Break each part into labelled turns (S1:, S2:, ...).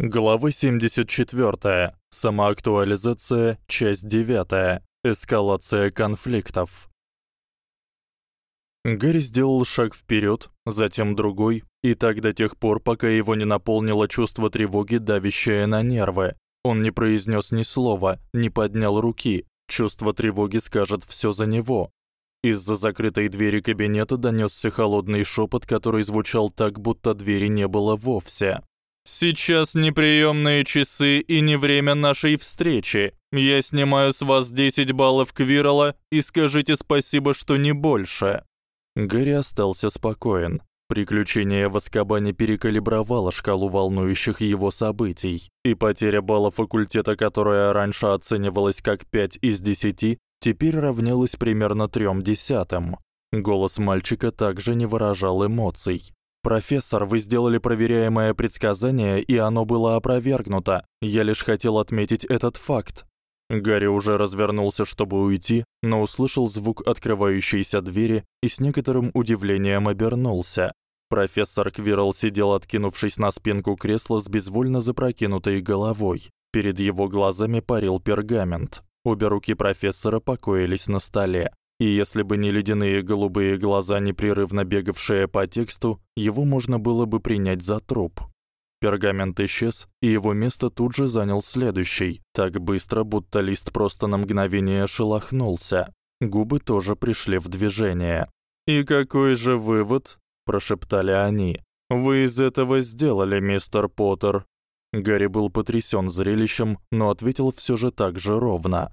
S1: Глава 74. Самоактуализация, часть 9. Эскалация конфликтов. Гарри сделал шаг вперёд, затем другой, и так до тех пор, пока его не наполнило чувство тревоги, давящее на нервы. Он не произнёс ни слова, не поднял руки. Чувство тревоги скажет всё за него. Из-за закрытой двери кабинета донёсся холодный шёпот, который звучал так, будто двери не было вовсе. Сейчас не приёмные часы и не время нашей встречи. Я снимаю с вас 10 баллов Квирла и скажите спасибо, что не больше. Гэри остался спокоен. Приключение в Азкабане перекалибровало шкалу волнующих его событий, и потеря балла факультета, которая раньше оценивалась как 5 из 10, теперь равнялась примерно 3 десятым. Голос мальчика также не выражал эмоций. Профессор, вы сделали проверяемое предсказание, и оно было опровергнуто. Я лишь хотел отметить этот факт. Гарри уже развернулся, чтобы уйти, но услышал звук открывающейся двери и с некоторым удивлением обернулся. Профессор Квирл сидел, откинувшись на спинку кресла с безвольно запрокинутой головой. Перед его глазами парил пергамент. Обе руки профессора покоились на столе. И если бы не ледяные голубые глаза, непрерывно бегавшие по тексту, его можно было бы принять за труп. Пергамент исчез, и его место тут же занял следующий, так быстро, будто лист просто на мгновение шелохнулся. Губы тоже пришли в движение. "И какой же вывод?" прошептали они. "Вы из этого сделали, мистер Поттер?" Гарри был потрясён зрелищем, но ответил всё же так же ровно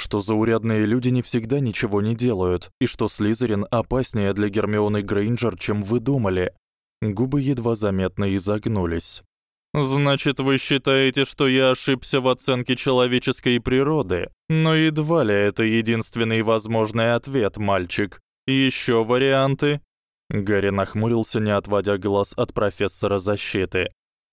S1: что заурядные люди не всегда ничего не делают, и что Слизерин опаснее для Гермионы Грейнджер, чем вы думали. Губы едва заметно изогнулись. Значит, вы считаете, что я ошибся в оценке человеческой природы? Но едва ли это единственный возможный ответ, мальчик. Ещё варианты? Гарри нахмурился, не отводя глаз от профессора защиты.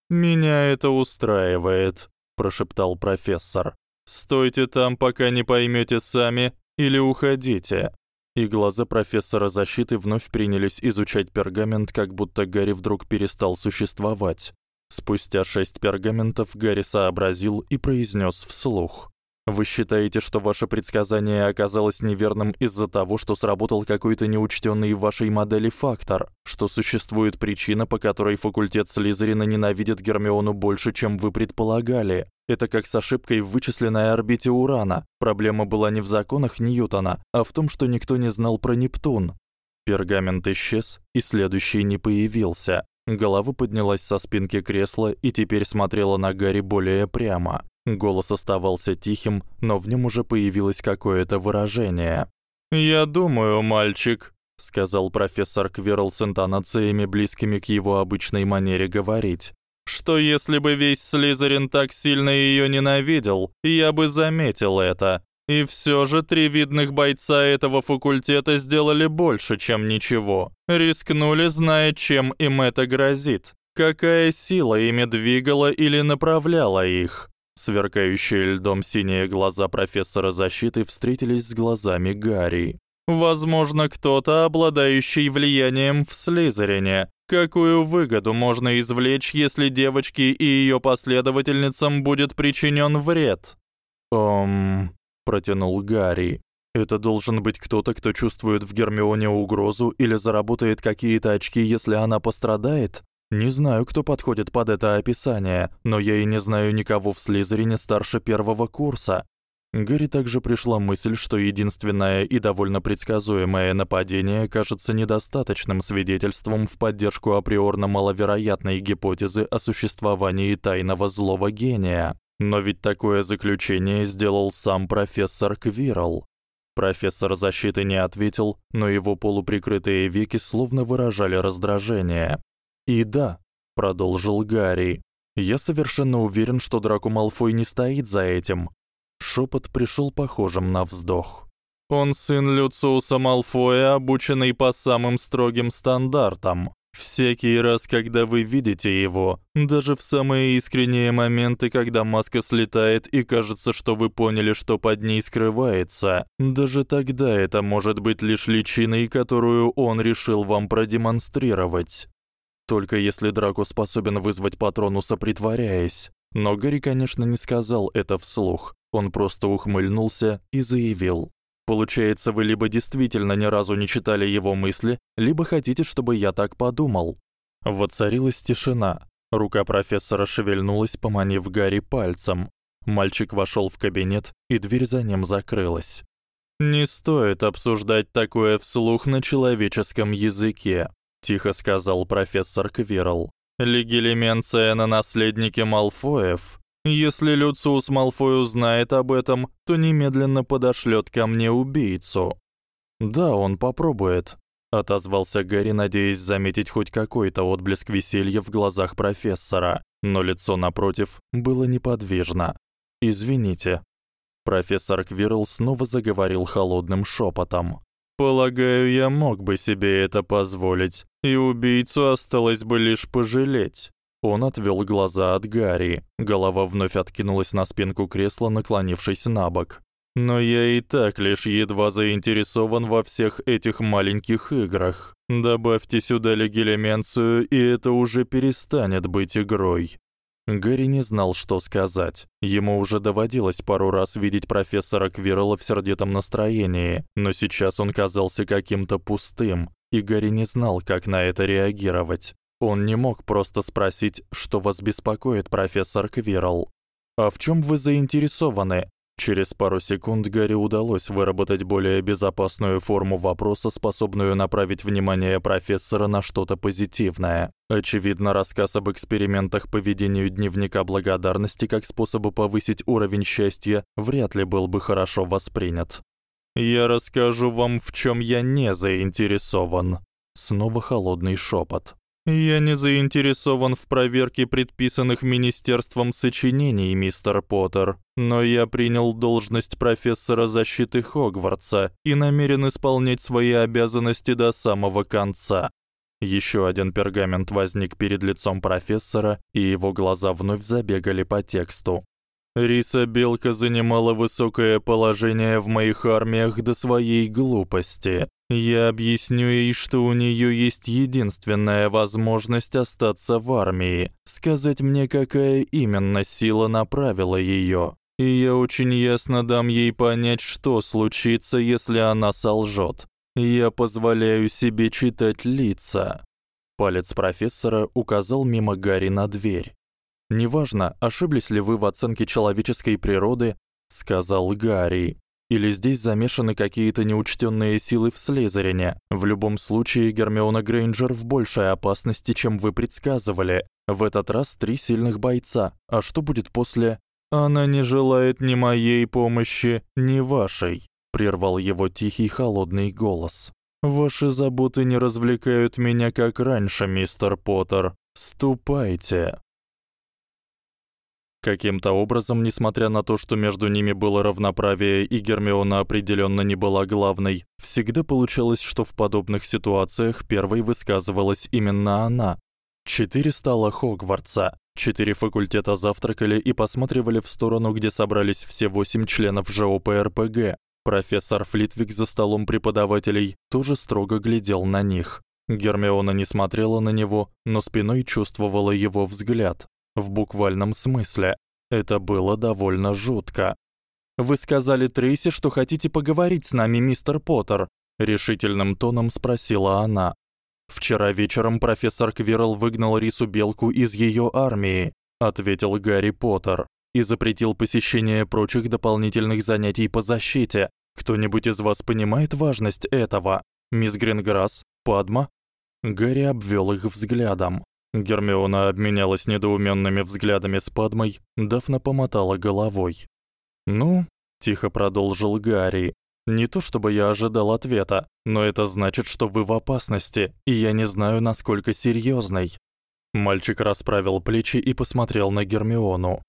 S1: Меня это устраивает, прошептал профессор. Стойте там, пока не поймёте сами, или уходите. И глаза профессора защиты вновь принялись изучать пергамент, как будто Гарри вдруг перестал существовать. Спустя шесть пергаментов Гарри сообразил и произнёс вслух: вы считаете, что ваше предсказание оказалось неверным из-за того, что сработал какой-то неучтённый в вашей модели фактор, что существует причина, по которой факультет Слизерина ненавидит Гермиону больше, чем вы предполагали. Это как с ошибкой в вычисленной орбите Урана. Проблема была не в законах Ньютона, а в том, что никто не знал про Нептун. Пергамент исчез, и следующий не появился. Голова поднялась со спинки кресла и теперь смотрела на Гарри более прямо. Голос оставался тихим, но в нём уже появилось какое-то выражение. "Я думаю, мальчик", сказал профессор Квирл с интонациями близкими к его обычной манере говорить. Что если бы весь Слизерин так сильно её ненавидел, я бы заметил это. И всё же три видных бойца этого факультета сделали больше, чем ничего. Рискнули, зная, чем им это грозит. Какая сила ими двигала или направляла их? Сверкающие льдом синие глаза профессора защиты встретились с глазами Гарри. Возможно, кто-то, обладающий влиянием в Слизерине. Какую выгоду можно извлечь, если девочке и её последовательницам будет причинён вред? Эм, протянул Гарри. Это должен быть кто-то, кто чувствует в Гермионе угрозу или заработает какие-то очки, если она пострадает. Не знаю, кто подходит под это описание, но я и не знаю никого в Слизерине старше первого курса. Гарри также пришла мысль, что единственное и довольно предсказуемое нападение кажется недостаточным свидетельством в поддержку априорно маловероятной гипотезы о существовании тайного злого гения. Но ведь такое заключение сделал сам профессор Квирл. Профессор защиты не ответил, но его полуприкрытые веки словно выражали раздражение. И да, продолжил Гарри. Я совершенно уверен, что Драко Малфой не стоит за этим. Шёпот пришёл похожим на вздох. Он сын Люциуса Малфоя, обученный по самым строгим стандартам. Всякий раз, когда вы видите его, даже в самые искренние моменты, когда маска слетает и кажется, что вы поняли, что под ней скрывается, даже тогда это может быть лишь личиной, которую он решил вам продемонстрировать. Только если Драко способен вызвать Патронуса, притворяясь. Но Гарри, конечно, не сказал это вслух. Он просто ухмыльнулся и заявил: "Получается, вы либо действительно ни разу не читали его мысли, либо хотите, чтобы я так подумал". Воцарилась тишина. Рука профессора шевельнулась, поманив Гарри пальцем. Мальчик вошёл в кабинет, и дверь за ним закрылась. Не стоит обсуждать такое вслух на человеческом языке, тихо сказал профессор Квирл. Легилименция на наследнике Малфоев. Если Люциус Малфой узнает об этом, то немедленно подошлёт ко мне убийцу. Да, он попробует, отозвался Гарри, надеясь заметить хоть какой-то отблеск веселья в глазах профессора, но лицо напротив было неподвижно. Извините. Профессор Квирл снова заговорил холодным шёпотом. Полагаю, я мог бы себе это позволить, и убийцу осталось бы лишь пожалеть. Он отвёл глаза от Гарри. Голова вновь откинулась на спинку кресла, наклонившись набок. Но я и так лишь едва заинтересован во всех этих маленьких играх. Добавьте сюда легилименцию, и это уже перестанет быть игрой. Гэри не знал, что сказать. Ему уже доводилось пару раз видеть профессора Квирла в сердитом настроении, но сейчас он казался каким-то пустым, и Гэри не знал, как на это реагировать. Он не мог просто спросить, что вас беспокоит, профессор Квирл. А в чём вы заинтересованы? Через пару секунд Гарри удалось выработать более безопасную форму вопроса, способную направить внимание профессора на что-то позитивное. Очевидно, рассказ об экспериментах по ведению дневника благодарности как способу повысить уровень счастья вряд ли был бы хорошо воспринят. Я расскажу вам, в чём я не заинтересован. Снова холодный шёпот. Я не заинтересован в проверке предписанных министерством сочинений, мистер Поттер, но я принял должность профессора защиты Хогвартса и намерен исполнять свои обязанности до самого конца. Ещё один пергамент возник перед лицом профессора, и его глаза вновь забегали по тексту. Риса Белка занимала высокое положение в моих армиях до своей глупости. Я объясню ей, что у неё есть единственная возможность остаться в армии, сказать мне, какая именно сила направила её. И я очень ясно дам ей понять, что случится, если она солжёт. Я позволяю себе читать лица. Палец профессора указал мимо Гарри на дверь. Неважно, ошиблись ли вы в оценке человеческой природы, сказал Гарри. Или здесь замешаны какие-то неучтённые силы в Слизерине. В любом случае Гермиона Грейнджер в большей опасности, чем вы предсказывали. В этот раз три сильных бойца. А что будет после? Она не желает ни моей помощи, ни вашей, прервал его тихий холодный голос. Ваши заботы не развлекают меня как раньше, мистер Поттер. Ступайте. Каким-то образом, несмотря на то, что между ними было равноправие и Гермиона определённо не была главной, всегда получалось, что в подобных ситуациях первой высказывалась именно она. Четыре стола Хогвартса, четыре факультета завтракали и посматривали в сторону, где собрались все восемь членов ЖОПРПГ. Профессор Флитвик за столом преподавателей тоже строго глядел на них. Гермиона не смотрела на него, но спиной чувствовала его взгляд. В буквальном смысле. Это было довольно жутко. Вы сказали Трейси, что хотите поговорить с нами, мистер Поттер, решительным тоном спросила она. Вчера вечером профессор Квирл выгнал Рису Белку из её армии, ответил Гарри Поттер, и запретил посещение прочих дополнительных занятий по защите. Кто-нибудь из вас понимает важность этого? Мисс Гринграсс, Падма? Гарри обвёл их взглядом. Гермиона обменялась недоумёнными взглядами с Падмой, Дафна помотала головой. "Ну", тихо продолжил Гарри. "Не то чтобы я ожидал ответа, но это значит, что вы в опасности, и я не знаю, насколько серьёзной". Мальчик расправил плечи и посмотрел на Гермиону.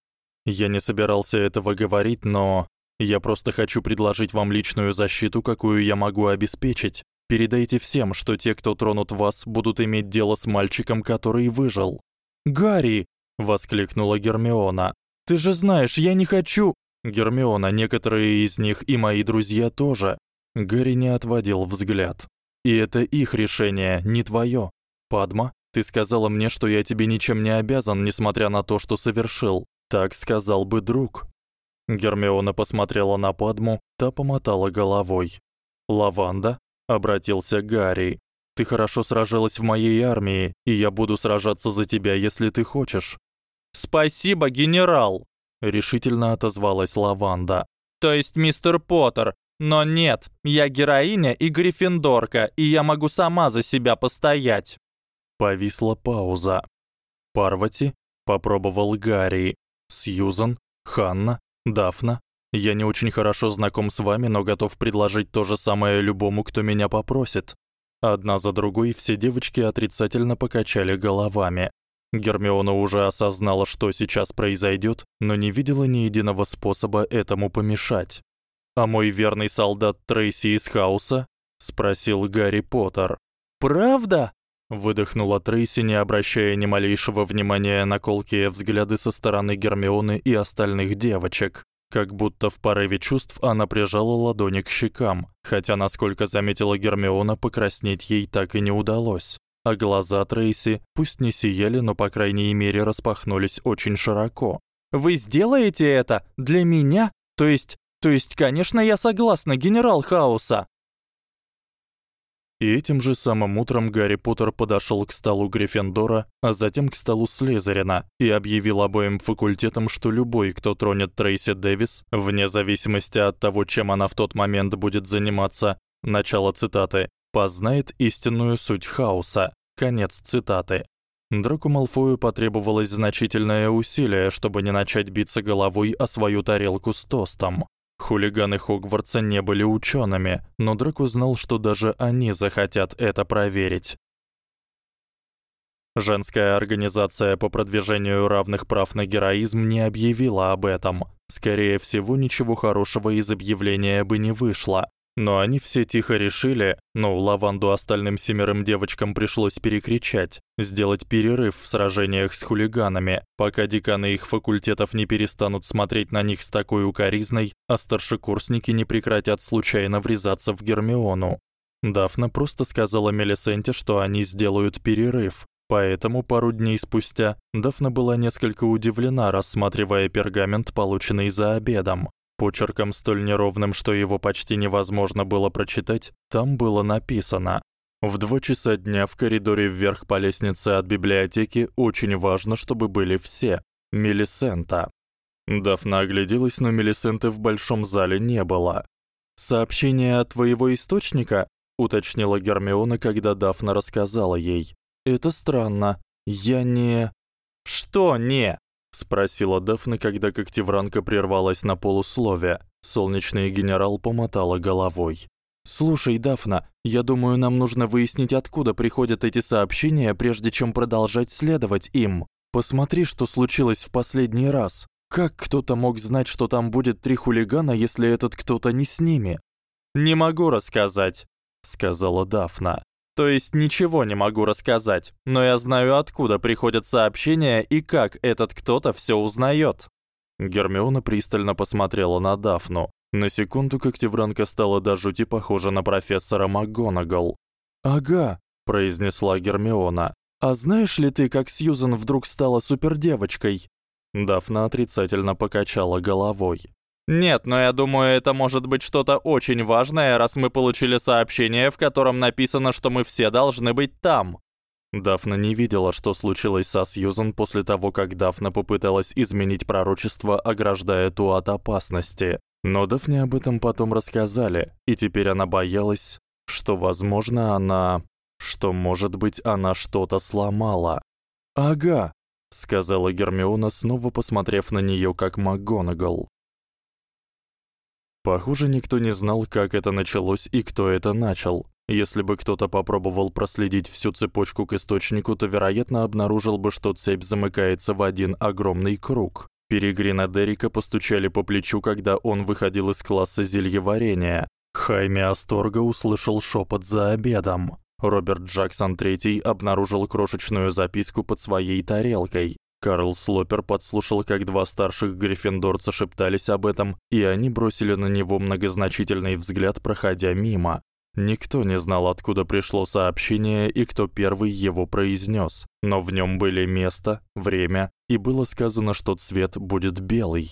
S1: "Я не собирался этого говорить, но я просто хочу предложить вам личную защиту, какую я могу обеспечить. Передайте всем, что те, кто тронут вас, будут иметь дело с мальчиком, который выжил. Гарри, воскликнула Гермиона. Ты же знаешь, я не хочу. Гермиона, некоторые из них и мои друзья тоже. Гарри не отводил взгляд. И это их решение, не твоё. Падма, Ты сказала мне, что я тебе ничем не обязан, несмотря на то, что совершил. Так сказал бы друг. Гермиона посмотрела на Падму, та помотала головой. Лаванда обратился Гарри. Ты хорошо сражалась в моей армии, и я буду сражаться за тебя, если ты хочешь. Спасибо, генерал, решительно отозвалась Лаванда. То есть мистер Поттер, но нет, я героиня и гриффиндорка, и я могу сама за себя постоять. Повисла пауза. Парвати попробовал Гарри, Сьюзан, Ханна, Дафна. Я не очень хорошо знаком с вами, но готов предложить то же самое любому, кто меня попросит. Одна за другой все девочки отрицательно покачали головами. Гермиона уже осознала, что сейчас произойдёт, но не видела ни единого способа этому помешать. А мой верный солдат Трейси из Хауса спросил Гарри Поттер. Правда? выдохнула Трейси, не обращая ни малейшего внимания на колкие взгляды со стороны Гермионы и остальных девочек. Как будто в порыве чувств она прижала ладони к щекам, хотя, насколько заметила Гермиона, покраснеть ей так и не удалось. А глаза Трейси, пусть не сияли, но по крайней мере распахнулись очень широко. Вы сделаете это для меня? То есть, то есть, конечно, я согласна, генерал Хауса. И этим же самым утром Гарри Поттер подошёл к столу Гриффиндора, а затем к столу Слизерина и объявил обоим факультетам, что любой, кто тронет Трейси Дэвис, вне зависимости от того, чем она в тот момент будет заниматься, начало цитаты, познает истинную суть хаоса. Конец цитаты. Драко Малфою потребовалось значительное усилие, чтобы не начать биться головой о свою тарелку с тостом. Хулиганы Хогвартса не были учёными, но Драко знал, что даже они захотят это проверить. Женская организация по продвижению равных прав на героизм не объявила об этом. Скорее всего, ничего хорошего из объявления бы не вышло. Но они все тихо решили, ну, Лаванду остальным семерым девочкам пришлось перекричать, сделать перерыв в сражениях с хулиганами, пока деканы их факультетов не перестанут смотреть на них с такой укоризной, а старшекурсники не прекратят случайно врезаться в Гермиону. Дафна просто сказала Мелисенте, что они сделают перерыв. Поэтому пару дней спустя Дафна была несколько удивлена, рассматривая пергамент, полученный за обедом. Почерком столь неровным, что его почти невозможно было прочитать, там было написано: в два часа дня в коридоре вверх по лестнице от библиотеки очень важно, чтобы были все. Мелисента. Дафна огляделась, но Мелисенты в большом зале не было. Сообщение от твоего источника, уточнила Гермиона, когда Дафна рассказала ей. Это странно. Я не Что не? Спросила Дафна, когда Когтевранка прервалась на полуслове. Солнечный генерал помотала головой. Слушай, Дафна, я думаю, нам нужно выяснить, откуда приходят эти сообщения, прежде чем продолжать следовать им. Посмотри, что случилось в последний раз. Как кто-то мог знать, что там будет три хулигана, если этот кто-то не с ними? Не могу рассказать, сказала Дафна. То есть ничего не могу рассказать, но я знаю, откуда приходят сообщения и как этот кто-то всё узнает. Гермиона пристально посмотрела на Дафну. На секунду Когтевранка стала до жути похожа на профессора МакГонагал. "Ага", произнесла Гермиона. "А знаешь ли ты, как Сьюзен вдруг стала супердевочкой?" Дафна отрицательно покачала головой. Нет, но я думаю, это может быть что-то очень важное, раз мы получили сообщение, в котором написано, что мы все должны быть там. Дафна не видела, что случилось со Сьюзен после того, как Дафна попыталась изменить пророчество, ограждая ту от опасности. Но Дафне об этом потом рассказали, и теперь она боялась, что, возможно, она, что, может быть, она что-то сломала. "Ага", сказала Гермиона, снова посмотрев на неё как МакГонагал. Похоже, никто не знал, как это началось и кто это начал. Если бы кто-то попробовал проследить всю цепочку к источнику, то, вероятно, обнаружил бы, что цепь замыкается в один огромный круг. Перегрина Дерика постучали по плечу, когда он выходил из класса зельеварения. Хайме Асторга услышал шёпот за обедом. Роберт Джексон III обнаружил крошечную записку под своей тарелкой. Карл Слопер подслушал, как два старших гриффиндорца шептались об этом, и они бросили на него многозначительный взгляд, проходя мимо. Никто не знал, откуда пришло сообщение и кто первый его произнёс, но в нём были место, время и было сказано, что цвет будет белый.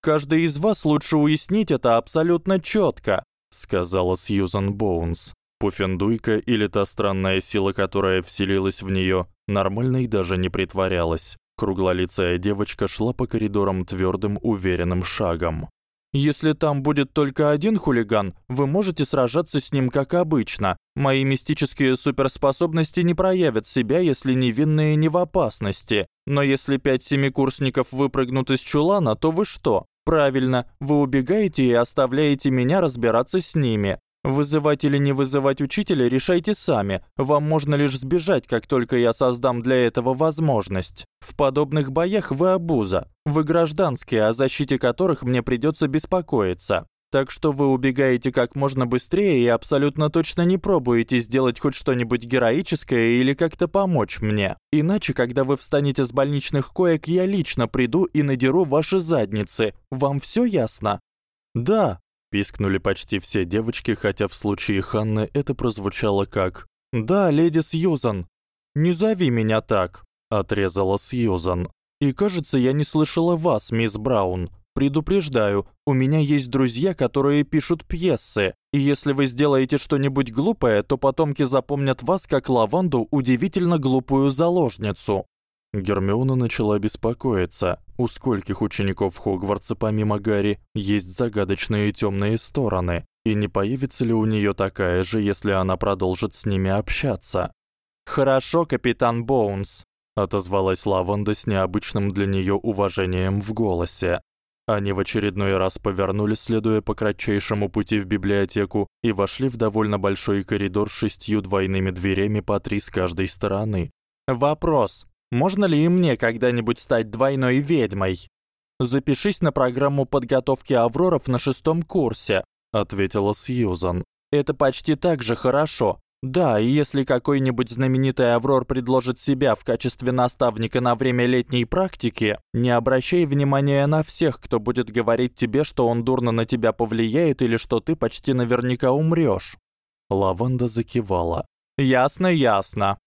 S2: Каждый из вас лучше уяснить это абсолютно чётко,
S1: сказала Сьюзан Боунс. Пуффендуйка или та странная сила, которая вселилась в неё, нормальной даже не притворялась. Круглолицая девочка шла по коридорам твёрдым, уверенным шагом.
S2: Если там будет только один хулиган, вы можете сражаться с ним как обычно. Мои мистические суперспособности не проявят себя, если невинные не в опасности. Но если пять семикурсников выпрыгнут из чулана, то вы что? Правильно, вы убегаете и оставляете меня разбираться с ними. Вызывать или не вызывать учителя решайте сами. Вам можно лишь сбежать, как только я создам для этого возможность. В подобных боях вы обуза. Вы гражданские, о защите которых мне придётся беспокоиться. Так что вы убегаете как можно быстрее и абсолютно точно не пробуете сделать хоть что-нибудь героическое или как-то помочь мне. Иначе, когда вы встанете с больничных коек, я лично приду и надеру ваши задницы. Вам всё ясно?
S1: Да, пискнули почти все девочки, хотя в случае Ханны это прозвучало как: "Да, леди Сьюзан".
S2: "Не зови меня так", отрезала Сьюзан. "И кажется, я не слышала вас, мисс Браун. Предупреждаю, у меня есть друзья, которые пишут пьесы, и если вы сделаете что-нибудь глупое, то потомки запомнят вас как лаванду, удивительно глупую заложницу.
S1: Гермиона начала беспокоиться. У скольких учеников Хогвартса помимо Гарри есть загадочные тёмные стороны, и не появится ли у неё такая же, если она продолжит с ними общаться?
S2: Хорошо, капитан Боунс,
S1: отозвалась Лаванда с необычным для неё уважением в голосе. Они в очередной раз повернули, следуя по кратчайшему пути в библиотеку, и вошли в довольно большой коридор с шестью двойными дверями по три с каждой стороны.
S2: Вопрос: можно ли и мне когда-нибудь стать двойной ведьмой? Запишись на программу подготовки авроров на шестом курсе, ответила Сьюзан. Это почти так же хорошо. Да, и если какой-нибудь знаменитый аврор предложит себя в качестве наставника на время летней практики, не обращай внимания на всех, кто будет говорить тебе, что он дурно на тебя повлияет или что ты почти наверняка умрёшь.
S1: Лаванда закивала.
S2: Ясно, ясно.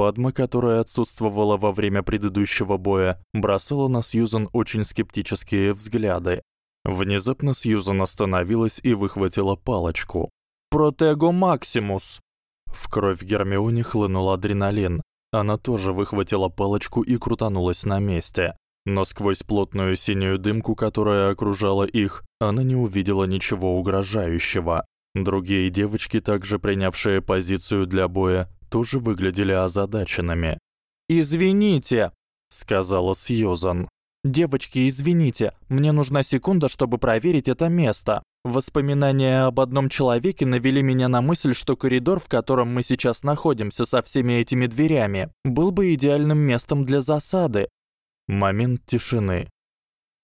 S1: Падма, которая отсутствовала во время предыдущего боя, бросала на Сьюзан очень скептические взгляды. Внезапно Сьюзан остановилась и выхватила палочку.
S2: Протего Максимус.
S1: В кровь Гермионе хлынул адреналин. Она тоже выхватила палочку и крутанулась на месте. Но сквозь плотную синюю дымку, которая окружала их, она не увидела ничего угрожающего. Другие девочки, также принявшие позицию для боя, тоже выглядели озадаченными.
S2: "Извините", сказала Сьюзан. "Девочки, извините, мне нужна секунда, чтобы проверить это место. Воспоминания об одном человеке навели меня на мысль, что коридор, в котором мы сейчас находимся со всеми этими дверями, был бы идеальным местом для засады".
S1: Момент тишины.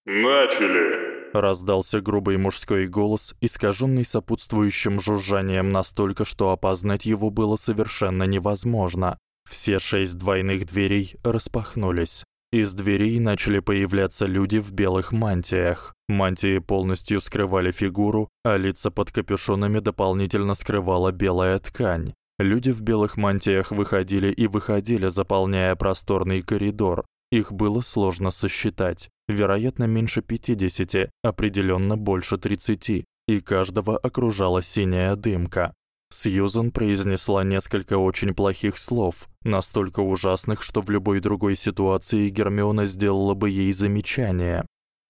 S3: Начали
S1: раздался грубый мужской голос, искажённый сопутствующим жужжанием настолько, что опознать его было совершенно невозможно. Все шесть двойных дверей распахнулись. Из дверей начали появляться люди в белых мантиях. Мантии полностью скрывали фигуру, а лица под капюшонами дополнительно скрывала белая ткань. Люди в белых мантиях выходили и выходили, заполняя просторный коридор. Их было сложно сосчитать. Вероятно, меньше 50, определённо больше 30, и каждого окружала синяя дымка. Сьюзен произнесла несколько очень плохих слов, настолько ужасных, что в любой другой ситуации Гермиона сделала бы ей замечание.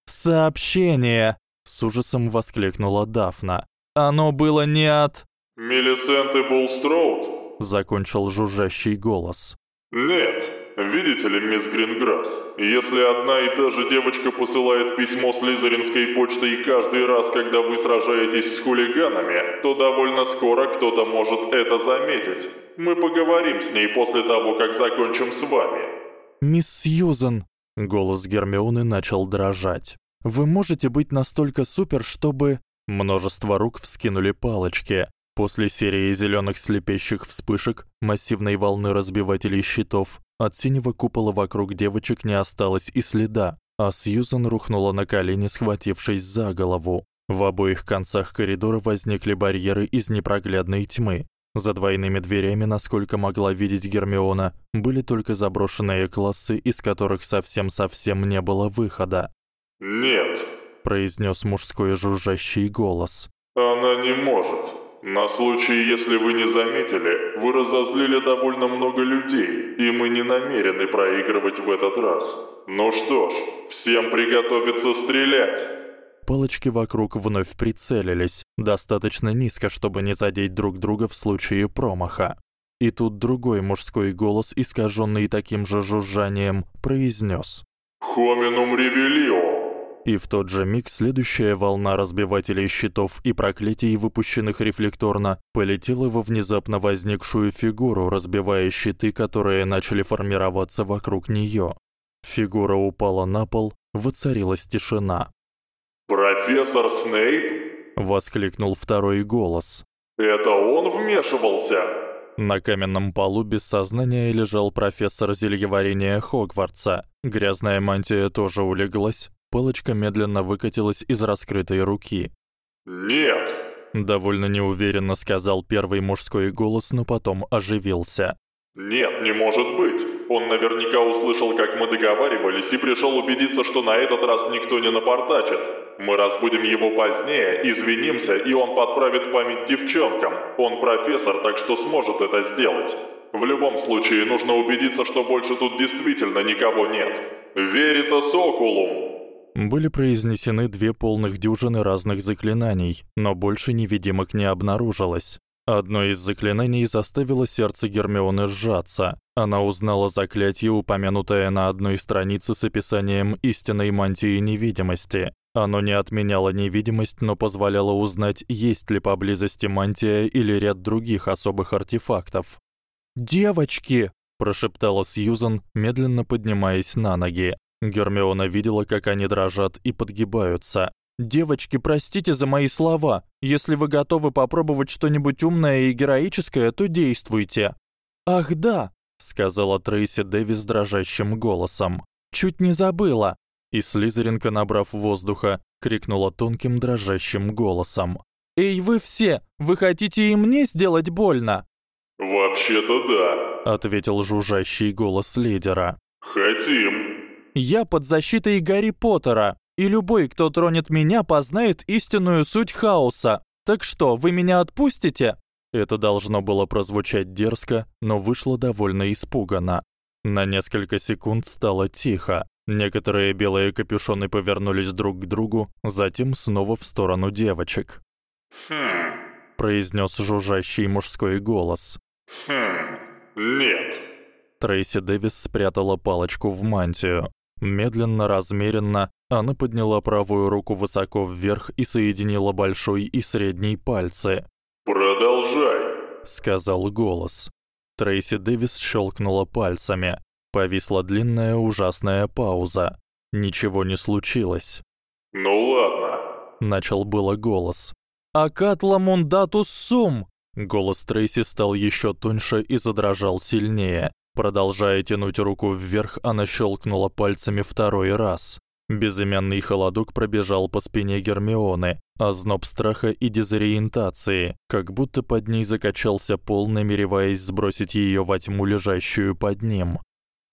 S2: Сообщение, с ужасом воскликнула Дафна. Оно было не от
S3: Мелисенты Булстроуд,
S1: закончил жужжащий голос.
S3: Нет, видите ли, мисс Гринграсс, если одна и та же девочка посылает письмо с лизеринской почтой каждый раз, когда вы сражаетесь с хулиганами, то довольно скоро кто-то может это заметить. Мы поговорим с ней после того, как закончим с вами.
S2: Мисс Сьюзен, голос Гермионы начал дрожать. Вы можете быть настолько супер, чтобы
S1: множество рук вскинули палочки. После серии зелёных слепящих вспышек, массивной волны разбивателей щитов, от синего купола вокруг девочек не осталось и следа, а Сьюзан рухнула на колени, схватившись за голову. В обоих концах коридора возникли барьеры из непроглядной тьмы. За двойными дверями, насколько могла видеть Гермиона, были только заброшенные классы, из которых совсем-совсем не было выхода.
S3: «Нет», —
S1: произнёс мужской жужжащий голос.
S3: «Она не может. На случай, если вы не заметили, вы разозлили довольно много людей, и мы не намерены проигрывать в этот раз. Ну что ж, всем приготовиться стрелять!»
S1: Палочки вокруг вновь прицелились, достаточно низко, чтобы не задеть друг друга в случае промаха. И тут другой мужской голос, искажённый таким же жужжанием, произнёс:
S3: "Хоминум ревелио".
S1: И в тот же миг следующая волна разбивателей щитов и проклятий, выпущенных рефлекторно, полетела во внезапно возникшую фигуру, разбивая щиты, которые начали формироваться вокруг неё. Фигура упала на пол, воцарилась тишина.
S3: «Профессор Снейп?»
S1: — воскликнул второй голос.
S3: «Это он вмешивался?»
S1: На каменном полу без сознания лежал профессор зельеварения Хогвартса. Грязная мантия тоже улеглась, Палочка медленно выкатилась из раскрытой руки.
S3: «Нет!»
S1: — довольно неуверенно сказал первый мужской голос, но потом оживился.
S3: «Нет, не может быть. Он наверняка услышал, как мы договаривались, и пришёл убедиться, что на этот раз никто не напортачит. Мы разбудим его позднее, извинимся, и он подправит память девчонкам. Он профессор, так что сможет это сделать. В любом случае, нужно убедиться, что больше тут действительно никого нет. Веритас окулум!»
S1: Были произнесены две полных дюжины разных заклинаний, но больше невидимок не обнаружилось. Одно из заклинаний заставило сердце Гермионы сжаться. Она узнала заклятие, упомянутое на одной странице с описанием истинной мантии невидимости. Оно не отменяло невидимость, но позволяло узнать, есть ли поблизости мантия или ряд других особых артефактов. "Девочки!" прошептала Сьюзан, медленно поднимаясь на ноги. Гермиона видела, как они дрожат и подгибаются. Девочки, простите за мои слова. Если вы готовы попробовать что-нибудь умное и героическое, то действуйте. Ах, да, сказала Трейси Дэвис дрожащим голосом. Чуть не забыла. И Слизеринка, набрав воздуха, крикнула тонким дрожащим голосом: "Эй, вы все, вы хотите и мне сделать больно?"
S3: "Вообще-то да",
S1: ответил жужжащий голос лидера.
S3: "Хотим".
S1: Я под защитой Гарри Поттера, и любой, кто тронет меня, познает истинную суть хаоса. Так что, вы меня отпустите? Это должно было прозвучать дерзко, но вышло довольно испуганно. На несколько секунд стало тихо. Некоторые белые капюшоны повернулись друг к другу, затем снова в сторону девочек.
S3: Хм,
S1: произнёс жужжащий мужской голос.
S3: Хм. Нет.
S1: Трейси Дэвис спрятала палочку в мантию. Медленно, размеренно она подняла правую руку высоко вверх и соединила большой и средний пальцы.
S3: «Продолжай», —
S1: сказал голос. Трейси Дэвис щелкнула пальцами. Повисла длинная ужасная пауза. Ничего не случилось.
S3: «Ну ладно», —
S1: начал было голос. «Акатла мундатус сум!» Голос Трейси стал ещё тоньше и задрожал сильнее. Продолжая тянуть руку вверх, она щелкнула пальцами второй раз. Безымянный холодок пробежал по спине Гермионы, а зноб страха и дезориентации, как будто под ней закачался пол, намереваясь сбросить её во тьму, лежащую под ним.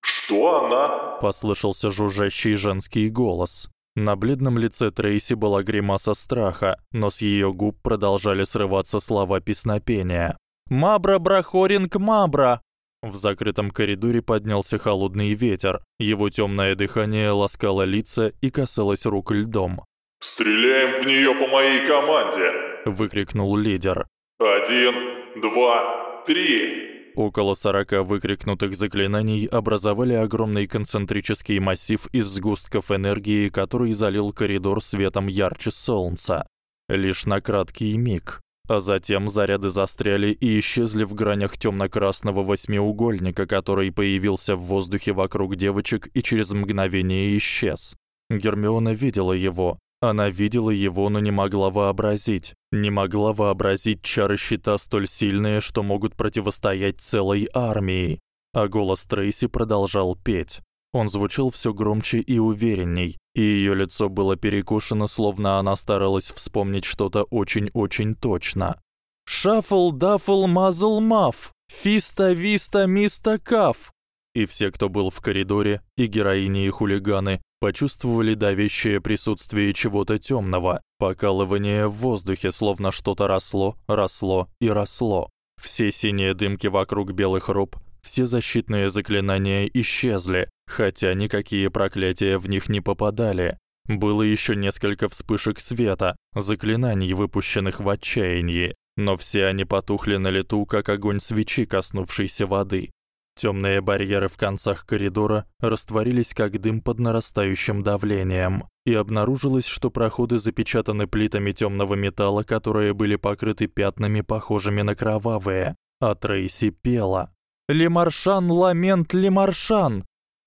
S3: «Что она?»
S1: — послышался жужжащий женский голос. На бледном лице Трейси была гримаса страха, но с её губ продолжали срываться слова песнопения. «Мабра брахоринг мабра! В закрытом коридоре поднялся холодный ветер. Его тёмное дыхание ласкало лица и касалось рук льдом.
S3: «Стреляем в неё по моей команде!»
S1: — выкрикнул лидер.
S3: «Один, два, три!»
S1: Около сорока выкрикнутых заклинаний образовали огромный концентрический массив из сгустков энергии, который залил коридор светом ярче солнца. Лишь на краткий миг. А затем заряды застряли и исчезли в гранях тёмно-красного восьмиугольника, который появился в воздухе вокруг девочек и через мгновение исчез. Гермиона видела его. Она видела его, но не могла вообразить, не могла вообразить чары щита столь сильные, что могут противостоять целой армии. А голос Трейси продолжал петь. Он звучал всё громче и уверенней, и её лицо было перекошено, словно она старалась вспомнить что-то очень-очень точно.
S2: Шафл, дафл, мазл, маф. Фиста, виста, миста, каф.
S1: И все, кто был в коридоре, и героини, и хулиганы, почувствовали давящее присутствие чего-то тёмного, покалывание в воздухе, словно что-то росло, росло и росло. Все синие дымки вокруг белых роб, все защитные заклинания исчезли, хотя никакие проклятия в них не попадали. Было ещё несколько вспышек света, заклинаний, выпущенных в отчаянии, но все они потухли на лету, как огонь свечи, коснувшейся воды. Тёмные барьеры в концах коридора растворились как дым под нарастающим давлением, и обнаружилось, что проходы запечатаны плитами тёмного металла, которые были покрыты пятнами, похожими на кровавые. А Трейси пела: "Лемаршан, ламент, лемаршан".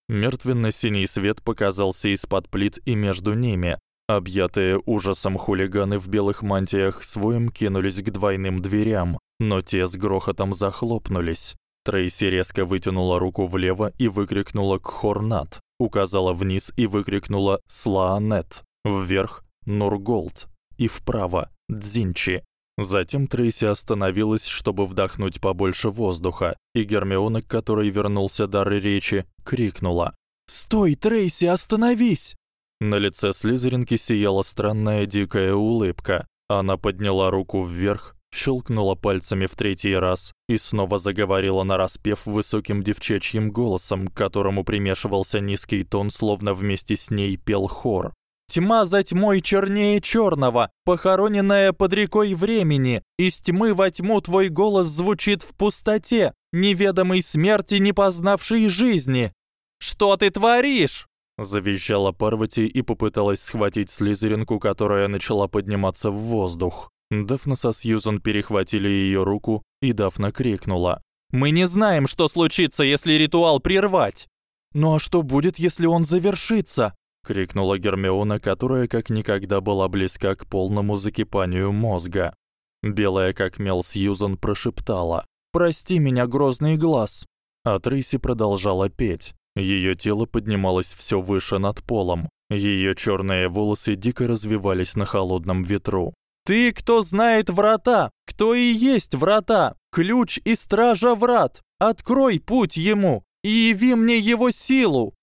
S1: Мертвенно-синий свет показался из-под плит и между ними. Объятые ужасом хулиганы в белых мантиях своим кинулись к двойным дверям, но те с грохотом захлопнулись. Трейси резко вытянула руку влево и выкрикнула «Кхорнат», указала вниз и выкрикнула «Слаанет», вверх «Нурголд» и вправо «Дзинчи». Затем Трейси остановилась, чтобы вдохнуть побольше воздуха, и Гермиона, к которой вернулся дар речи, крикнула:
S2: "Стой, Трейси, остановись!"
S1: На лице Слизеринки сияла странная дикая улыбка. Она подняла руку вверх, щелкнула пальцами в третий раз и снова заговорила нараспев высоким девчачьим голосом, к которому примешивался низкий тон, словно вместе с ней пел хор.
S2: Тьма за тьмой чернее черного, похороненная под рекой времени, из тьмы во тьму твой голос звучит в пустоте, неведомой смерти, не познавшей жизни. Что ты творишь?
S1: завизжала Парвати и попыталась схватить слизеринку, которая начала подниматься в воздух. Дафна со Сьюзан перехватили её руку, и Дафна крикнула:
S2: "Мы не знаем, что случится, если ритуал прервать". "Ну а что будет, если он завершится?"
S1: Крикнула Гермиона, которая как никогда была близка к полному закипанию мозга. Белая как мел Сьюзан прошептала:
S2: "Прости меня, грозный глаз".
S1: А Трейси продолжала петь. Её тело поднималось всё выше над полом. Её чёрные волосы дико развивались на холодном ветру.
S2: Ты, кто знает врата, кто и есть врата, ключ и стража врат. Открой путь ему и яви мне его силу.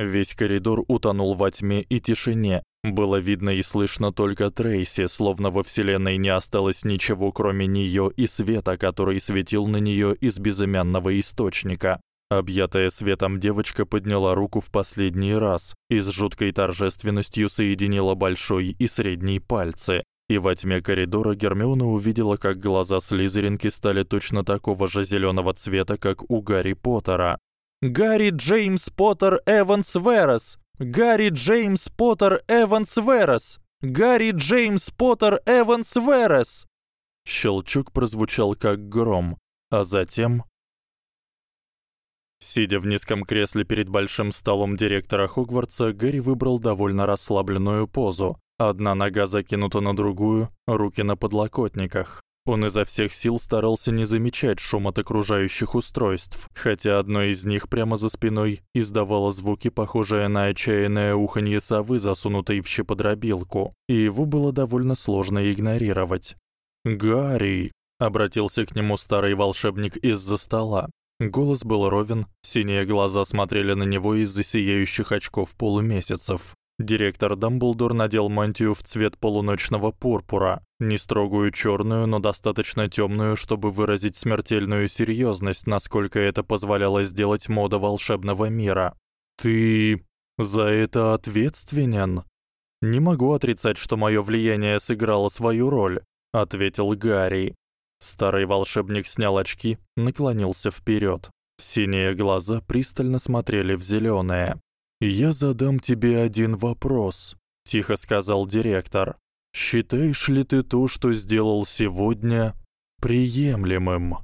S1: Весь коридор утонул во тьме и тишине. Было видно и слышно только Трейси, словно во вселенной не осталось ничего, кроме неё и света, который светил на неё из безымянного источника. Объятая светом девочка подняла руку в последний раз и с жуткой торжественностью соединила большой и средний пальцы. И во тьме коридора Гермиона увидела, как глаза Слизеринки стали точно такого же зелёного цвета, как у Гарри Поттера.
S2: Гарри Джеймс Поттер Эванс Верес. Гарри Джеймс Поттер Эванс Верес. Гарри Джеймс Поттер Эванс Верес.
S1: Щелчок прозвучал как гром, а затем Сидя в низком кресле перед большим столом директора Хогвартса, Гарри выбрал довольно расслабленную позу, Одна нога закинута на другую, руки на подлокотниках. Он изо всех сил старался не замечать шум от окружающих устройств, хотя одно из них прямо за спиной издавало звуки, похожие на отчаянное уханье совы, засунутой в щеподробилку, и его было довольно сложно игнорировать. "Гарри", обратился к нему старый волшебник из-за стола. Голос был ровен, синие глаза смотрели на него из-за сияющих очков полумесяцев. Директор Дамблдор надел мантию в цвет полуночного пурпура, не строгую чёрную, но достаточно тёмную, чтобы выразить смертельную серьёзность, насколько это позволяло сделать мода волшебного мира. Ты за это ответственен? Не могу отрицать, что моё влияние сыграло свою роль, ответил Гарри. Старый волшебник снял очки, наклонился вперёд. Синие глаза пристально смотрели в зелёное. «Я задам тебе один вопрос», — тихо сказал директор. «Считаешь ли ты то, что сделал сегодня, приемлемым?»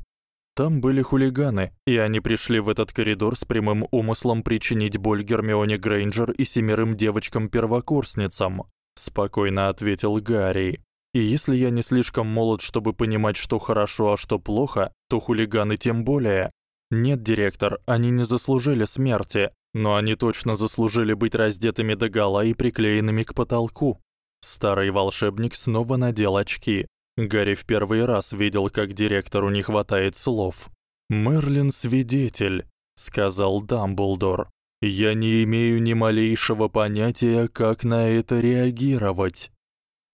S1: Там были хулиганы, и они пришли в этот коридор с прямым умыслом причинить боль Гермионе Грейнджер и семерым девочкам-первокурсницам, спокойно ответил Гарри. И если я не слишком молод, чтобы понимать, что хорошо, а что плохо, то хулиганы тем более. Нет, директор, они не заслужили смерти, но они точно заслужили быть раздетыми догола и приклеенными к потолку. Старый волшебник снова надел очки. Гарри в первый раз видел, как директору не хватает слов. «Мерлин свидетель», — сказал Дамблдор. «Я не имею ни малейшего понятия, как на это реагировать».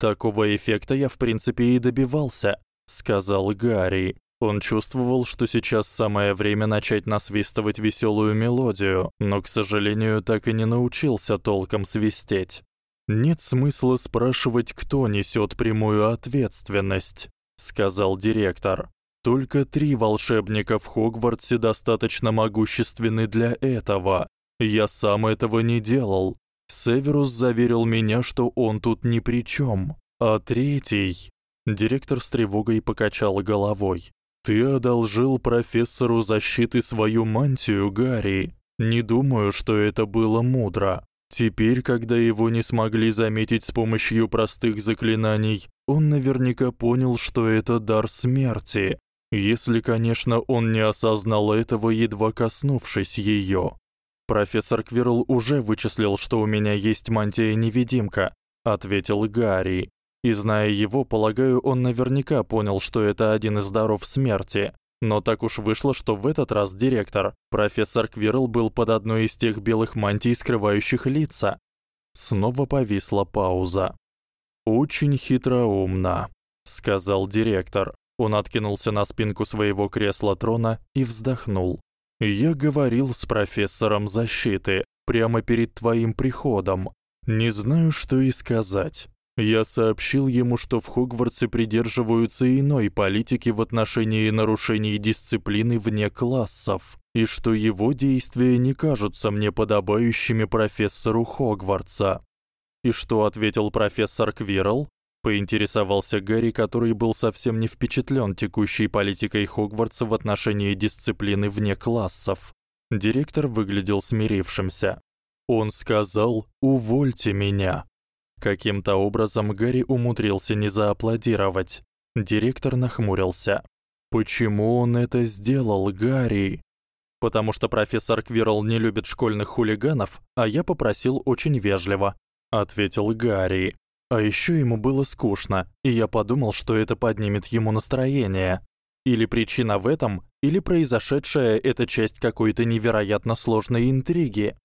S1: «Такого эффекта я в принципе и добивался», — сказал Гарри. Он чувствовал, что сейчас самое время начать насвистывать весёлую мелодию, но, к сожалению, так и не научился толком свистеть. Нет смысла спрашивать, кто несёт прямую ответственность, сказал директор. Только три волшебника в Хогвартсе достаточно могущественны для этого. Я сам этого не делал. Северус заверил меня, что он тут ни при чём. А третий Директор с тревогой покачал головой. Ты одолжил профессору защиты свою мантию, Гарри. Не думаю, что это было мудро. Теперь, когда его не смогли заметить с помощью простых заклинаний, он наверняка понял, что это дар смерти. Если, конечно, он не осознал этого, едва коснувшись её. Профессор Квирл уже вычислил, что у меня есть мантия-невидимка, ответил Гарри. И зная его, полагаю, он наверняка понял, что это один из даров смерти. Но так уж вышло, что в этот раз директор, профессор Квирл, был под одной из тех белых мантий, скрывающих лица. Снова повисла пауза. Очень хитроумно, сказал директор. Он откинулся на спинку своего кресла-трона и вздохнул. Я говорил с профессором защиты прямо перед твоим приходом. Не знаю, что и сказать. Я сообщил ему, что в Хогвартсе придерживаются иной политики в отношении нарушений дисциплины вне классов, и что его действия не кажутся мне подобающими профессору Хогвартса. И что ответил профессор Квирл? Поинтересовался Гарри, который был совсем не впечатлён текущей политикой Хогвартса в отношении дисциплины вне классов. Директор выглядел смирившимся. Он сказал: "Увольте меня". Каким-то образом Гарри умудрился не зааплодировать. Директор нахмурился. Почему он это сделал, Гарри? Потому что профессор Квирл не любит школьных хулиганов, а я попросил очень вежливо, ответил Гарри. А ещё ему было скучно, и я подумал, что это поднимет ему настроение. Или причина в этом, или произошедшее это часть какой-то невероятно сложной интриги.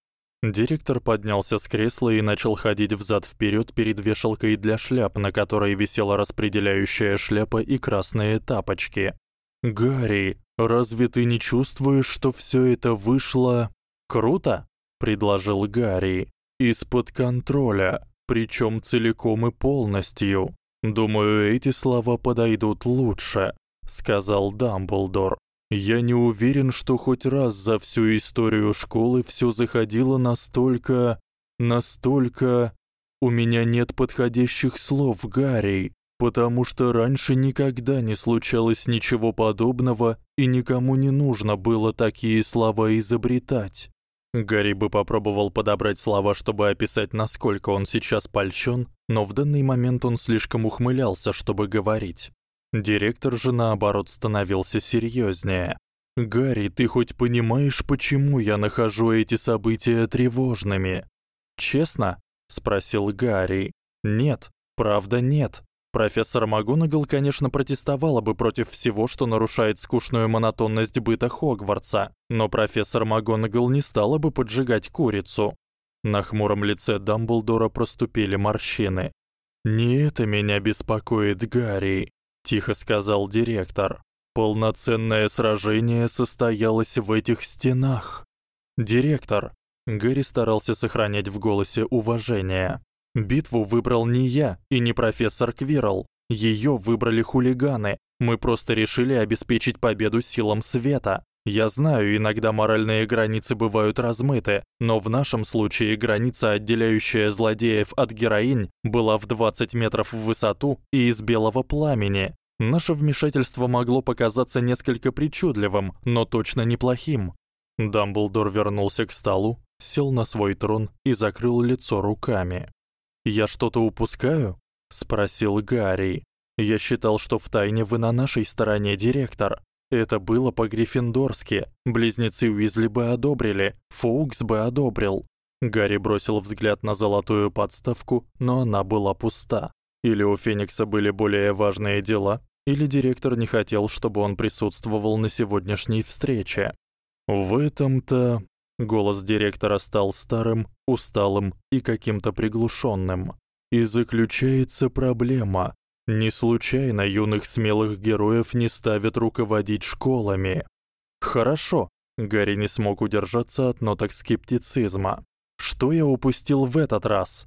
S1: Директор поднялся с кресла и начал ходить взад-вперёд перед вешалкой для шляп, на которой висела распределяющая шляпа и красные тапочки. Гарри, разве ты не чувствуешь, что всё это вышло круто? предложил Гарри. Из-под контроля, причём целиком и полностью. Думаю, эти слова подойдут лучше, сказал Дамблдор. Я не уверен, что хоть раз за всю историю школы всё заходило настолько, настолько У меня нет подходящих слов, Гарри, потому что раньше никогда не случалось ничего подобного, и никому не нужно было такие слова изобретать. Гарри бы попробовал подобрать слова, чтобы описать, насколько он сейчас польщён, но в данный момент он слишком ухмылялся, чтобы говорить. Директор же наоборот становился серьёзнее. Гарри, ты хоть понимаешь, почему я нахожу эти события тревожными? Честно? спросил Гарри. Нет, правда нет. Профессор МакГонагал, конечно, протестовала бы против всего, что нарушает скучную монотонность быта Хогвартса, но профессор МакГонагал не стала бы поджигать курицу. На хмуром лице Дамблдора проступили морщины. Не это меня беспокоит, Гарри тихо сказал директор. Полноценное сражение состоялось в этих стенах. Директор, Гэри старался сохранять в голосе уважение. Битву выбрал не я и не профессор Квирл. Её выбрали хулиганы. Мы просто решили обеспечить победу силам света. Я знаю, иногда моральные границы бывают размыты, но в нашем случае граница, отделяющая злодеев от героинь, была в 20 метров в высоту и из белого пламени. Наше вмешательство могло показаться несколько причудливым, но точно неплохим. Дамблдор вернулся к столу, сел на свой трон и закрыл лицо руками. "Я что-то упускаю?" спросил Гарри. "Я считал, что в тайне вы на нашей стороне, директор. Это было по-гриффиндорски. Близнецы Уизли бы одобрили, Фоукс бы одобрил. Гарри бросил взгляд на золотую подставку, но она была пуста. Или у Феникса были более важные дела, или директор не хотел, чтобы он присутствовал на сегодняшней встрече. В этом-то голос директора стал старым, усталым и каким-то приглушённым. И заключается проблема. Не случайно юных смелых героев не ставят руководить школами. Хорошо, Гарри не смог удержаться от ноток скептицизма. Что я упустил в этот раз?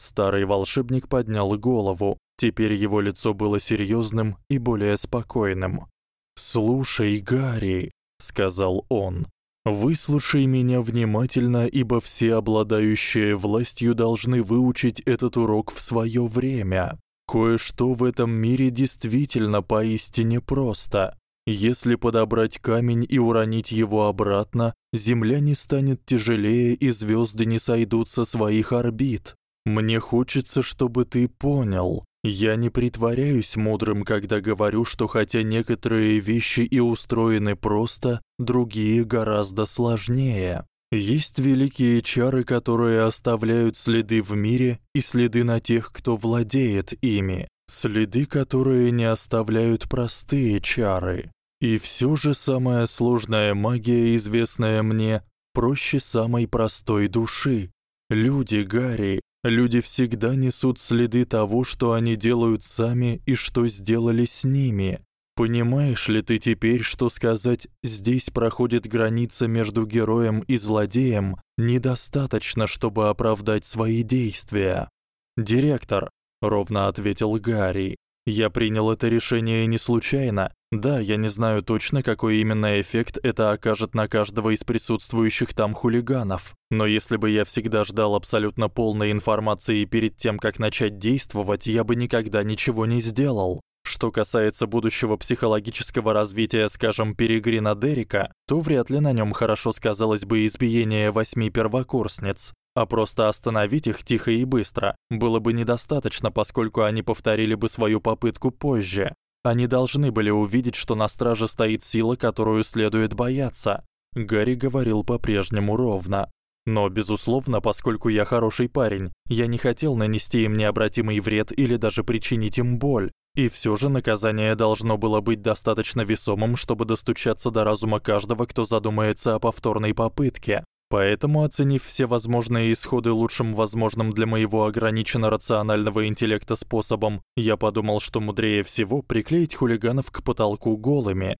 S1: Старый волшебник поднял голову. Теперь его лицо было серьёзным и более спокойным. "Слушай, Гарри", сказал он. "Выслушай меня внимательно, ибо все обладающие властью должны выучить этот урок в своё время. Кое-что в этом мире действительно поистине просто. Если подобрать камень и уронить его обратно, земля не станет тяжелее и звёзды не сойдут со своих орбит. Мне хочется, чтобы ты понял. Я не притворяюсь мудрым, когда говорю, что хотя некоторые вещи и устроены просто, другие гораздо сложнее. Есть великие чары, которые оставляют следы в мире и следы на тех, кто владеет ими. Следы, которые не оставляют простые чары. И всё же самая сложная магия, известная мне, проще самой простой души. Люди, Гарри, люди всегда несут следы того, что они делают сами и что сделали с ними. Понимаешь ли ты теперь, что сказать «здесь проходит граница между героем и злодеем» недостаточно, чтобы оправдать свои действия? Директор, ровно ответил Гарри. Я принял это решение не случайно. Да, я не знаю точно, какой именно эффект это окажет на каждого из присутствующих там хулиганов, но если бы я всегда ждал абсолютно полной информации перед тем, как начать действовать, я бы никогда ничего не сделал. Что касается будущего психологического развития, скажем, Перегрина Деррика, то вряд ли на нём хорошо сказалось бы избиение восьми первокурсниц. А просто остановить их тихо и быстро было бы недостаточно, поскольку они повторили бы свою попытку позже. Они должны были увидеть, что на страже стоит сила, которую следует бояться. Гарри говорил по-прежнему ровно. Но, безусловно, поскольку я хороший парень, я не хотел нанести им необратимый вред или даже причинить им боль. И всё же наказание должно было быть достаточно весомым, чтобы достучаться до разума каждого, кто задумается о повторной попытке. Поэтому, оценив все возможные исходы лучшим возможным для моего ограниченно рационального интеллекта способом, я подумал, что мудрее всего приклеить хулиганов к потолку голыми.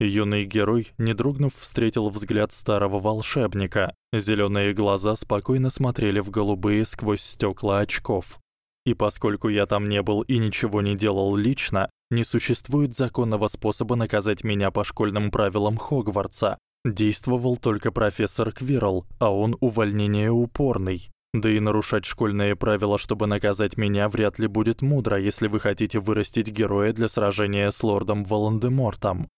S1: Юный герой, не дрогнув, встретил взгляд старого волшебника. Зелёные глаза спокойно смотрели в голубые сквозь стёкла очков. И поскольку я там не был и ничего не делал лично, не существует законного способа наказать меня по школьным правилам Хогвартса. Действовал только профессор Квирл, а он увольнение упорный. Да и нарушать школьные правила, чтобы наказать меня, вряд ли будет мудро, если вы хотите вырастить героя для сражения с лордом Волан-де-Мортом.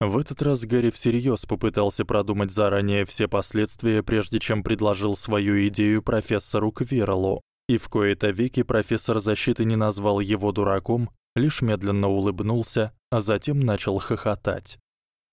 S1: В этот раз Гарри всерьёз попытался продумать заранее все последствия, прежде чем предложил свою идею профессору Квирлу. И в кои-то веки профессор защиты не назвал его дураком, лишь медленно улыбнулся, а затем начал хохотать.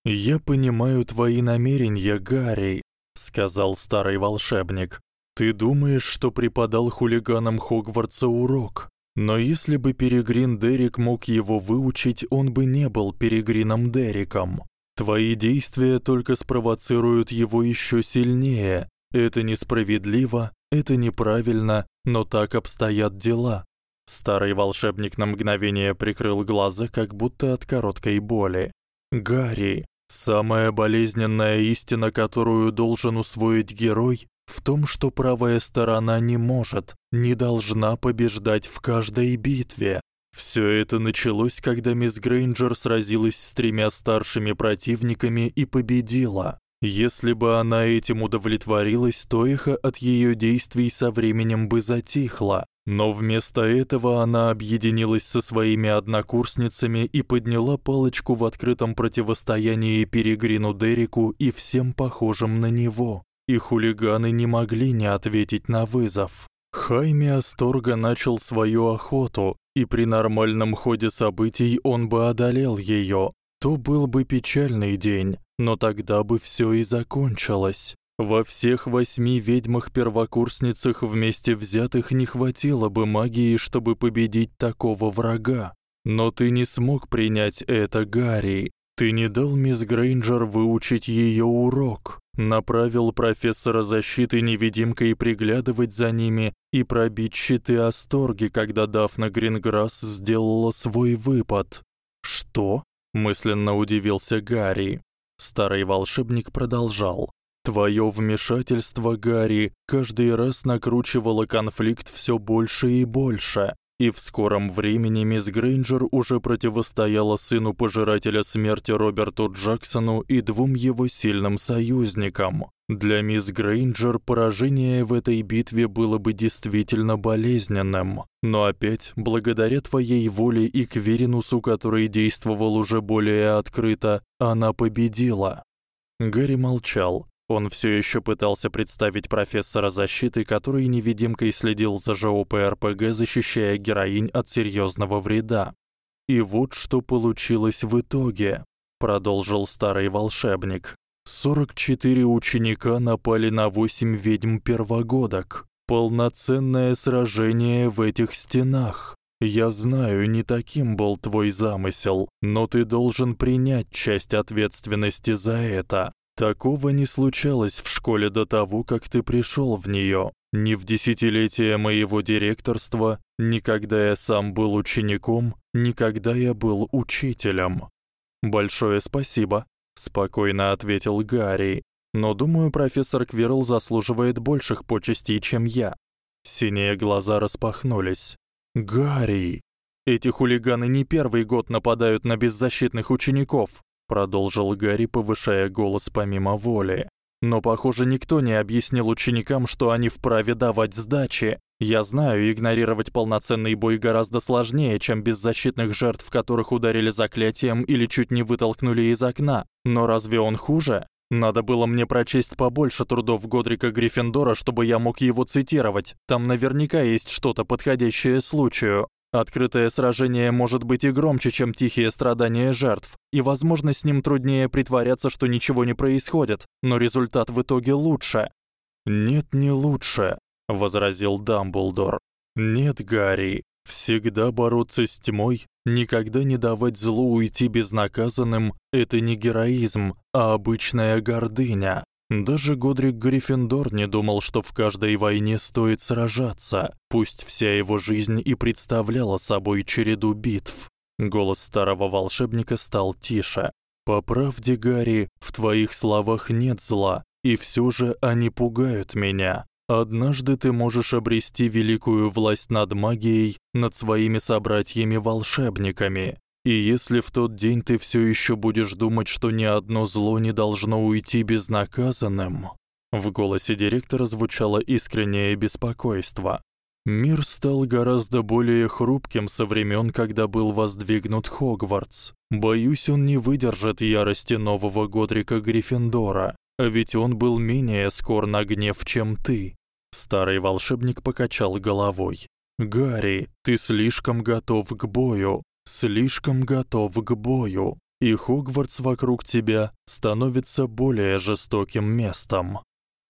S1: "Я понимаю твои намерения, Гарри", сказал старый волшебник. "Ты думаешь, что преподал хулиганам Хогвартса урок? Но если бы Перегрин Дерек мог его выучить, он бы не был Перегрином Дереком. Твои действия только спровоцируют его ещё сильнее. Это несправедливо, это неправильно, но так обстоят дела. Старый волшебник на мгновение прикрыл глаза, как будто от короткой боли. Гарри, Самая болезненная истина, которую должен усвоить герой, в том, что правая сторона не может, не должна побеждать в каждой битве. Всё это началось, когда мисс Грейнджер сразилась с тремя старшими противниками и победила. Если бы она этим удовлетворилась, то эхо от её действий со временем бы затихло. Но вместо этого она объединилась со своими однокурсницами и подняла палочку в открытом противостоянии Перегрину Дереку и всем похожим на него. И хулиганы не могли не ответить на вызов. Хайми Асторга начал свою охоту, и при нормальном ходе событий он бы одолел её. То был бы печальный день, но тогда бы всё и закончилось. Во всех восьми ведьмах-первокурсницах вместе взятых не хватило бы магии, чтобы победить такого врага. Но ты не смог принять это, Гарри. Ты не дал мисс Грейнджер выучить её урок, направил профессора защиты невидимкой приглядывать за ними и пробить щиты Асторги, когда Дафна Гринграсс сделала свой выпад. Что? мысленно удивился Гарри. Старый волшебник продолжал: Твоё вмешательство, Гарри, каждый раз накручивало конфликт всё больше и больше. И в скором времени мисс Грейнджер уже противостояла сыну пожирателя смерти Роберту Джексону и двум его сильным союзникам. Для мисс Грейнджер поражение в этой битве было бы действительно болезненным. Но опять, благодаря твоей воле и Кверинусу, который действовал уже более открыто, она победила. Гарри молчал, он всё ещё пытался представить профессора защиты, который невидимкой следил за ЖОП-РПГ, защищая героинь от серьёзного вреда. И вот что получилось в итоге, продолжил старый волшебник. 44 ученика напали на 8 ведьм первогодок. Полноценное сражение в этих стенах. Я знаю, не таким был твой замысел, но ты должен принять часть ответственности за это. Такого не случалось в школе до того, как ты пришёл в неё. Ни в десятилетие моего директорства, ни когда я сам был учеником, ни когда я был учителем. Большое спасибо, спокойно ответил Гарри. Но думаю, профессор Квирл заслуживает больших почестей, чем я. Синие глаза распахнулись. Гарри, эти хулиганы не первый год нападают на беззащитных учеников продолжил Гарри, повышая голос помимо воли. Но, похоже, никто не объяснил ученикам, что они вправе давать сдачи. Я знаю, игнорировать полноценный бой гораздо сложнее, чем беззащитных жертв, которых ударили заклятием или чуть не вытолкнули из окна. Но разве он хуже? Надо было мне прочесть побольше трудов Годрика Гриффиндора, чтобы я мог его цитировать. Там наверняка есть что-то подходящее случаю. Открытое сражение может быть и громче, чем тихие страдания жертв, и, возможно, с ним труднее притворяться, что ничего не происходит, но результат в итоге лучше. Нет, не лучше, возразил Дамблдор. Нет, Гарри, всегда бороться с тьмой, никогда не давать злу уйти безнаказанным это не героизм, а обычная гордыня. Даже Годрик Гриффиндор не думал, что в каждой войне стоит сражаться, пусть вся его жизнь и представляла собой череду битв. Голос старого волшебника стал тише. По правде, Гарри, в твоих словах нет зла, и всё же они пугают меня. Однажды ты можешь обрести великую власть над магией, над своими собратьями-волшебниками. И если в тот день ты всё ещё будешь думать, что ни одно зло не должно уйти безнаказанным, в голосе директора звучало искреннее беспокойство. Мир стал гораздо более хрупким со времён, когда был воздвигнут Хогвартс. Боюсь, он не выдержит ярости нового Годрика Гриффиндора, а ведь он был менее скор на гнев, чем ты. Старый волшебник покачал головой. Гарри, ты слишком готов к бою слишком готов к бою, и Хогвартс вокруг тебя становится более жестоким местом.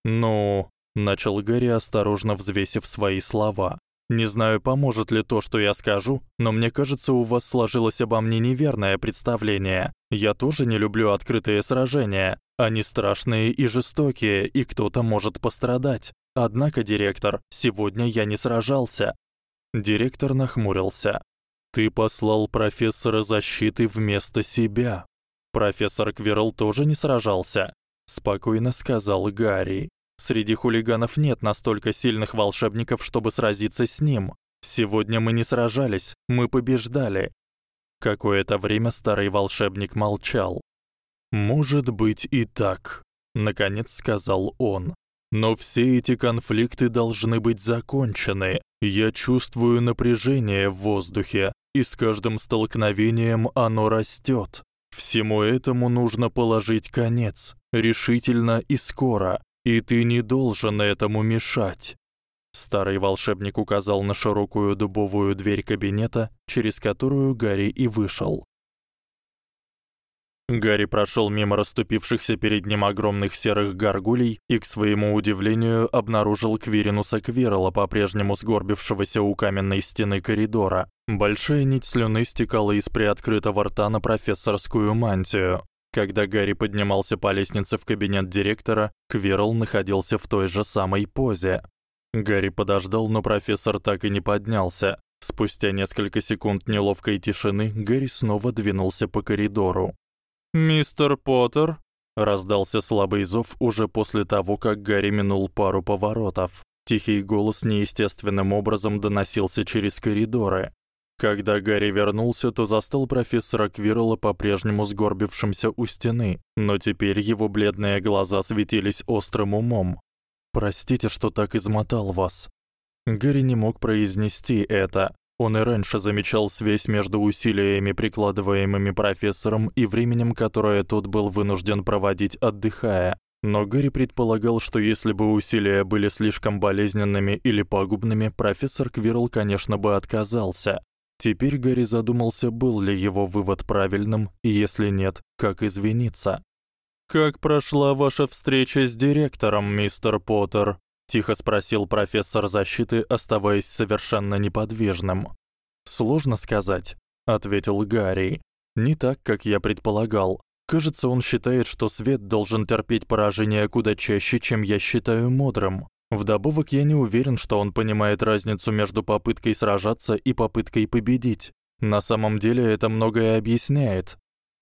S1: Ну, начал Гарри, осторожно взвесив свои слова. Не знаю, поможет ли то, что я скажу, но мне кажется, у вас сложилось обо мне неверное представление. Я тоже не люблю открытые сражения. Они страшные и жестокие, и кто-то может пострадать. Однако, директор, сегодня я не сражался. Директор нахмурился. Ты послал профессора защиты вместо себя. Профессор Квирл тоже не сражался, спокойно сказал Гарри. Среди хулиганов нет настолько сильных волшебников, чтобы сразиться с ним. Сегодня мы не сражались, мы побеждали. Какое-то время старый волшебник молчал. Может быть и так, наконец сказал он. Но все эти конфликты должны быть закончены. Я чувствую напряжение в воздухе, и с каждым столкновением оно растёт. Всему этому нужно положить конец, решительно и скоро, и ты не должен этому мешать. Старый волшебник указал на широкую дубовую дверь кабинета, через которую Гарри и вышел. Гарри прошёл мимо расступившихся перед ним огромных серых горгулей и к своему удивлению обнаружил Квиринуса Квирла, по-прежнему сгорбившегося у каменной стены коридора. Большая нить слюны стекала из приоткрытого рта на профессорскую мантию. Когда Гарри поднимался по лестнице в кабинет директора, Квирл находился в той же самой позе. Гарри подождал, но профессор так и не поднялся. Спустя несколько секунд неловкой тишины Гарри снова двинулся по коридору.
S2: «Мистер Поттер?»
S1: — раздался слабый зов уже после того, как Гарри минул пару поворотов. Тихий голос неестественным образом доносился через коридоры. Когда Гарри вернулся, то застал профессора Квирла по-прежнему сгорбившимся у стены, но теперь его бледные глаза светились острым умом. «Простите, что так измотал вас». Гарри не мог произнести это. Он и раньше замечал связь между усилиями, прикладываемыми профессором, и временем, которое тот был вынужден проводить отдыхая. Но Гарри предполагал, что если бы усилия были слишком болезненными или пагубными, профессор Квирл, конечно, бы отказался. Теперь Гарри задумался, был ли его вывод правильным, и если нет, как извиниться.
S2: «Как прошла ваша встреча с директором, мистер Поттер?» Тихо спросил профессор защиты, оставаясь совершенно неподвижным.
S1: Сложно сказать, ответил Гарри. Не так, как я предполагал. Кажется, он считает, что свет должен терпеть поражение куда чаще, чем я считаю мудрым. Вдобавок, я не уверен, что он понимает разницу между попыткой сражаться и попыткой победить. На самом деле это многое объясняет.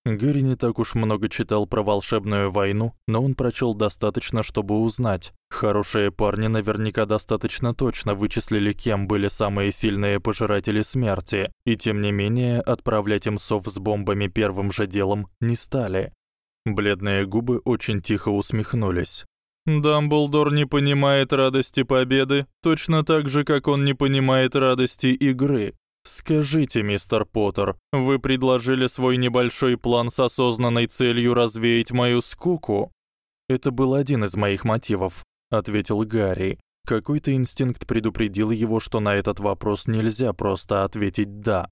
S1: Гэри не так уж много читал про волшебную войну, но он прочёл достаточно, чтобы узнать. Хорошие парни наверняка достаточно точно вычислили, кем были самые сильные пожиратели смерти, и тем не менее отправлять им сов с бомбами первым же делом не стали. Бледные губы очень тихо усмехнулись.
S2: Дамблдор не понимает радости победы, точно так же, как он не понимает радости игры. Скажите, мистер Поттер, вы предложили свой небольшой план с осознанной целью развеять мою скуку?
S1: Это был один из моих мотивов, ответил Гарри. Какой-то инстинкт предупредил его, что на этот вопрос нельзя просто ответить да.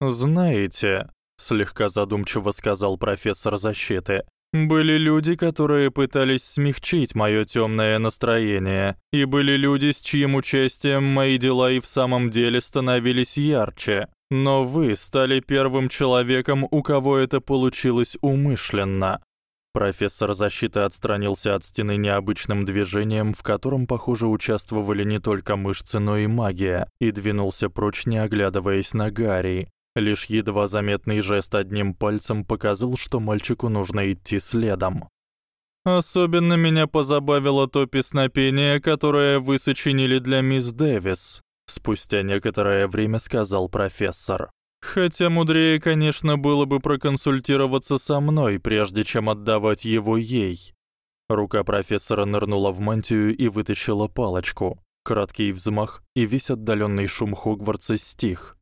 S2: Знаете, слегка задумчиво сказал профессор защиты. Были люди, которые пытались смягчить моё тёмное настроение, и были люди, с чьим участием мои дела и в самом деле становились ярче. Но вы стали первым человеком, у кого это получилось умышленно.
S1: Профессор защиты отстранился от стены необычным движением, в котором, похоже, участвовали не только мышцы, но и магия, и двинулся прочь, не оглядываясь на Гарри. Лишь едва заметный жест одним пальцем показал, что мальчику нужно идти следом.
S2: Особенно меня позабавило то песнопение, которое вы сочинили для мисс Дэвис, спустя некоторое время сказал профессор. Хотя мудрее, конечно, было бы проконсультироваться со мной, прежде чем отдавать его ей.
S1: Рука профессора нырнула в мантию и вытащила палочку. Краткий взмах, и весь отдалённый шум Хогвартса стих.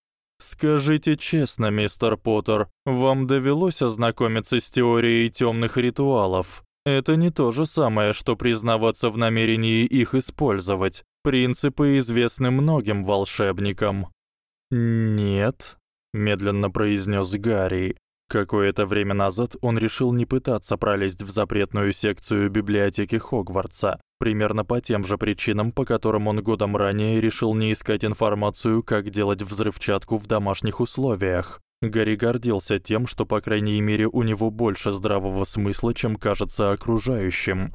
S2: Скажите честно, мистер Поттер, вам довелось ознакомиться с теорией тёмных ритуалов? Это не то же самое, что признаваться в намерении их использовать. Принципы известны многим волшебникам.
S1: Нет, медленно произнёс Гарри. Какое-то время назад он решил не пытаться пролезть в запретную секцию библиотеки Хогвартса, примерно по тем же причинам, по которым он годом ранее решил не искать информацию, как делать взрывчатку в домашних условиях. Гарри гордился тем, что по крайней мере у него больше здравого смысла, чем кажется окружающим.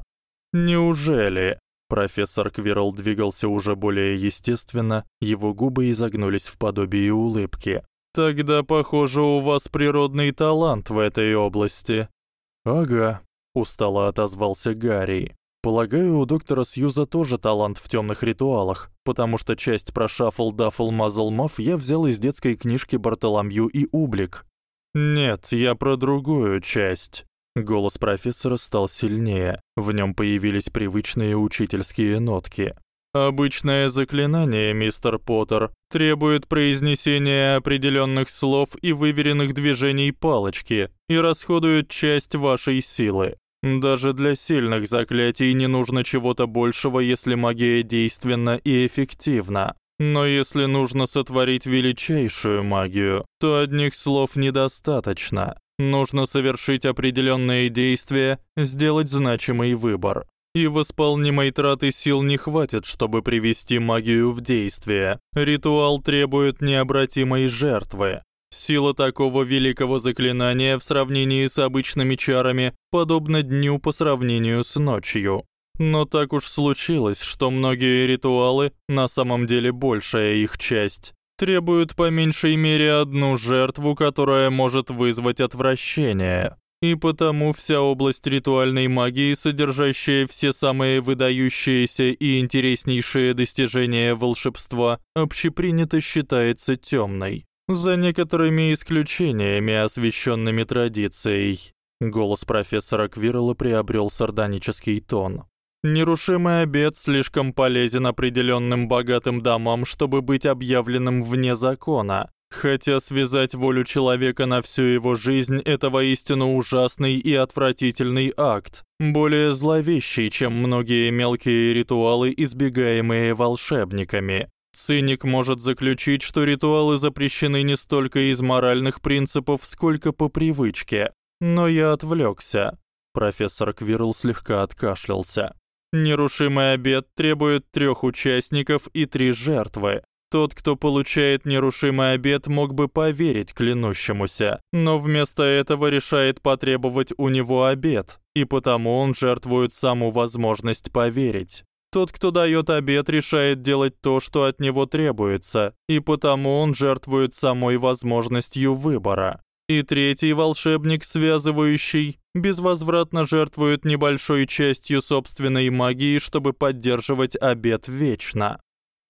S2: Неужели?
S1: Профессор Квирл двигался уже более естественно, его губы изогнулись в подобии улыбки.
S2: Тогда, похоже, у вас природный талант в этой области.
S1: Ага, устало отозвался Гарри. Полагаю, у доктора Сьюза тоже талант в тёмных ритуалах, потому что часть про шафл, дафл, мазл, маф я взял из детской книжки Бартоломью и Ублик.
S2: Нет, я про другую часть.
S1: Голос профессора стал сильнее. В нём появились привычные учительские нотки.
S2: Обычное заклинание, мистер Поттер, требует произнесения определённых слов и выверенных движений палочки и расходует часть вашей силы. Даже для сильных заклятий не нужно чего-то большего, если магия действенна и эффективна. Но если нужно сотворить величайшую магию, то одних слов недостаточно. Нужно совершить определённые действия, сделать значимый выбор. И восполнимой траты сил не хватит, чтобы привести магию в действие. Ритуал требует необратимой жертвы. Сила такого великого заклинания в сравнении с обычными чарами подобна дню по сравнению с ночью. Но так уж случилось, что многие ритуалы, на самом деле большая их часть, требуют по меньшей мере одну жертву, которая может вызвать отвращение. И потому вся область ритуальной магии, содержащая все самые выдающиеся и интереснейшие достижения волшебства, общепринято считается тёмной. За некоторыми исключениями, освящёнными традицией. Голос профессора Квирла приобрёл сардонический тон. Нерушимый обет слишком полезен определённым богатым домам, чтобы быть объявленным вне закона. Хотя связать волю человека на всю его жизнь это воистину ужасный и отвратительный акт, более зловещий, чем многие мелкие ритуалы, избегаемые волшебниками. Циник может заключить, что ритуалы запрещены не столько из моральных принципов, сколько по привычке. Но я отвлёкся. Профессор Квирл слегка откашлялся. Нерушимый обет требует трёх участников и три жертвы. Тот, кто получает нерушимый обет, мог бы поверить клянущемуся, но вместо этого решает потребовать у него обет, и потому он жертвует саму возможность поверить. Тот, кто даёт обет, решает делать то, что от него требуется, и потому он жертвует самой возможностью выбора. И третий волшебник, связывающий, безвозвратно жертвует небольшой частью собственной магии, чтобы поддерживать обет вечно.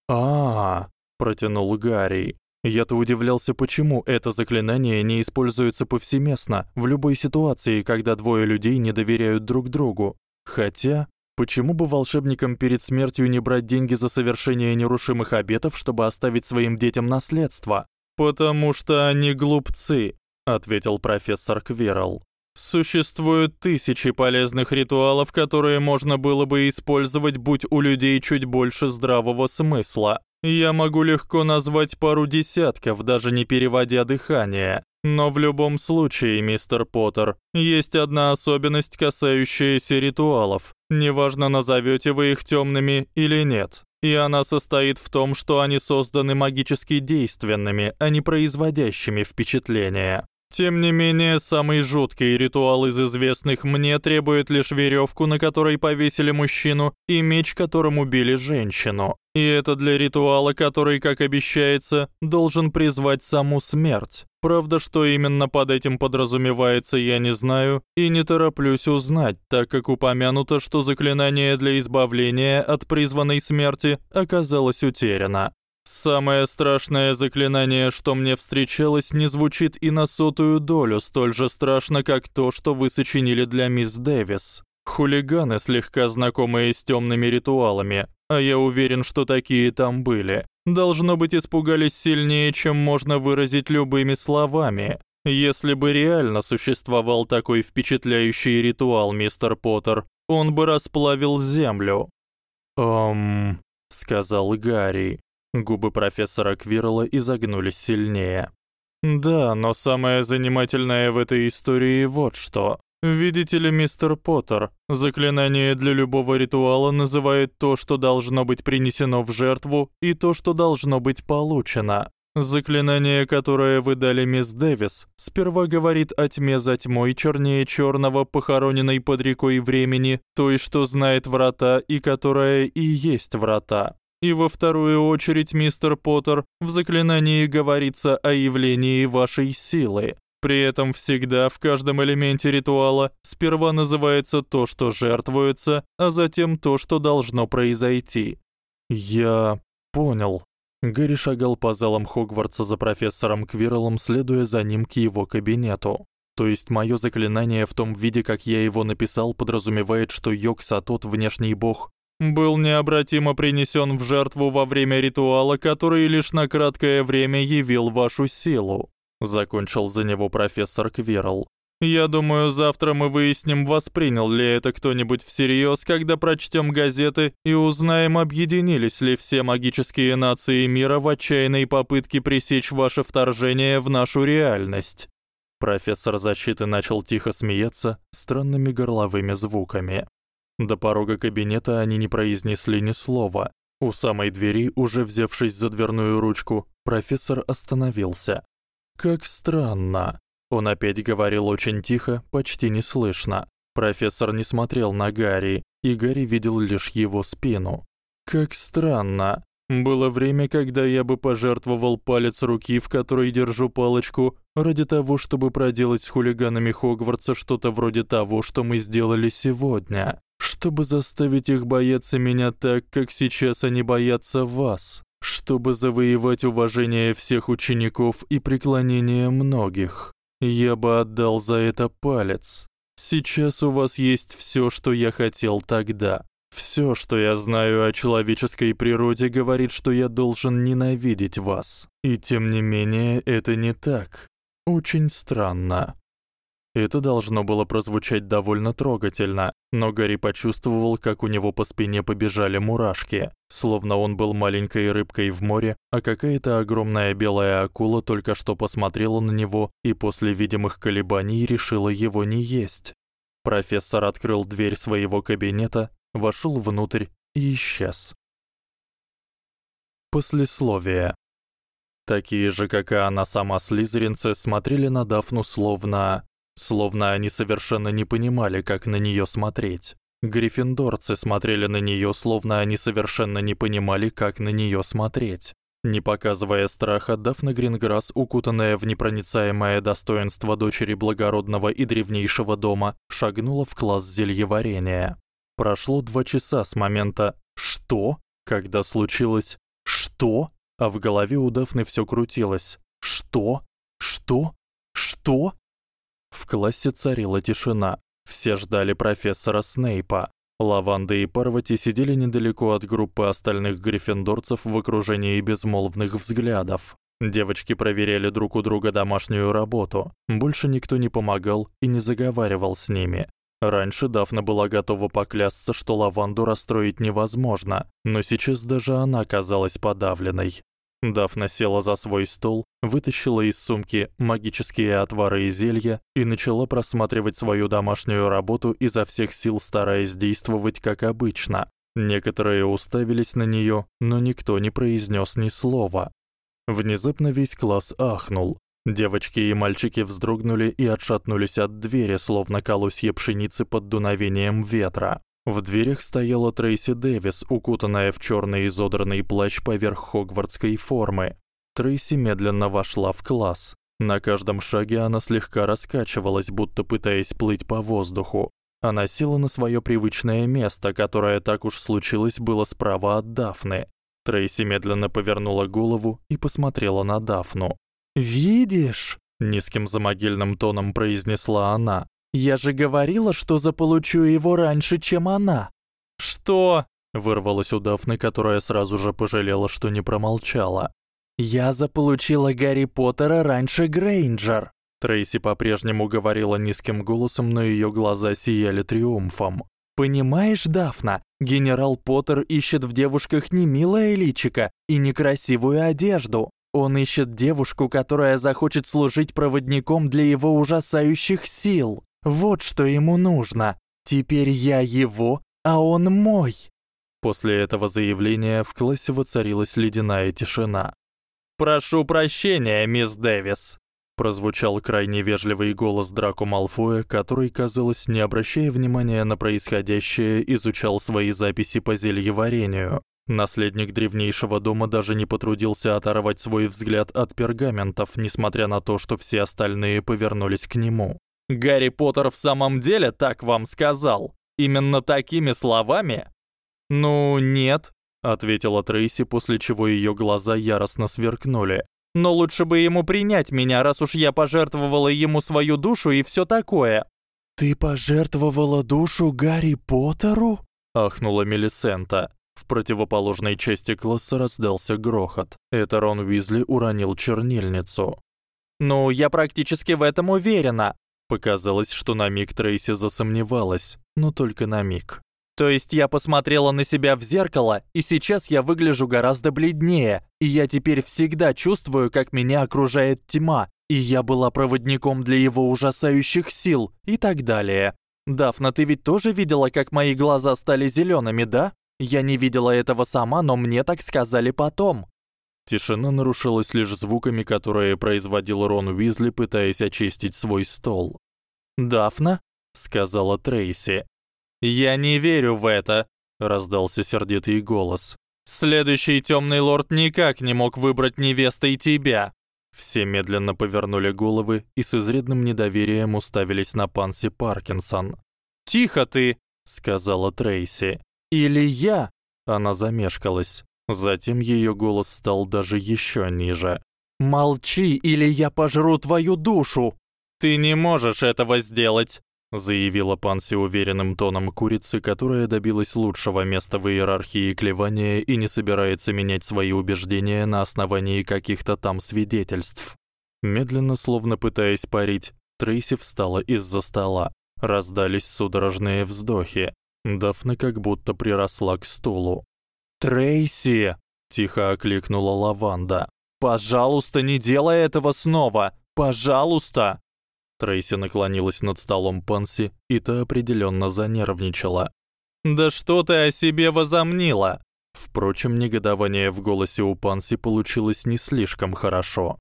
S2: А, -а, -а протянул Гарри. Я-то удивлялся, почему это заклинание не используется повсеместно, в любой ситуации, когда двое людей не доверяют друг другу. Хотя, почему бы волшебникам перед смертью не брать деньги за совершение нерушимых обетов, чтобы оставить своим детям наследство? Потому что они глупцы, ответил профессор Квирл. Существуют тысячи полезных ритуалов, которые можно было бы использовать, будь у людей чуть больше здравого смысла. Я могу легко назвать пару десятков, даже не переводя дыхание. Но в любом случае, мистер Поттер, есть одна особенность, касающаяся ритуалов. Неважно, назовёте вы их тёмными или нет. И она состоит в том, что они созданы магически действенными, а не производящими впечатления. Тем не менее, самый жуткий ритуал из известных мне требует лишь верёвку, на которой повесили мужчину, и меч, которым убили женщину. И это для ритуала, который, как обещается, должен призвать саму смерть. Правда, что именно под этим подразумевается, я не знаю и не тороплюсь узнать, так как упомянуто, что заклинание для избавления от призванной смерти оказалось утеряно. Самое страшное заклинание, что мне встречалось, не звучит и на сотую долю столь же страшно, как то, что вы сочинили для мисс Дэвис. Хулиганы, слегка знакомые с тёмными ритуалами, а я уверен, что такие там были, должно быть испугались сильнее, чем можно выразить любыми словами. Если бы реально существовал такой впечатляющий ритуал, мистер Поттер, он бы расплавил землю. Эм, сказал Гарри. Губы профессора Квирла изогнулись сильнее. Да, но самое занимательное в этой истории вот что. Видите ли, мистер Поттер, заклинание для любого ритуала называет то, что должно быть принесено в жертву, и то, что должно быть получено. Заклинание, которое вы дали мисс Дэвис, сперва говорит о тьме за тьмой чернее чёрного, похороненной под рекой времени, той, что знает врата и которая и есть врата. И во вторую очередь, мистер Поттер, в заклинании говорится о явлении вашей силы. При этом всегда в каждом элементе ритуала сперва называется то, что жертвуется, а затем то, что должно произойти. Я понял. Гэри шагал по залам Хогвартса за профессором Квирлом, следуя за ним к его кабинету. То есть моё заклинание в том виде, как я его написал, подразумевает, что Йог-Сатот, внешний бог, был необратимо принесён в жертву во время ритуала, который лишь на краткое время явил вашу силу, закончил за него профессор Квирл. Я думаю, завтра мы выясним, воспринял ли это кто-нибудь всерьёз, когда прочтём газеты и узнаем, объединились ли все магические нации мира в отчаянной попытке пресечь ваше вторжение в нашу реальность.
S1: Профессор защиты начал тихо смеяться странными горловыми звуками. До порога кабинета они не произнесли ни слова. У самой двери, уже взявшись за дверную ручку, профессор остановился. Как странно. Он опять говорил очень тихо, почти неслышно. Профессор не смотрел на Гарри, и Гарри видел лишь его спину. Как странно. Было время, когда я бы пожертвовал палец руки, в которой держу палочку, ради того, чтобы проделать с хулиганами Хогвартса что-то вроде того, что мы сделали сегодня, чтобы заставить их бояться меня так, как сейчас они боятся вас, чтобы завоевать уважение всех учеников и преклонение многих. Я бы отдал за это палец. Сейчас у вас есть всё, что я хотел тогда. Всё, что я знаю о человеческой природе, говорит, что я должен ненавидеть вас. И тем не менее, это не так. Очень странно. Это должно было прозвучать довольно трогательно, но Гарри почувствовал, как у него по спине побежали мурашки, словно он был маленькой рыбкой в море, а какая-то огромная белая акула только что посмотрела на него и после видимых колебаний решила его не есть. Профессор открыл дверь своего кабинета, вошёл внутрь и исчез. Послесловие. Такие же, как и она сама слизеринцы, смотрели на Дафну словно словно они совершенно не понимали, как на неё смотреть. Гриффиндорцы смотрели на неё, словно они совершенно не понимали, как на неё смотреть. Не показывая страха, Дафна Гринграсс, укутанная в непроницаемое достоинство дочери благородного и древнейшего дома, шагнула в класс зельеварения. Прошло два часа с момента «Что?», когда случилось «Что?», а в голове у Дафны всё крутилось «Что? Что? Что?». В классе царила тишина. Все ждали профессора Снейпа. Лаванда и Парвати сидели недалеко от группы остальных гриффиндорцев в окружении безмолвных взглядов. Девочки проверяли друг у друга домашнюю работу. Больше никто не помогал и не заговаривал с ними. Раньше Дафна была готова поклясться, что Лаванду расстроить невозможно, но сейчас даже она казалась подавленной. Дафна села за свой стол, вытащила из сумки магические отвары и зелья и начала просматривать свою домашнюю работу изо всех сил, стараясь действовать как обычно. Некоторые уставились на неё, но никто не произнёс ни слова. Внезапно весь класс ахнул. Девочки и мальчики вздрогнули и отшатнулись от двери, словно колосья пшеницы под дуновением ветра. В дверях стояла Трейси Дэвис, укутанная в чёрный изодранный плащ поверх хогвартской формы. Трейси медленно вошла в класс. На каждом шаге она слегка раскачивалась, будто пытаясь плыть по воздуху. Она села на своё привычное место, которое так уж случилось было справа от Дафны. Трейси медленно повернула голову и посмотрела на Дафну. "Видишь?" низким замогильным тоном произнесла она. Я же говорила, что заполучу его раньше, чем она. Что? вырвалось у Дафны, которая сразу же пожалела, что не промолчала. Я заполучила Гарри Поттера раньше Грейнджер. Трейси по-прежнему говорила низким голосом, но её глаза сияли триумфом. Понимаешь, Дафна, генерал Поттер ищет в девушках не милое личико и не красивую одежду. Он ищет девушку, которая захочет служить проводником для его ужасающих сил. Вот что ему нужно. Теперь я его, а он мой. После этого заявления в классе воцарилась ледяная тишина. Прошу прощения, мисс Дэвис, прозвучал крайне вежливый голос Драко Малфоя, который, казалось, не обращая внимания на происходящее, изучал свои записи по зельеварению. Наследник древнейшего дома даже не потрудился оторвать свой взгляд от пергаментов, несмотря на то, что все остальные повернулись к нему. Гарри Поттер в самом деле так вам сказал? Именно такими словами? Ну, нет, ответила Трейси, после чего её глаза яростно сверкнули. Но лучше бы ему принять меня, раз уж я пожертвовала ему свою душу и всё такое. Ты пожертвовала душу Гарри Поттеру? ахнула Мелисента. В противоположной части класса раздался грохот. Это Рон Уизли уронил чернильницу. Ну, я практически в этом уверена, Показалось, что на миг Трейси засомневалась, но только на миг. То есть я посмотрела на себя в зеркало, и сейчас я выгляжу гораздо бледнее, и я теперь всегда чувствую, как меня окружает тьма,
S2: и я была проводником для его ужасающих сил и так далее. Дафна, ты ведь тоже видела, как мои глаза стали зелёными, да? Я не видела этого сама, но мне так сказали потом.
S1: Тишина нарушилась лишь звуками, которые производил Рон Уизли, пытаясь очистить свой стол.
S2: "Дафна", сказала Трейси. "Я не верю в это", раздался сердитый голос. "Следующий тёмный лорд никак не мог выбрать невестой тебя". Все медленно повернули головы и с изрядным недоверием уставились на Панси Паркинсон. "Тихо ты", сказала Трейси. "Или я?" Она замешкалась. Затем её голос стал даже ещё ниже. Молчи, или я пожру твою душу. Ты не можешь этого сделать, заявила Панси уверенным тоном курицы, которая добилась лучшего места в иерархии клевания и не собирается менять свои убеждения на основании каких-то там свидетельств. Медленно, словно пытаясь парить, Трейси встала из-за стола. Раздались судорожные вздохи. Дафна как будто приросла к стулу. Трейси, тихо окликнула Лаванда. Пожалуйста, не делай этого снова. Пожалуйста. Трейси наклонилась над столом Панси, и та определённо занервничала. Да что ты о себе возомнила? Впрочем, негодование в голосе у Панси получилось не слишком хорошо.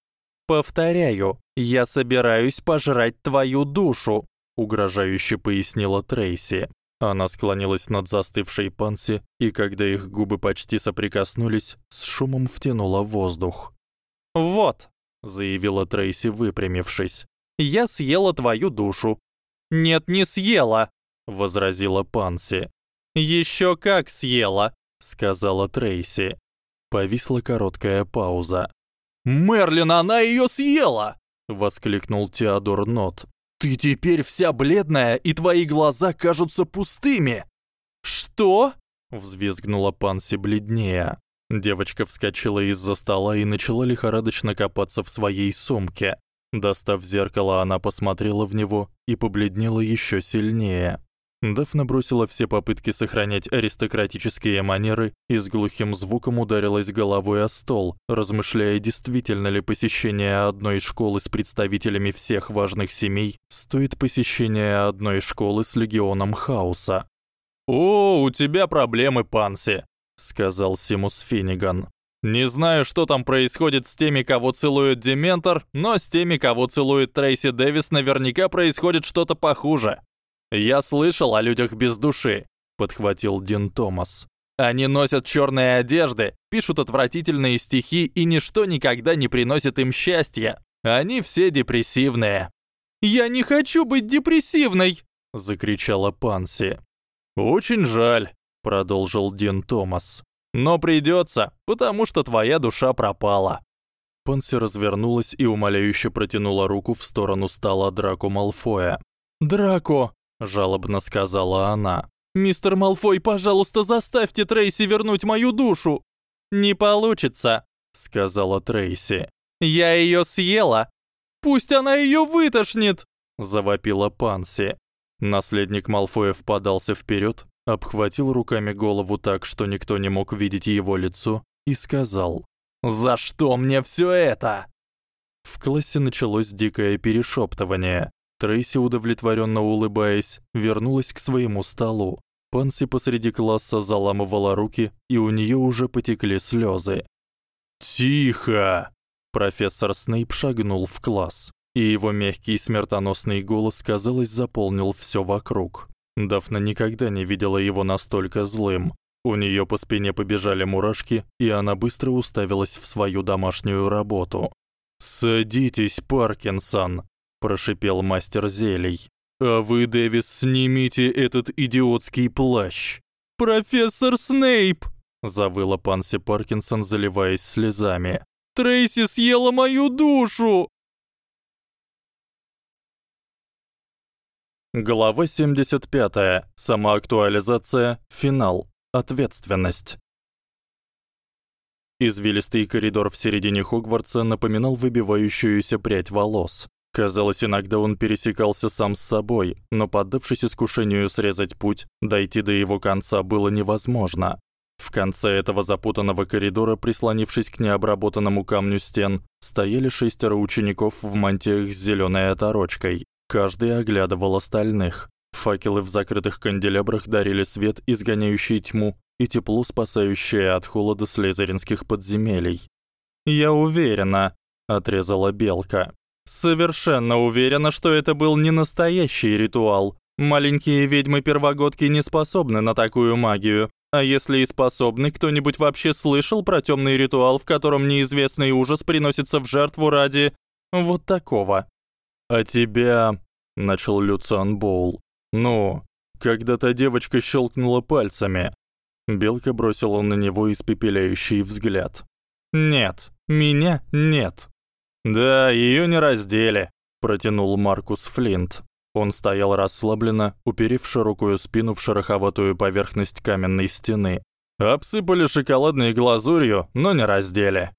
S2: Повторяю, я собираюсь пожрать твою душу, угрожающе пояснила Трейси. Она склонилась над застывшей Панси, и когда их губы почти соприкоснулись, с шумом втянула воздух. "Вот", заявила Трейси, выпрямившись. "Я съела твою душу". "Нет, не съела", возразила Панси. "Ещё как съела", сказала Трейси. Повисла короткая пауза. "Мерлин, она её съела!" воскликнул Теодор Нот. Ты теперь вся бледная, и твои глаза кажутся пустыми. Что? взвизгнула Панси бледнее. Девочка вскочила из-за стола и начала лихорадочно копаться в своей сумке. Достав зеркало, она посмотрела в него и побледнела ещё сильнее. Дафна бросила все попытки сохранять аристократические манеры и с глухим звуком ударилась головой о стол, размышляя, действительно ли посещение одной школы с представителями всех важных семей стоит посещения одной школы с легионом хаоса. "О, у тебя проблемы, Панси", сказал Симус Финиган. Не знаю, что там происходит с теми, кого целует Дементор, но с теми, кого целует Трейси Дэвис, наверняка происходит что-то похуже. Я слышал о людях без души, подхватил Дин Томас. Они носят чёрные одежды, пишут отвратительные стихи, и ничто никогда не приносит им счастья. Они все депрессивные. Я не хочу быть депрессивной, закричала Панси. Очень жаль, продолжил Дин Томас. Но придётся, потому что твоя душа пропала. Панси развернулась и умоляюще протянула руку в сторону стола Драко Малфоя. "Драко", жалобно сказала она. Мистер Малфой, пожалуйста, заставьте Трейси вернуть мою душу. Не получится, сказала Трейси. Я её съела. Пусть она её вытошнит, завопила Панси. Наследник Малфоя подался вперёд, обхватил руками голову так, что никто не мог видеть его лицо, и сказал: "За что мне всё это?" В классе началось дикое перешёптывание. Трейси, удовлетворённо улыбаясь, вернулась к своему столу. Панси посреди класса заламывала руки, и у неё уже потекли слёзы. "Тихо!" Профессор Снейп шагнул в класс, и его мягкий смертоносный голос, казалось, заполнил всё вокруг. Дафна никогда не видела его настолько злым. У неё по спине побежали мурашки, и она быстро уставилась в свою домашнюю работу. "Садитесь, Паркинсон", прошипел мастер зелий. А вы, Дэвис, снимите этот идиотский плащ. Профессор Снейп, завыла Панси Паркинсон, заливаясь слезами. Трейси съела мою душу. Глава 75. Самоактуализация. Финал. Ответственность. Извилистый коридор в середине Хогвартса напоминал выбивающуюся прядь волос. Казалось, иногда он пересекался сам с собой, но поддавшись искушению срезать путь, дойти до его конца было невозможно.
S1: В конце этого запутанного коридора, прислонившись к необработанному камню стен, стояли шестеро учеников в мантиях с зелёной оторочкой. Каждый оглядывал остальных. Факелы в закрытых канделябрах дарили свет, изгоняющий тьму, и тепло, спасающее от холода слизеринских подземелий. "Я уверена", отрезала Белка. "Совершенно уверена, что это был не настоящий ритуал. Маленькие ведьмы-первогодки не способны на такую магию. А если и способны, кто-нибудь вообще слышал про тёмный ритуал, в котором неизвестный ужас приносится в жертву ради вот такого? А тебя, начал Люциан Боул. Ну, когда та девочка щелкнула пальцами. Белка бросила на него испепеляющий взгляд. Нет, меня нет. Да, её не раздели, протянул Маркус Флинт. Он стоял расслабленно, уперев широкую спину в шероховатую поверхность каменной стены. Обсыпали шоколадной глазурью, но не раздели.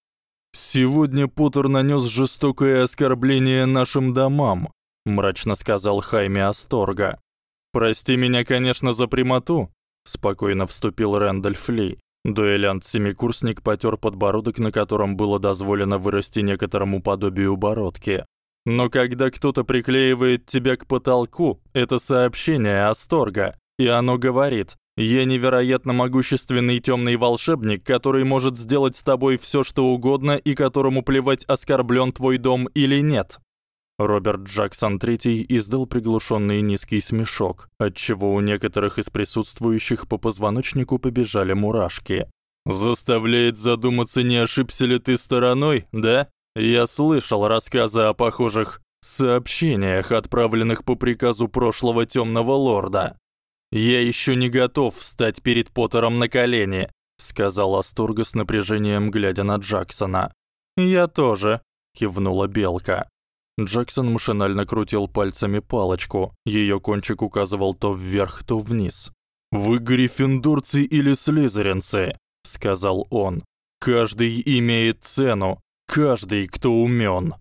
S1: Сегодня Поттер нанёс жестокое оскорбление нашим домам, мрачно сказал Хайме Асторга. Прости меня, конечно, за прямоту, спокойно вступил Рэндольф Ли. Дуэлянт-семикурсник потёр подбородок, на котором было дозволено вырасти некоторому подобию бородки. Но когда кто-то приклеивает тебя к потолку, это сообщение Асторга, и оно говорит: "Я невероятно могущественный тёмный волшебник, который может сделать с тобой всё, что угодно и которому плевать, оскорблён твой дом или нет". Роберт Джексон III издал приглушённый низкий смешок, отчего у некоторых из присутствующих по позвоночнику побежали мурашки. Заставляет задуматься, не ошибся ли ты стороной, да? Я слышал рассказы о похожих сообщениях, отправленных по приказу прошлого Тёмного лорда. Я ещё не готов встать перед Поттером на колени, сказал Астурга с напряжением глядя на Джексона. Я тоже, кивнула Белка. Джексон машинально крутил пальцами палочку. Её кончик указывал то вверх, то вниз. Вы гриффиндорцы или слизеринцы, сказал он. Каждый имеет цену, каждый, кто умён.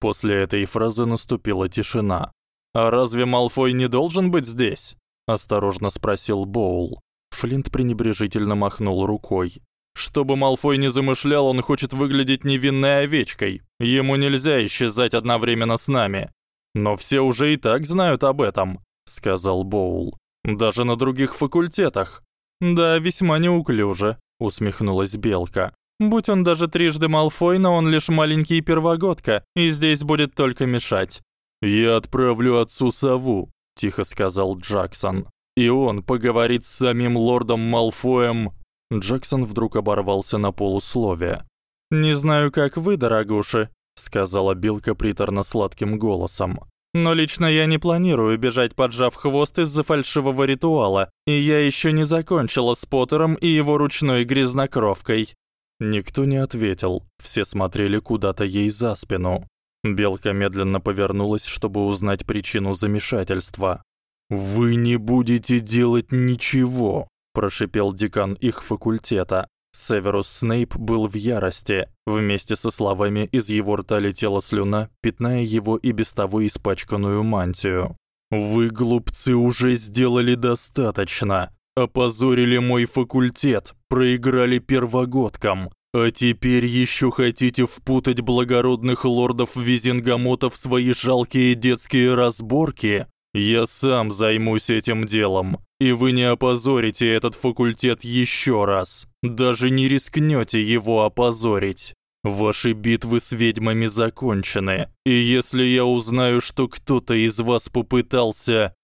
S1: После этой фразы наступила тишина. А разве Малфой не должен быть здесь? осторожно спросил Боул. Флинт пренебрежительно махнул рукой. Чтобы Малфой не замышлял, он хочет выглядеть невинной овечкой. Ему нельзя исчезать одновременно с нами. Но все уже и так знают об этом, сказал Боул. Даже на других факультетах. Да, весьма неуклюже, усмехнулась Белка. Будь он даже трижды Малфой, но он лишь маленький первогодка, и здесь будет только мешать. Я отправлю отцу сову, тихо сказал Джексон. И он поговорит с самим лордом Малфоем. Джексон вдруг оборвался на полусловие. Не знаю, как вы, дорогуши, сказала Билка приторно-сладким голосом. Но лично я не планирую бежать, поджав хвост из-за фальшивого ритуала, и я ещё не закончила с Поттером и его ручной грязнокровкой. Никто не ответил, все смотрели куда-то ей за спину. Белка медленно повернулась, чтобы узнать причину замешательства. Вы не будете делать ничего, прошипел декан их факультета. Северус Снейп был в ярости. Вместе со словами из его рта летела слюна, пятная его и без того испачканную мантию. Вы, глупцы, уже сделали достаточно. Опозорили мой факультет, проиграли первогодкам, а теперь ещё хотите впутать благородных лордов-визенгамотов в свои жалкие детские разборки? Я сам займусь этим делом, и вы не опозорите этот факультет ещё раз. Даже не рискнёте его опозорить. Ваши битвы с ведьмами закончены. И если я узнаю, что кто-то из вас попытался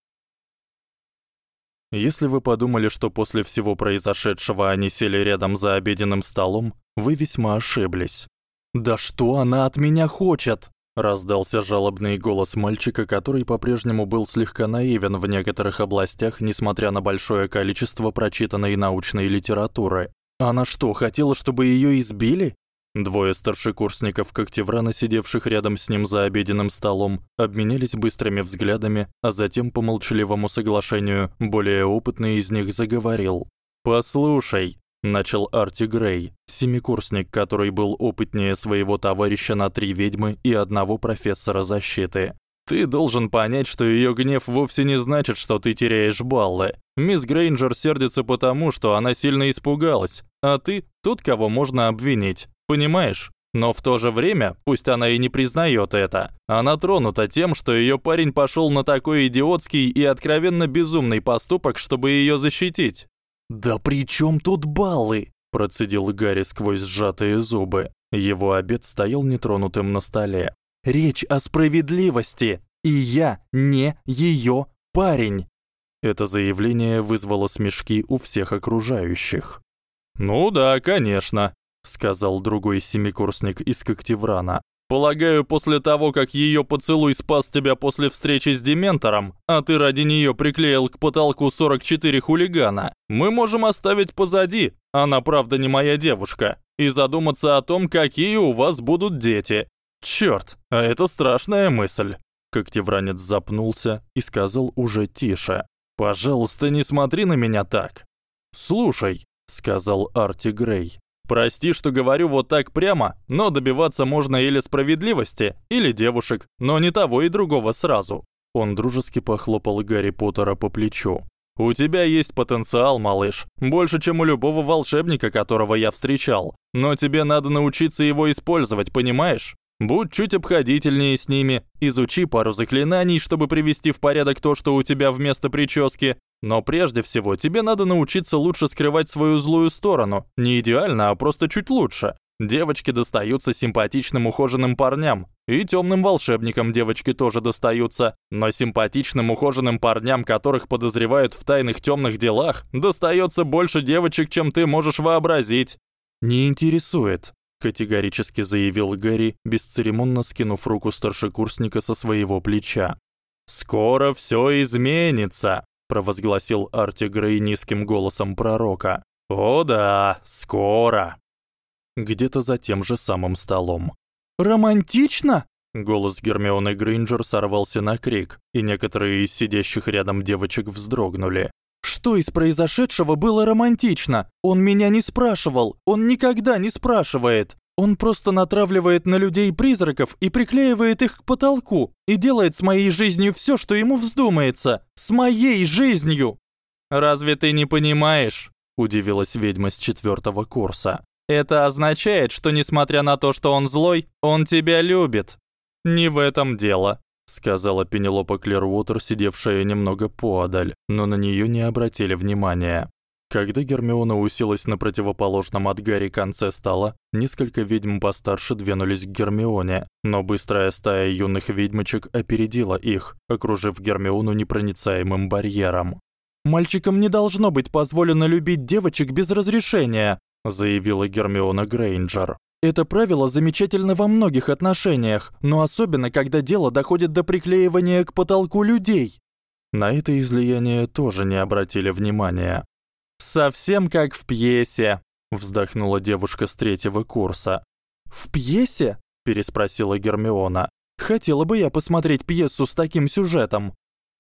S1: если вы подумали, что после всего произошедшего они сели рядом за обеденным столом, вы весьма ошиблись. Да что она от меня хочет? Раздался жалобный голос мальчика, который по-прежнему был слегка наивен в некоторых областях, несмотря на большое количество прочитанной научной литературы. Она что, хотела, чтобы её избили? Двое старшекурсников Когтеврана, сидевших рядом с ним за обеденным столом, обменялись быстрыми взглядами, а затем по молчаливому соглашению более опытный из них заговорил. "Послушай", начал Арти Грей, семикурсник, который был опытнее своего товарища на три ведьмы и одного профессора защиты. Ты должен понять, что её гнев вовсе не значит, что ты теряешь баллы. Мисс Грейнджер сердится потому, что она сильно испугалась, а ты тут кого можно обвинить. Понимаешь? Но в то же время, пусть она и не признаёт это, она тронута тем, что её парень пошёл на такой идиотский и откровенно безумный поступок, чтобы её защитить.
S2: Да при чём тут баллы? процедил Гарри сквозь сжатые зубы. Его обед стоял нетронутым на столе. Речь о справедливости, и я не её парень. Это заявление вызвало смешки у всех окружающих.
S1: Ну да, конечно, сказал другой семикурсник из Когтеврана. Полагаю, после того, как её поцелуй спас тебя после встречи с дементором, а ты ради неё приклеил к потолку 44 хулигана, мы можем оставить позади. Она правда не моя девушка, и задуматься о том, какие у вас будут дети. Чёрт, а это страшная мысль. Когтевранец запнулся и сказал уже тише: "Пожалуйста, не смотри на меня так. Слушай", сказал Арти Грей. Прости, что говорю вот так прямо, но добиваться можно или справедливости, или девушек, но не того и другого сразу. Он дружески похлопал Гарри Поттера по плечу. У тебя есть потенциал, малыш, больше, чем у любого волшебника, которого я встречал. Но тебе надо научиться его использовать, понимаешь? Будь чуть обходительнее с ними, изучи пару заклинаний, чтобы привести в порядок то, что у тебя вместо прически, но прежде всего тебе надо научиться лучше скрывать свою злую сторону. Не идеально, а просто чуть лучше. Девочки достаются симпатичным ухоженным парням, и тёмным волшебникам девочки тоже достаются, но симпатичным ухоженным парням, которых подозревают в тайных тёмных делах, достаётся больше девочек, чем ты можешь вообразить.
S2: Не интересует, категорически заявил Гарри, бесцеремонно скинув руку старшекурсника со своего плеча.
S1: Скоро всё изменится, провозгласил Арти Грей низким голосом пророка. О да, скоро.
S2: Где-то за тем же самым столом.
S4: Романтично?
S2: Голос Гермионы Грейнджер сорвался на крик, и некоторые из сидящих рядом девочек вздрогнули.
S4: Что из произошедшего было романтично? Он меня не спрашивал, он никогда не спрашивает. Он просто натравливает на людей призраков и приклеивает их к потолку и делает с моей жизнью всё, что ему вздумается. С моей жизнью.
S1: Разве ты не понимаешь? удивилась ведьма с четвёртого курса. Это означает, что несмотря на то, что он злой, он тебя любит. Не в этом дело, сказала Пенелопа Клервотер, сидевшая немного поодаль, но на неё не обратили внимания. Когда Гермиона уселась на противоположном от Гарри конце стола, несколько ведьм постарше двинулись к Гермионе, но быстрая стая юных ведьмочек опередила их, окружив Гермиону непроницаемым барьером.
S4: Мальчикам не должно быть позволено любить девочек без разрешения,
S2: заявила Гермиона Грейнджер.
S4: Это правило замечательно во многих отношениях, но особенно когда дело доходит до приклеивания к потолку людей.
S2: На это излияние тоже не обратили внимания.
S1: Совсем как в пьесе, вздохнула девушка с третьего курса.
S4: В пьесе? переспросила Гермиона. Хотела бы я посмотреть пьесу с таким сюжетом.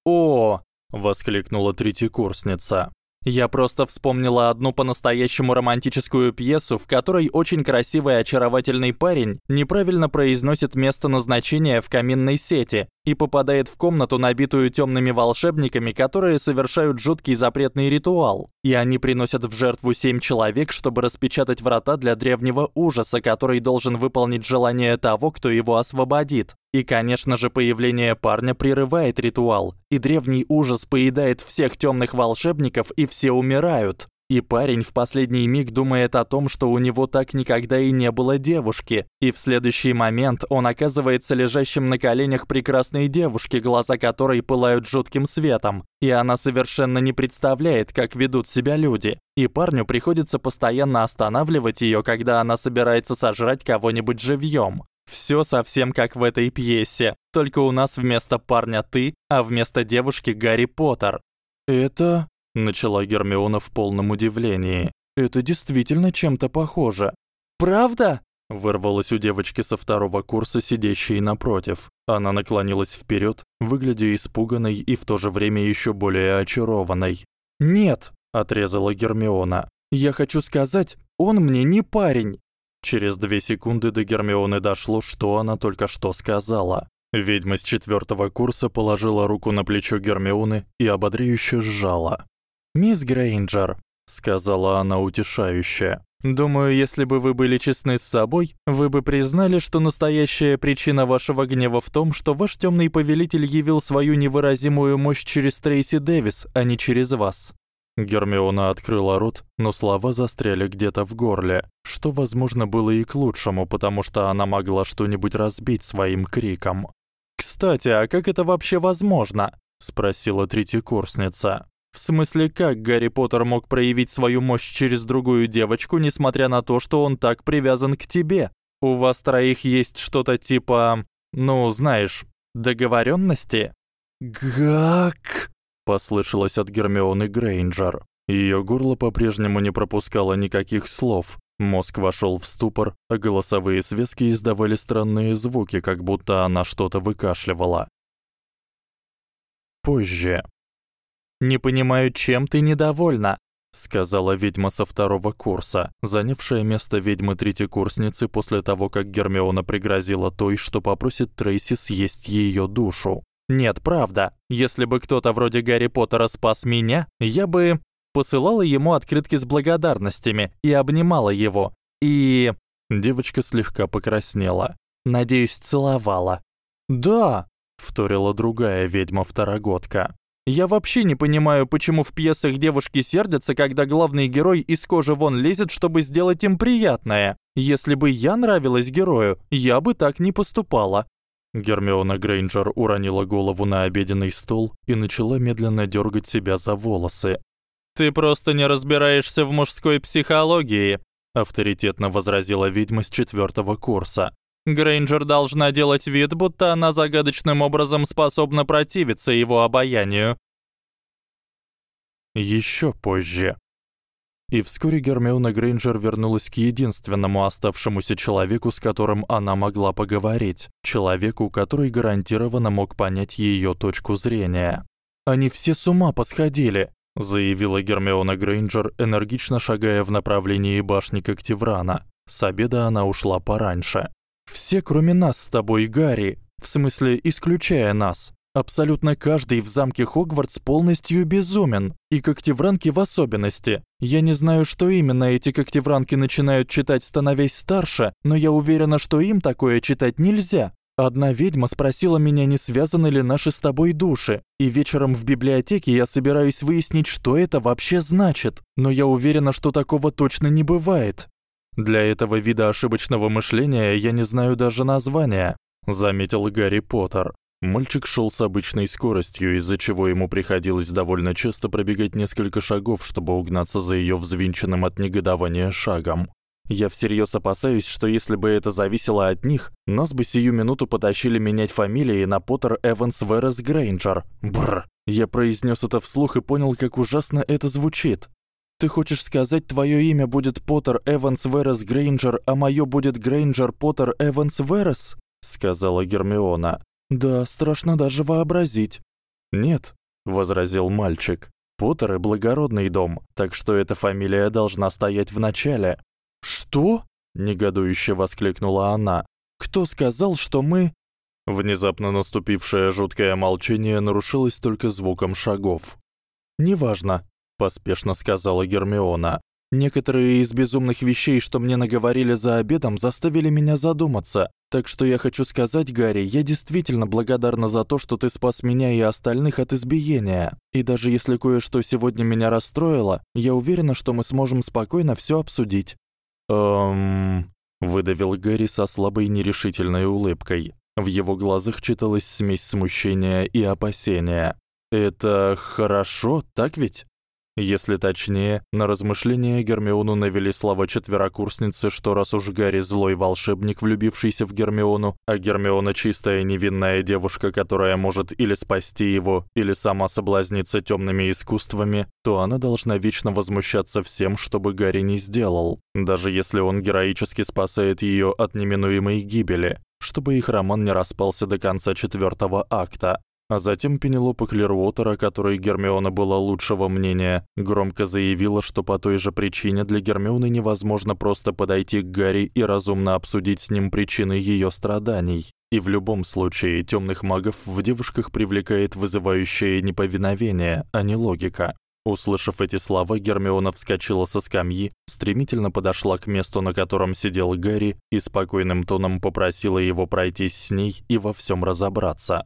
S1: О, воскликнула третьекурсница. Я просто вспомнила одну по-настоящему романтическую пьесу, в которой очень красивый и очаровательный парень неправильно произносит место назначения в каминной сети и попадает в комнату, набитую тёмными волшебниками, которые совершают жуткий запретный ритуал. И они приносят в жертву семь человек, чтобы распечатать врата для древнего ужаса, который должен выполнить желание того, кто его освободит. И, конечно же, появление парня прерывает ритуал, и древний ужас поедает всех тёмных волшебников, и все умирают. И парень в последний миг думает о том, что у него так никогда и не было девушки, и в следующий момент он оказывается лежащим на коленях прекрасной девушки, глаза которой пылают жутким светом, и она совершенно не представляет, как ведут себя люди. И парню приходится постоянно останавливать её, когда она собирается сожрать кого-нибудь живьём. Всё совсем как в этой пьесе, только у нас вместо парня ты, а вместо девушки Гарри Поттер.
S4: Это
S2: начала Гермиона в полном удивлении.
S4: Это действительно чем-то похоже. Правда?
S2: вырвалось у девочки со второго курса, сидящей напротив. Она наклонилась вперёд, выглядя испуганной и в то же время ещё более очарованной.
S4: "Нет", отрезала Гермиона. "Я хочу сказать, он мне не парень".
S2: Через две секунды до Гермионы дошло, что она только что сказала.
S1: Ведьма с четвёртого курса положила руку на плечо Гермионы и ободряюще сжала.
S2: "Мисс Грейнджер", сказала она утешающе. "Думаю, если бы вы были честны с собой, вы бы признали, что настоящая причина вашего гнева в том, что ваш тёмный повелитель явил свою невыразимую мощь через Трейси Дэвис, а не через вас.
S1: Гермиона открыла рот, но слова застряли где-то в горле, что, возможно, было и к лучшему, потому что она могла что-нибудь разбить своим криком.
S2: «Кстати, а как это вообще возможно?» — спросила третьекурсница. «В смысле, как Гарри Поттер мог проявить свою мощь через другую девочку, несмотря на то, что он так привязан к тебе? У вас троих есть что-то типа, ну, знаешь, договорённости?»
S1: «Гак!» Послышалось от Гермионы Грейнджер. Её горло по-прежнему не пропускало никаких слов. Мозг вошёл в ступор, а голосовые связки издавали странные звуки, как будто она что-то выкашливала. Позже.
S2: Не понимаю, чем ты недовольна, сказала ведьма со второго курса, занявшая место ведьмы третьекурсницы после того, как Гермиона пригрозила той, что попросит Трейси съесть её душу. Нет, правда. Если бы кто-то вроде Гарри Поттера спас меня, я бы посылала ему открытки с благодарностями и обнимала его. И
S1: девочка слегка покраснела.
S2: Надеюсь, целовала.
S1: Да, вторила другая ведьма-второгодка.
S2: Я вообще не понимаю, почему в пьесах девушки сердятся, когда главный герой из кожи вон лезет, чтобы сделать им приятное. Если бы я нравилась герою, я бы так не поступала.
S1: Гермиона Грейнджер уронила голову на обеденный стол и начала медленно дёргать себя за волосы.
S2: Ты просто не разбираешься в мужской психологии,
S1: авторитетно возразила ведьма с четвёртого курса.
S2: Грейнджер должна делать вид, будто она загадочным образом способна противиться его обаянию.
S1: Ещё позже. И вскоре Гермиона Грейнджер вернулась к единственному оставшемуся человеку, с которым она могла поговорить, человеку, который гарантированно мог понять её точку зрения.
S2: Они все с ума посходили,
S1: заявила Гермиона Грейнджер, энергично шагая в направлении башни Когтеврана. С обеда она ушла пораньше.
S2: Все, кроме нас с тобой, Гарри, в смысле, исключая нас. Абсолютно каждый в замке Хогвартс полностью безумен, и когтевранки в особенности. Я не знаю, что именно эти когтевранки начинают читать, становясь старше, но я уверена, что им такое читать нельзя. Одна ведьма спросила меня, не связаны ли наши с тобой души, и вечером в библиотеке я собираюсь выяснить, что это вообще значит, но я уверена, что такого точно не бывает.
S1: Для этого вида ошибочного мышления я не знаю даже названия, заметил Гарри Поттер. Мальчик шёл с обычной скоростью, из-за чего ему приходилось довольно часто пробегать несколько шагов, чтобы угнаться за её взвинченным от негодования шагом. Я всерьёз опасаюсь, что если бы это зависело от них, нас бы сию минуту потащили менять фамилии на Поттер Эванс Верес Грейнджер. Бр. Я произнёс это вслух и понял, как ужасно это звучит.
S2: Ты хочешь сказать, твоё имя будет Поттер Эванс Верес Грейнджер, а моё будет Грейнджер Поттер Эванс Верес? сказала Гермиона. Да, страшно даже вообразить.
S1: Нет, возразил мальчик. Поттеры благородный дом, так что эта фамилия должна стоять в начале.
S2: Что? негодующе воскликнула она. Кто сказал, что мы
S1: Внезапно наступившее жуткое молчание нарушилось только звуком шагов.
S2: "Неважно", поспешно сказала Гермиона. Некоторые из безумных вещей, что мне наговорили за обедом, заставили меня задуматься. Так что я хочу сказать, Гарри, я действительно благодарна за то, что ты спас меня и остальных от избиения. И даже если кое-что сегодня меня расстроило, я уверена, что мы сможем спокойно всё обсудить.
S1: Эм, выдавил Гарри со слабой нерешительной улыбкой. В его глазах читалась смесь смущения и опасения. Это хорошо, так ведь? Если точнее, на размышления Гермиону навели слова четверокурсницы, что раз уж Гарри злой волшебник, влюбившийся в Гермиону, а Гермиона чистая невинная девушка, которая может или спасти его, или сама соблазниться тёмными искусствами, то она должна вечно возмущаться всем, что бы Гарри не сделал, даже если он героически спасает её от неминуемой гибели, чтобы их роман не распался до конца четвёртого акта. А затем Пенелопа Клервотер, о которой Гермиона была лучшего мнения, громко заявила, что по той же причине для Гермионы невозможно просто подойти к Гарри и разумно обсудить с ним причины её страданий. И в любом случае тёмных магов в девушках привлекает вызывающее неповиновение, а не логика. Услышав эти слова, Гермиона вскочила со скамьи, стремительно подошла к месту, на котором сидел Гарри, и спокойным тоном попросила его пройтись с ней и во всём разобраться.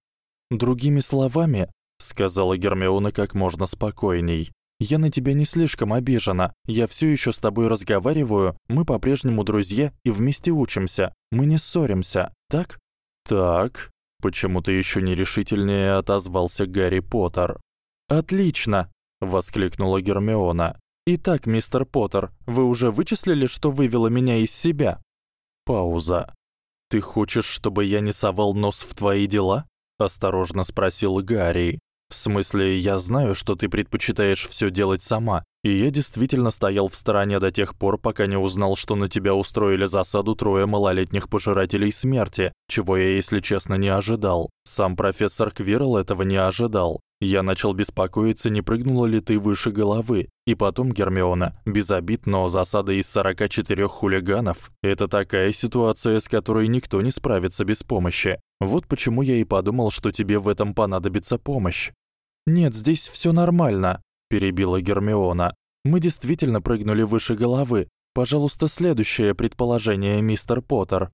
S1: Другими словами, сказала Гермиона как можно спокойней. Я на тебя не слишком обижена. Я всё ещё с тобой разговариваю, мы по-прежнему друзья и вместе учимся. Мы не ссоримся. Так? Так. Почему-то ещё нерешительнее отозвался Гарри Поттер. Отлично, воскликнула Гермиона. Итак, мистер Поттер, вы уже вычислили, что вывело меня из себя? Пауза. Ты хочешь, чтобы я не совал нос в твои дела? Осторожно спросил Гарри. В смысле, я знаю, что ты предпочитаешь всё делать сама, и я действительно стоял в стороне до тех пор, пока не узнал, что на тебя устроили засаду трое малолетних пожирателей смерти, чего я, если честно, не ожидал. Сам профессор Квирл этого не ожидал. Я начал беспокоиться, не прыгнула ли ты выше головы. И потом, Гермиона, без обид, но засада из 44 хулиганов это такая ситуация, с которой никто не справится без помощи. Вот почему я и подумал, что тебе в этом понадобится помощь. Нет, здесь всё нормально, перебила Гермиона. Мы действительно прыгнули выше головы. Пожалуйста, следующее предположение, мистер Поттер.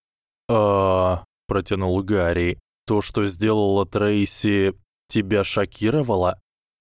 S1: А, протянул Гарри. То, что сделала Трейси, тебя шокировало?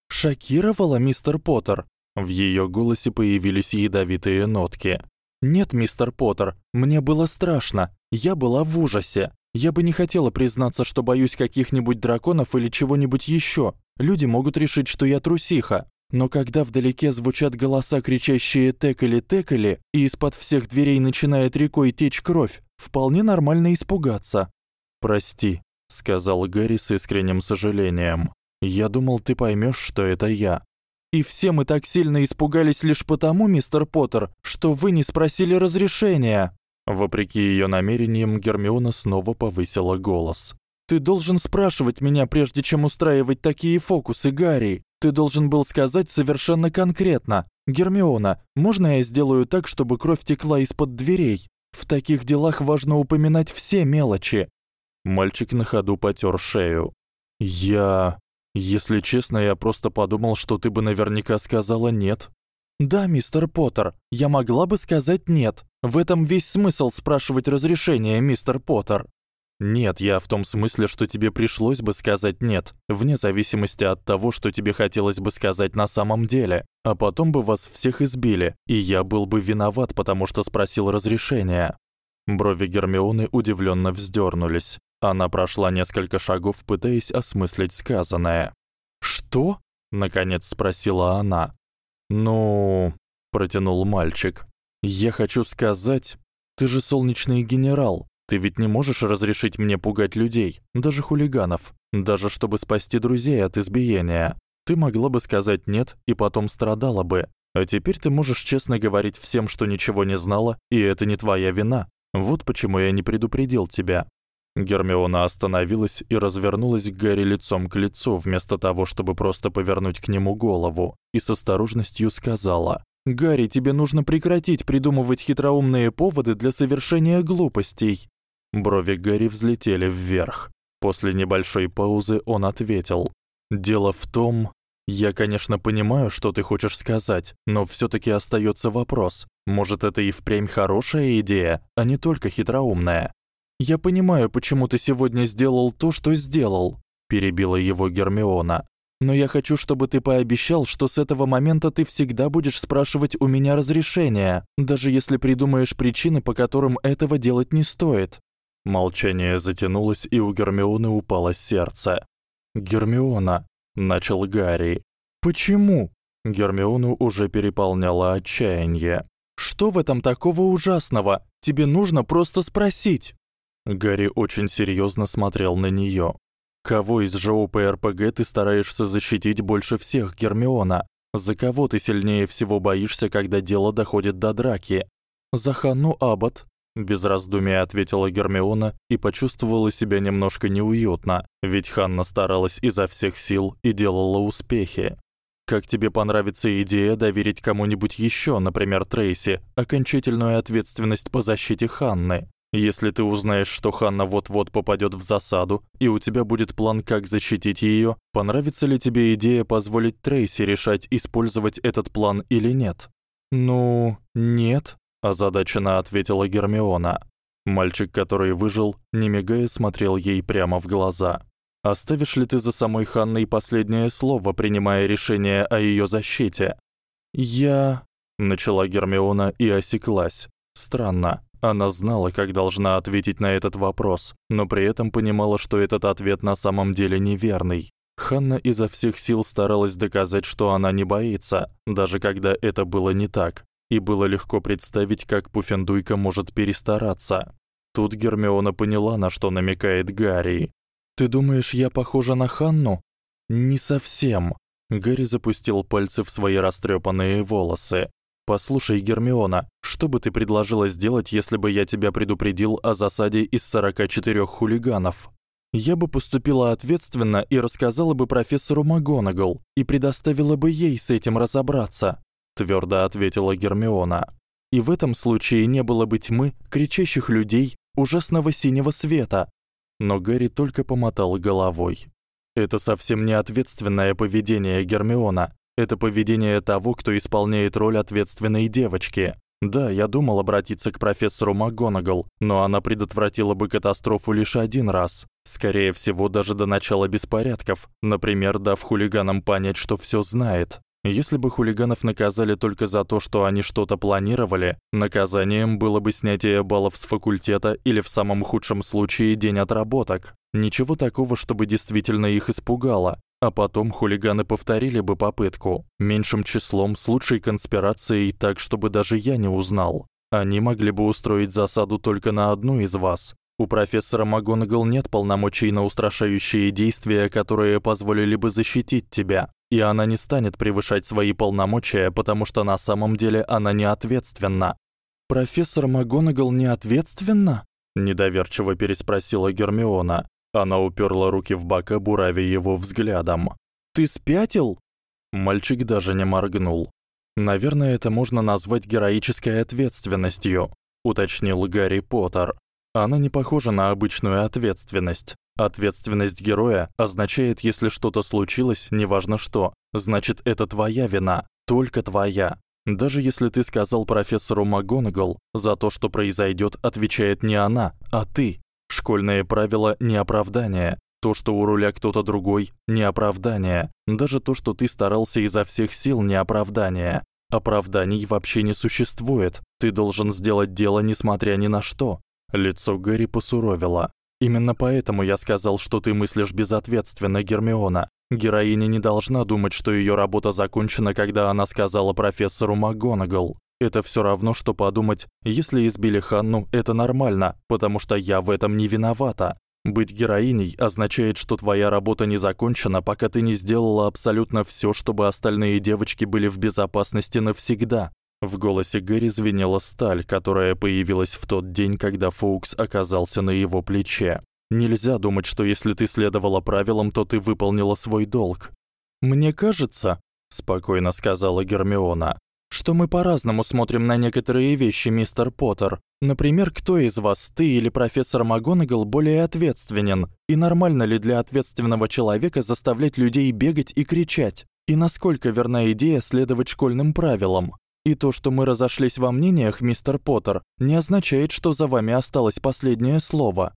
S1: Шокировало, мистер Поттер? В её голосе появились ядовитые нотки. Нет, мистер Поттер, мне было страшно. Я была в ужасе. Я бы не хотела признаться, что боюсь каких-нибудь драконов или чего-нибудь ещё. Люди могут решить, что я трусиха. Но когда вдалеке звучат голоса, кричащие «текали, текали», и из-под всех дверей начинает рекой течь кровь, вполне нормально испугаться. «Прости», — сказал Гарри с искренним сожалением. «Я думал, ты поймёшь, что это я». «И все мы так сильно испугались лишь потому, мистер Поттер, что вы не спросили разрешения». Вопреки её намерениям, Гермиона снова повысила голос. Ты должен спрашивать меня, прежде чем устраивать такие фокусы, Гарри. Ты должен был сказать совершенно конкретно: "Гермиона, можно я сделаю так, чтобы кровь текла из-под дверей?" В таких делах важно упоминать все мелочи. Мальчик на ходу потёр шею. Я, если честно, я просто подумал, что ты бы наверняка сказала нет. Да, мистер Поттер, я могла бы сказать нет. В этом весь смысл спрашивать разрешения, мистер Поттер. Нет, я в том смысле, что тебе пришлось бы сказать нет, вне зависимости от того, что тебе хотелось бы сказать на самом деле. А потом бы вас всех избили, и я был бы виноват, потому что спросил разрешения. Брови Гермионы удивлённо вздёрнулись. Она прошла несколько шагов, пытаясь осмыслить сказанное. "Что?" наконец спросила она. "Ну", протянул мальчик. "Я хочу сказать, ты же солнечный генерал. Ты ведь не можешь разрешить мне пугать людей, даже хулиганов, даже чтобы спасти друзей от избиения. Ты могла бы сказать нет и потом страдала бы. А теперь ты можешь честно говорить всем, что ничего не знала, и это не твоя вина. Вот почему я не предупредил тебя. Гермиона остановилась и развернулась к Гарри лицом к лицу, вместо того, чтобы просто повернуть к нему голову, и с осторожностью сказала: "Гарри, тебе нужно прекратить придумывать хитроумные поводы для совершения глупостей. Брови Гарри взлетели вверх. После небольшой паузы он ответил: "Дело в том, я, конечно, понимаю, что ты хочешь сказать, но всё-таки остаётся вопрос: может, это и впрямь хорошая идея, а не только хитроумная? Я понимаю, почему ты сегодня сделал то, что сделал", перебила его Гермиона. "Но я хочу, чтобы ты пообещал, что с этого момента ты всегда будешь спрашивать у меня разрешения, даже если придумаешь причины, по которым этого делать не стоит. Молчание затянулось, и у Гермионы упало сердце. "Гермиона", начал Гарри. "Почему?" Гермиону уже переполняло отчаяние. "Что в этом такого ужасного? Тебе нужно просто спросить". Гарри очень серьёзно смотрел на неё. Кого из ЖОП-РПГ ты стараешься защитить больше всех, Гермиона? За кого ты сильнее всего боишься, когда дело доходит до драки? За Ханну Аббат, без раздумий ответила Гермиона и почувствовала себя немножко неуютно, ведь Ханна старалась изо всех сил и делала успехи. Как тебе понравится идея доверить кому-нибудь ещё, например, Трейси, окончательную ответственность по защите Ханны? Если ты узнаешь, что Ханна вот-вот попадёт в засаду, и у тебя будет план, как защитить её, понравится ли тебе идея позволить Трейси решать, использовать этот план или нет?
S2: Ну, нет,
S1: озадаченно ответила Гермиона. Мальчик, который выжил, не мигая смотрел ей прямо в глаза. Оставишь ли ты за самой Ханной последнее слово, принимая решение о её защите?
S2: Я
S1: начала Гермиона и осеклась. Странно. Она знала, как должна ответить на этот вопрос, но при этом понимала, что этот ответ на самом деле неверный. Ханна изо всех сил старалась доказать, что она не боится, даже когда это было не так и было легко представить, как Пуффендуйка может перестараться. Тут Гермиона поняла, на что намекает Гарри.
S2: Ты думаешь, я похожа на Ханну? Не совсем.
S1: Гарри запустил пальцы в свои растрёпанные волосы. Послушай, Гермиона, что бы ты предложила сделать, если бы я тебя предупредил о засаде из 44 хулиганов?
S2: Я бы поступила ответственно и рассказала бы профессору МакГонагал и предоставила бы ей с этим разобраться
S1: твёрдо ответила Гермиона.
S2: И в этом случае не было бы тьмы, кричащих людей, ужасного синего света.
S1: Но Гарри только помотал головой. Это совсем не ответственное поведение Гермиона. Это поведение того, кто исполняет роль ответственной девочки. Да, я думал обратиться к профессору МакГонагал, но она предотвратила бы катастрофу лишь один раз. Скорее всего, даже до начала беспорядков, например, дав хулиганам понять, что всё знает. Если бы хулиганов наказали только за то, что они что-то планировали, наказанием было бы снятие баллов с факультета или в самом худшем случае день отработок. Ничего такого, чтобы действительно их испугало. А потом хулиганы повторили бы попытку, меньшим числом, с лучшей конспирацией, так чтобы даже я не узнал. Они могли бы устроить засаду только на одну из вас. У профессора МакГонагал нет полномочий на устрашающие действия, которые позволили бы защитить тебя и она не станет превышать свои полномочия, потому что на самом деле она не ответственна.
S2: Профессор МакГонагал не ответственна?
S1: недоверчиво переспросила Гермиона. Она упёрла руки в бока, буравя его взглядом.
S2: Ты спятил?
S1: Мальчик даже не моргнул. Наверное, это можно назвать героической ответственностью, уточнил Гарри Поттер. Она не похожа на обычную ответственность. Ответственность героя означает, если что-то случилось, неважно что, значит, это твоя вина, только твоя. Даже если ты сказал профессору МакГонагал, за то, что произойдёт, отвечает не она, а ты. Школьные правила не оправдание. То, что у руля кто-то другой, не оправдание. Даже то, что ты старался изо всех сил, не оправдание. Оправданий вообще не существует. Ты должен сделать дело несмотря ни на что. Лицо Гэри посуровило. Именно поэтому я сказал, что ты мыслишь безответственно, Гермиона. Героиня не должна думать, что её работа закончена, когда она сказала профессору МакГонагал. Это всё равно что подумать: если избили Ханну, это нормально, потому что я в этом не виновата. Быть героиней означает, что твоя работа не закончена, пока ты не сделала абсолютно всё, чтобы остальные девочки были в безопасности навсегда. В голосе Гэри звенела сталь, которая появилась в тот день, когда Фоукс оказался на его плече. Нельзя думать, что если ты следовала правилам, то ты выполнила свой долг.
S2: Мне кажется, спокойно сказала Гермиона, что мы по-разному смотрим на некоторые вещи, мистер Поттер. Например, кто из вас, ты или профессор МакГонагал, более ответственен? И нормально ли для ответственного человека заставлять людей бегать и кричать? И насколько верна идея следовать школьным правилам? И то, что мы разошлись во мнениях, мистер Поттер, не означает, что за вами осталось последнее слово.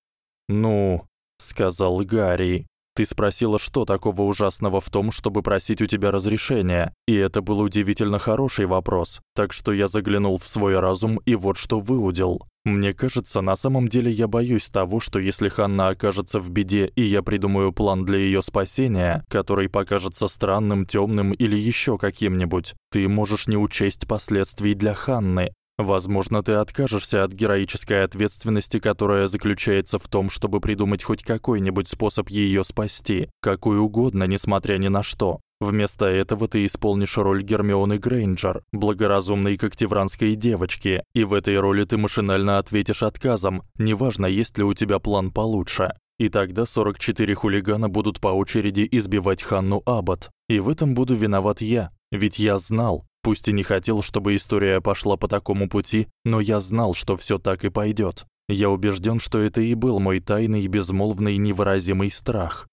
S1: Ну, сказал Гарри. Ты спросила, что такого ужасного в том, чтобы просить у тебя разрешения, и это был удивительно хороший вопрос. Так что я заглянул в свой разум и вот что выудил. Мне кажется, на самом деле я боюсь того, что если Ханна окажется в беде, и я придумаю план для её спасения, который покажется странным, тёмным или ещё каким-нибудь, ты можешь не учесть последствий для Ханны. Возможно, ты откажешься от героической ответственности, которая заключается в том, чтобы придумать хоть какой-нибудь способ её спасти, какой угодно, несмотря ни на что. Вместо этого ты исполнишь роль Гермионы Грейнджер, благоразумной когтевранской девочки, и в этой роли ты машинально ответишь отказом, неважно, есть ли у тебя план получше. И тогда 44 хулигана будут по очереди избивать Ханну Аббат. И в этом буду виноват я, ведь я знал, пусть и не хотел, чтобы история пошла по такому пути, но я знал, что всё так и пойдёт. Я убеждён, что это и был мой тайный, безмолвный, невыразимый страх.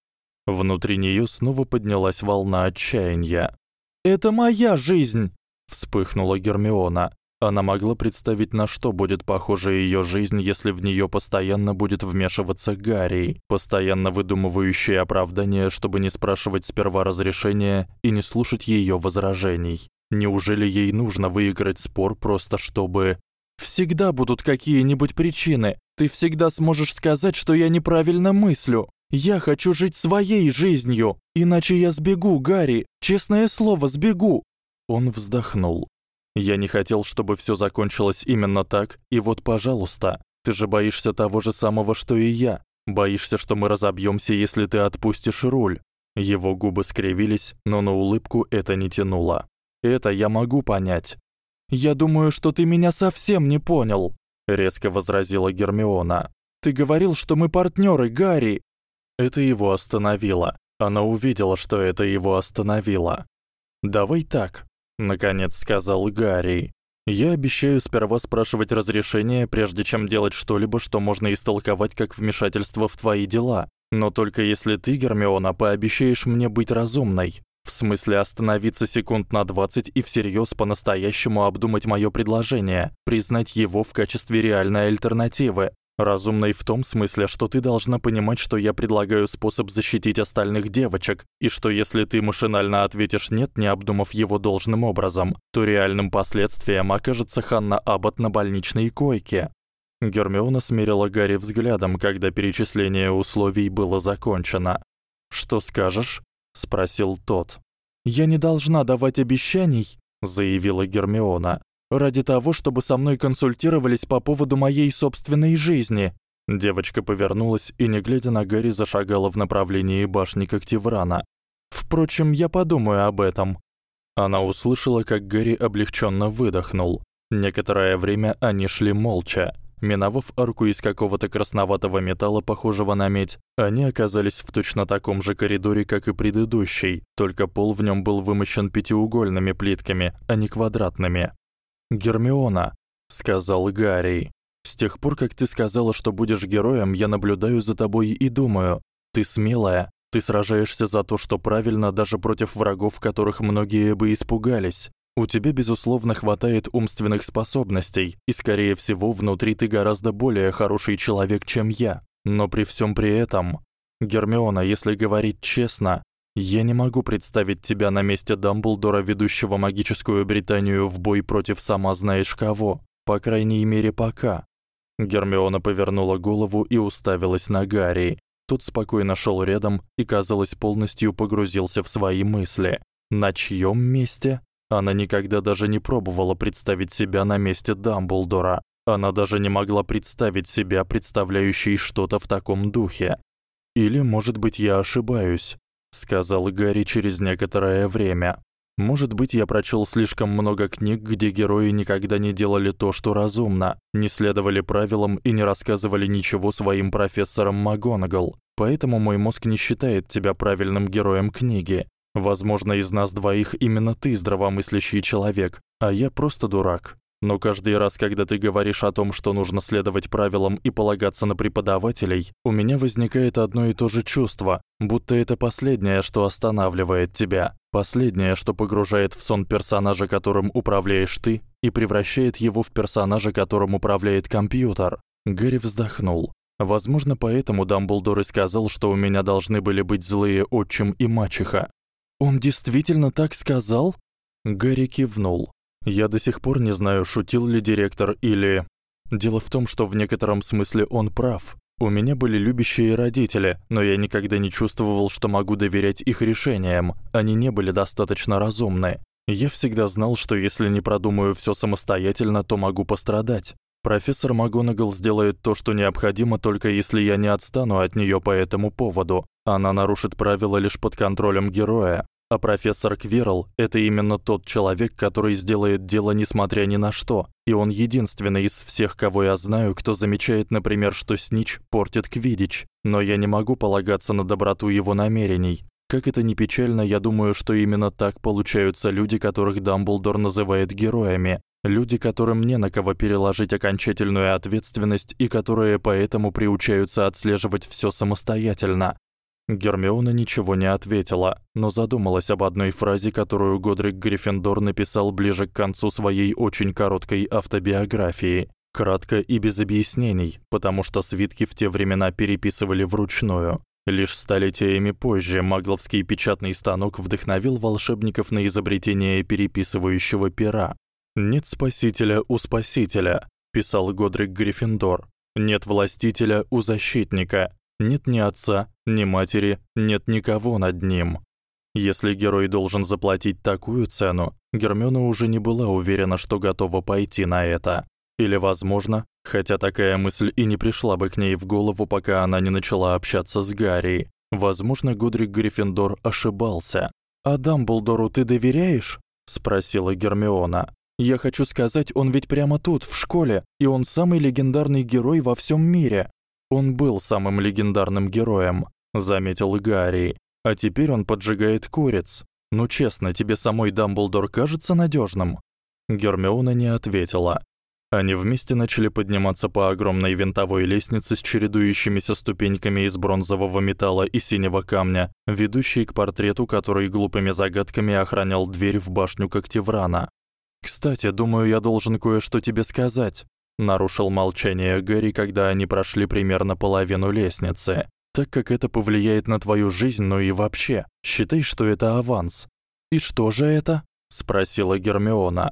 S1: Внутри неё снова поднялась волна отчаяния.
S2: "Это моя жизнь",
S1: вспыхнула Гермиона. Она могла представить, на что будет похожа её жизнь, если в неё постоянно будет вмешиваться Гарри, постоянно выдумывающий оправдания, чтобы не спрашивать сперва разрешения и не слушать её возражений. Неужели ей нужно выиграть спор просто чтобы
S2: Всегда будут какие-нибудь причины. Ты всегда сможешь сказать, что я неправильно мыслю. Я хочу жить своей жизнью, иначе я сбегу, Гарри. Честное слово, сбегу.
S1: Он вздохнул. Я не хотел, чтобы всё закончилось именно так, и вот, пожалуйста, ты же боишься того же самого, что и я. Боишься, что мы разобьёмся, если ты отпустишь руль. Его губы скривились, но на улыбку это не тянуло. Это я могу понять.
S2: Я думаю, что ты меня совсем не понял,
S1: резко возразила Гермиона.
S2: Ты говорил, что мы партнёры, Гарри.
S1: Это его остановило. Она увидела, что это его остановило. Давай так, наконец сказал Гарри. Я обещаю сперва спрашивать разрешение, прежде чем делать что-либо, что можно истолковать как вмешательство в твои дела. Но только если ты, Гермиона, пообещаешь мне быть разумной. В смысле остановиться секунд на 20 и всерьёз по-настоящему обдумать моё предложение, признать его в качестве реальной альтернативы, Разумной в том смысле, что ты должна понимать, что я предлагаю способ защитить остальных девочек, и что если ты машинально ответишь нет, не обдумав его должным образом, то реальным последствием окажется Ханна Аббат на больничной койке. Гермиона смерила Гарри взглядом, когда перечисление условий было закончено. "Что скажешь?" спросил тот.
S2: "Я не должна давать обещаний", заявила Гермиона ради того, чтобы со мной консультировались по поводу моей собственной жизни.
S1: Девочка повернулась и, не глядя на Гарри, зашагала в направлении башни Когтеврана.
S2: Впрочем, я подумаю об этом.
S1: Она услышала, как Гарри облегчённо выдохнул. Некоторое время они шли молча. Миновав арку из какого-то красноватого металла, похожего на медь, они оказались в точно таком же коридоре, как и предыдущий, только пол в нём был вымощен пятиугольными плитками, а не квадратными.
S2: Гермиона, сказал Гарри. С тех пор, как ты сказала, что будешь героем, я наблюдаю за тобой и думаю: ты смелая, ты сражаешься за то, что правильно, даже против врагов, которых многие бы испугались. У тебя безусловно хватает умственных способностей, и скорее всего, внутри ты гораздо более хороший человек, чем я. Но при всём при этом, Гермиона, если говорить честно, я не могу представить тебя на месте Дамблдора, ведущего магическую Британию в бой против сама знаешь кого, по крайней мере, пока. Гермиона повернула голову и уставилась на Гарри. Тот спокойно шёл рядом и, казалось, полностью погрузился в свои мысли. На чьём месте? Она никогда даже не пробовала представить себя на месте Дамблдора. Она даже не могла представить себя представляющей что-то в таком духе. Или, может быть, я ошибаюсь сказал Гарри через некоторое время. Может быть, я прочёл слишком много книг, где герои никогда не делали то, что разумно, не следовали правилам и не рассказывали ничего своим профессорам МакГонагал. Поэтому мой мозг не считает тебя правильным героем книги. Возможно, из нас двоих именно ты здравомыслящий человек, а я просто дурак. Но каждый раз, когда ты говоришь о том, что нужно следовать правилам и полагаться на преподавателей, у меня возникает одно и то же чувство, будто это последнее, что останавливает тебя, последнее, что погружает в сон персонажа, которым управляешь ты, и превращает его в персонажа, которым управляет компьютер. Гэри вздохнул. Возможно, поэтому Дамблдор и сказал, что у меня должны были быть злые отчим и мачеха. Он действительно так сказал?
S1: Гэри кивнул. Я до сих пор не знаю, шутил ли директор или Дело в том, что в некотором смысле он прав. У меня были любящие родители, но я никогда не чувствовал, что могу доверять их решениям. Они не были достаточно разумны. Я всегда знал, что если не продумаю всё самостоятельно, то могу пострадать. Профессор МакГонагал сделает то, что необходимо, только если я не отстану от неё по этому поводу. Она нарушит правила лишь под контролем героя. А профессор Квирл это именно тот человек, который сделает дело несмотря ни на что. И он единственный из всех, кого я знаю, кто замечает, например, что снич портит квиддич. Но я не могу полагаться на доброту его намерений. Как это ни печально, я думаю, что именно так получаются люди, которых Дамблдор называет героями. Люди, которым не на кого переложить окончательную ответственность и которые поэтому приучаются отслеживать всё самостоятельно. Гермиона ничего не ответила, но задумалась об одной фразе, которую Годрик Гриффиндор написал ближе к концу своей очень короткой автобиографии. Кратко и без объяснений, потому что свитки в те времена переписывали вручную. Лишь столетиями позже магловский печатный станок вдохновил волшебников на изобретение переписывающего пера. Нет спасителя у спасителя, писал Годрик Гриффиндор. Нет властителя у защитника. Нет ни отца, ни матери, нет никого над ним. Если герой должен заплатить такую цену, Гермиона уже не была уверена, что готова пойти на это. Или, возможно, хотя такая мысль и не пришла бы к ней в голову, пока она не начала общаться с Гарри, возможно, Гудрик Гриффиндор ошибался. «А Дамблдору ты доверяешь?» — спросила Гермиона. «Я хочу сказать, он ведь прямо тут, в школе, и он самый легендарный герой во всем мире. Он был самым легендарным героем, заметил Гарри. А теперь он поджигает куриц. Ну честно, тебе самой Дамблдор кажется надёжным? Гермиона не ответила. Они вместе начали подниматься по огромной винтовой лестнице с чередующимися ступеньками из бронзового металла и синего камня, ведущей к портрету, который глупыми загадками охранял дверь в башню Когтеврана. Кстати, думаю, я должен кое-что тебе сказать, нарушил молчание Гэри, когда они прошли примерно половину лестницы. Так как это повлияет на твою жизнь, ну и вообще, считай, что это аванс. И что же это? спросила Гермиона.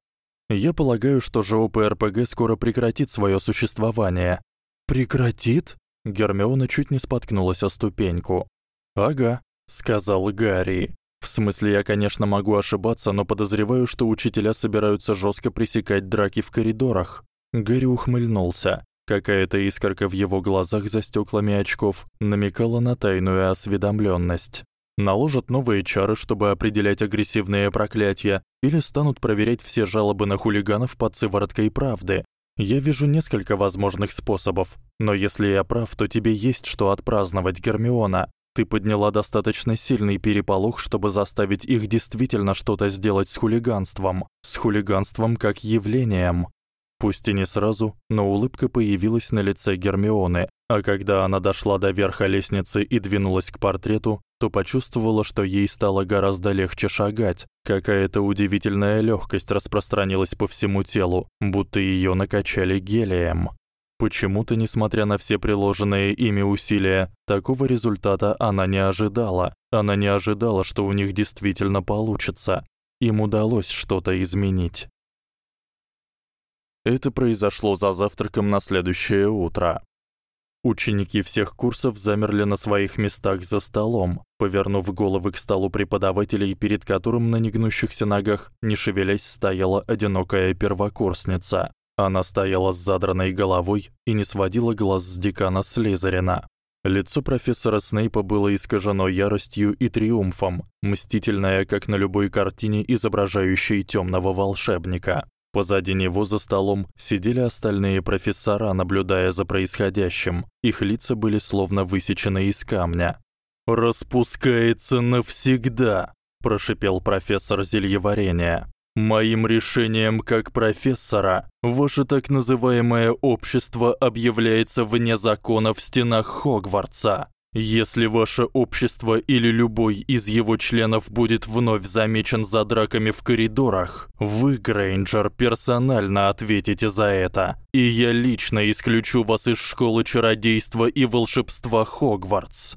S1: Я полагаю, что ЖОП-РПГ скоро прекратит своё существование. Прекратит? Гермиона чуть не споткнулась о ступеньку. Ага, сказал Гарри. В смысле, я, конечно, могу ошибаться, но подозреваю, что учителя собираются жёстко пресекать драки в коридорах. Гэри ухмыльнулся. Какая-то искорка в его глазах за стёклами очков намекала на тайную осведомлённость. Наложат новые чары, чтобы определять агрессивные проклятия, или станут проверять все жалобы на хулиганов под сывороткой правды. Я вижу несколько возможных способов, но если я прав, то тебе есть что отпраздновать, Гермиона. Ты подняла достаточно сильный переполох, чтобы заставить их действительно что-то сделать с хулиганством, с хулиганством как явлением. Пусть и не сразу, но улыбка появилась на лице Гермионы, а когда она дошла до верха лестницы и двинулась к портрету, то почувствовала, что ей стало гораздо легче шагать. Какая-то удивительная лёгкость распространилась по всему телу, будто её накачали гелием. Почему-то, несмотря на все приложенные ими усилия, такого результата она не ожидала. Она не ожидала, что у них действительно получится. Им удалось что-то изменить. Это произошло за завтраком на следующее утро. Ученики всех курсов замерли на своих местах за столом, повернув головы к столу преподавателей, перед которым на негнущихся ногах, не шевелясь, стояла одинокая первокурсница. Она стояла с задранной головой и не сводила глаз с декана Слизерина. Лицо профессора Снейпа было искажено яростью и триумфом, мстительное, как на любой картине, изображающей тёмного волшебника. Позади него за столом сидели остальные профессора, наблюдая за происходящим. Их лица были словно высечены из камня. Распускается навсегда, прошипел профессор зельеварения. Моим решением как профессора ваше так называемое общество объявляется вне закона в стенах Хогвартса. Если ваше общество или любой из его членов будет вновь замечен за драками в коридорах, вы, Грейнджер, персонально ответите за это. И я лично исключу вас из школы чародейства и волшебства Хогвартс.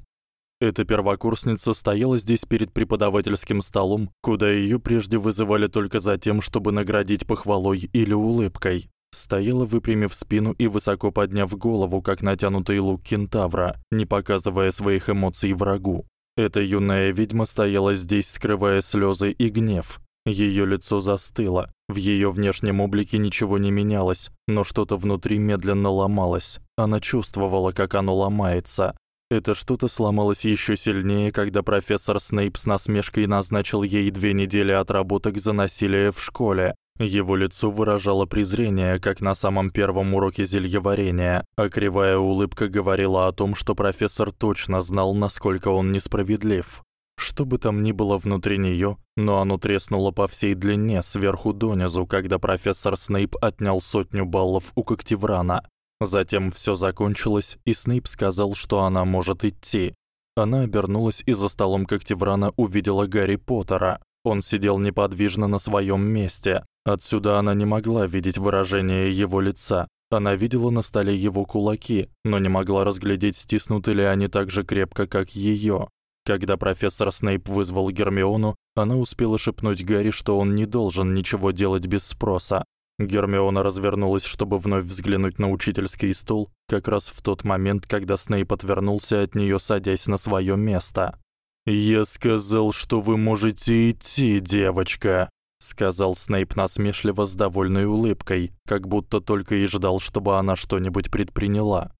S1: Эта первокурсница стояла здесь перед преподавательским столом, куда её прежде вызывали только за тем, чтобы наградить похвалой или улыбкой стояла выпрямив спину и высоко подняв голову, как натянутый лук кентавра, не показывая своих эмоций врагу. Эта юная ведьма стояла здесь, скрывая слёзы и гнев. Её лицо застыло. В её внешнем облике ничего не менялось, но что-то внутри медленно ломалось. Она чувствовала, как оно ломается. Это что-то сломалось ещё сильнее, когда профессор Снейп с насмешкой назначил ей две недели отработок за насилие в школе. Его лицо выражало презрение, как на самом первом уроке зельеварения, а кривая улыбка говорила о том, что профессор точно знал, насколько он несправедлив. Что бы там ни было внутри неё, но оно треснуло по всей длине, сверху донизу, когда профессор Снейп отнял сотню баллов у Когтеврана. Затем всё закончилось, и Снейп сказал, что она может идти. Она обернулась и за столом Когтеврана увидела Гарри Поттера. Он сидел неподвижно на своём месте. Отсюда она не могла видеть выражение его лица. Она видела на столе его кулаки, но не могла разглядеть, стиснуты ли они так же крепко, как её. Когда профессор Снейп вызвал Гермиону, она успела шепнуть Гарри, что он не должен ничего делать без спроса. Гермиона развернулась, чтобы вновь взглянуть на учительский стол, как раз в тот момент, когда Снейп отвернулся от неё, садясь на своё место. "Я сказал, что вы можете идти, девочка", сказал Снейп насмешливо с довольной улыбкой, как будто только и ждал, чтобы она что-нибудь предприняла.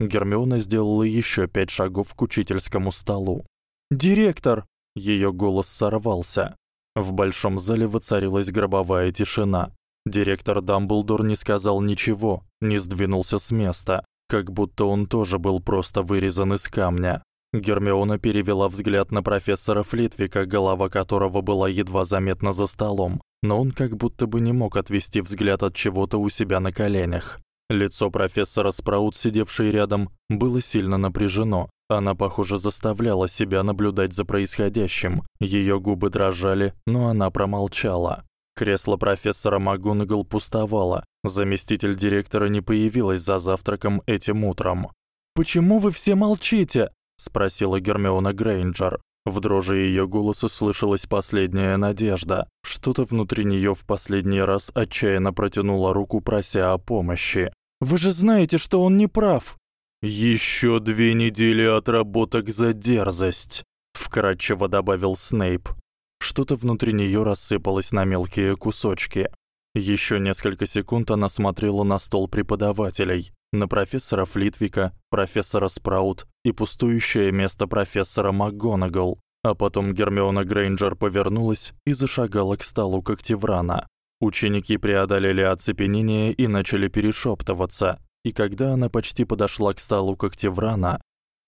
S1: Гермиона сделала ещё пять шагов к учительскому столу.
S2: "Директор!"
S1: Её голос сорвался. В большом зале воцарилась гробовая тишина. Директор Дамблдор не сказал ничего, не сдвинулся с места, как будто он тоже был просто вырезан из камня. Гермиона перевела взгляд на профессора Флитвика, голова которого была едва заметна за столом, но он как будто бы не мог отвести взгляд от чего-то у себя на коленях. Лицо профессора Спраут, сидевшей рядом, было сильно напряжено. Она, похоже, заставляла себя наблюдать за происходящим. Её губы дрожали, но она промолчала. Кресло профессора МакГонагал пустовало. Заместитель директора не появилась за завтраком этим утром.
S2: "Почему вы все молчите?"
S1: Спросила Гермиона Грейнджер. В дрожи её голоса слышалась последняя надежда. Что-то внутри неё в последний раз отчаянно протянуло руку, прося о помощи.
S2: Вы же знаете, что он не прав.
S1: Ещё две недели отработок за дерзость, вкратчиво добавил Снейп. Что-то внутри неё рассыпалось на мелкие кусочки. Ещё несколько секунд она смотрела на стол преподавателей, на профессора Флитвика, профессора Спраут и пустующее место профессора МакГонагал. А потом Гермиона Грейнджер повернулась и зашагала к столу Когтеврана. Ученики преодолели оцепенение и начали перешёптываться. И когда она почти подошла к столу Когтеврана,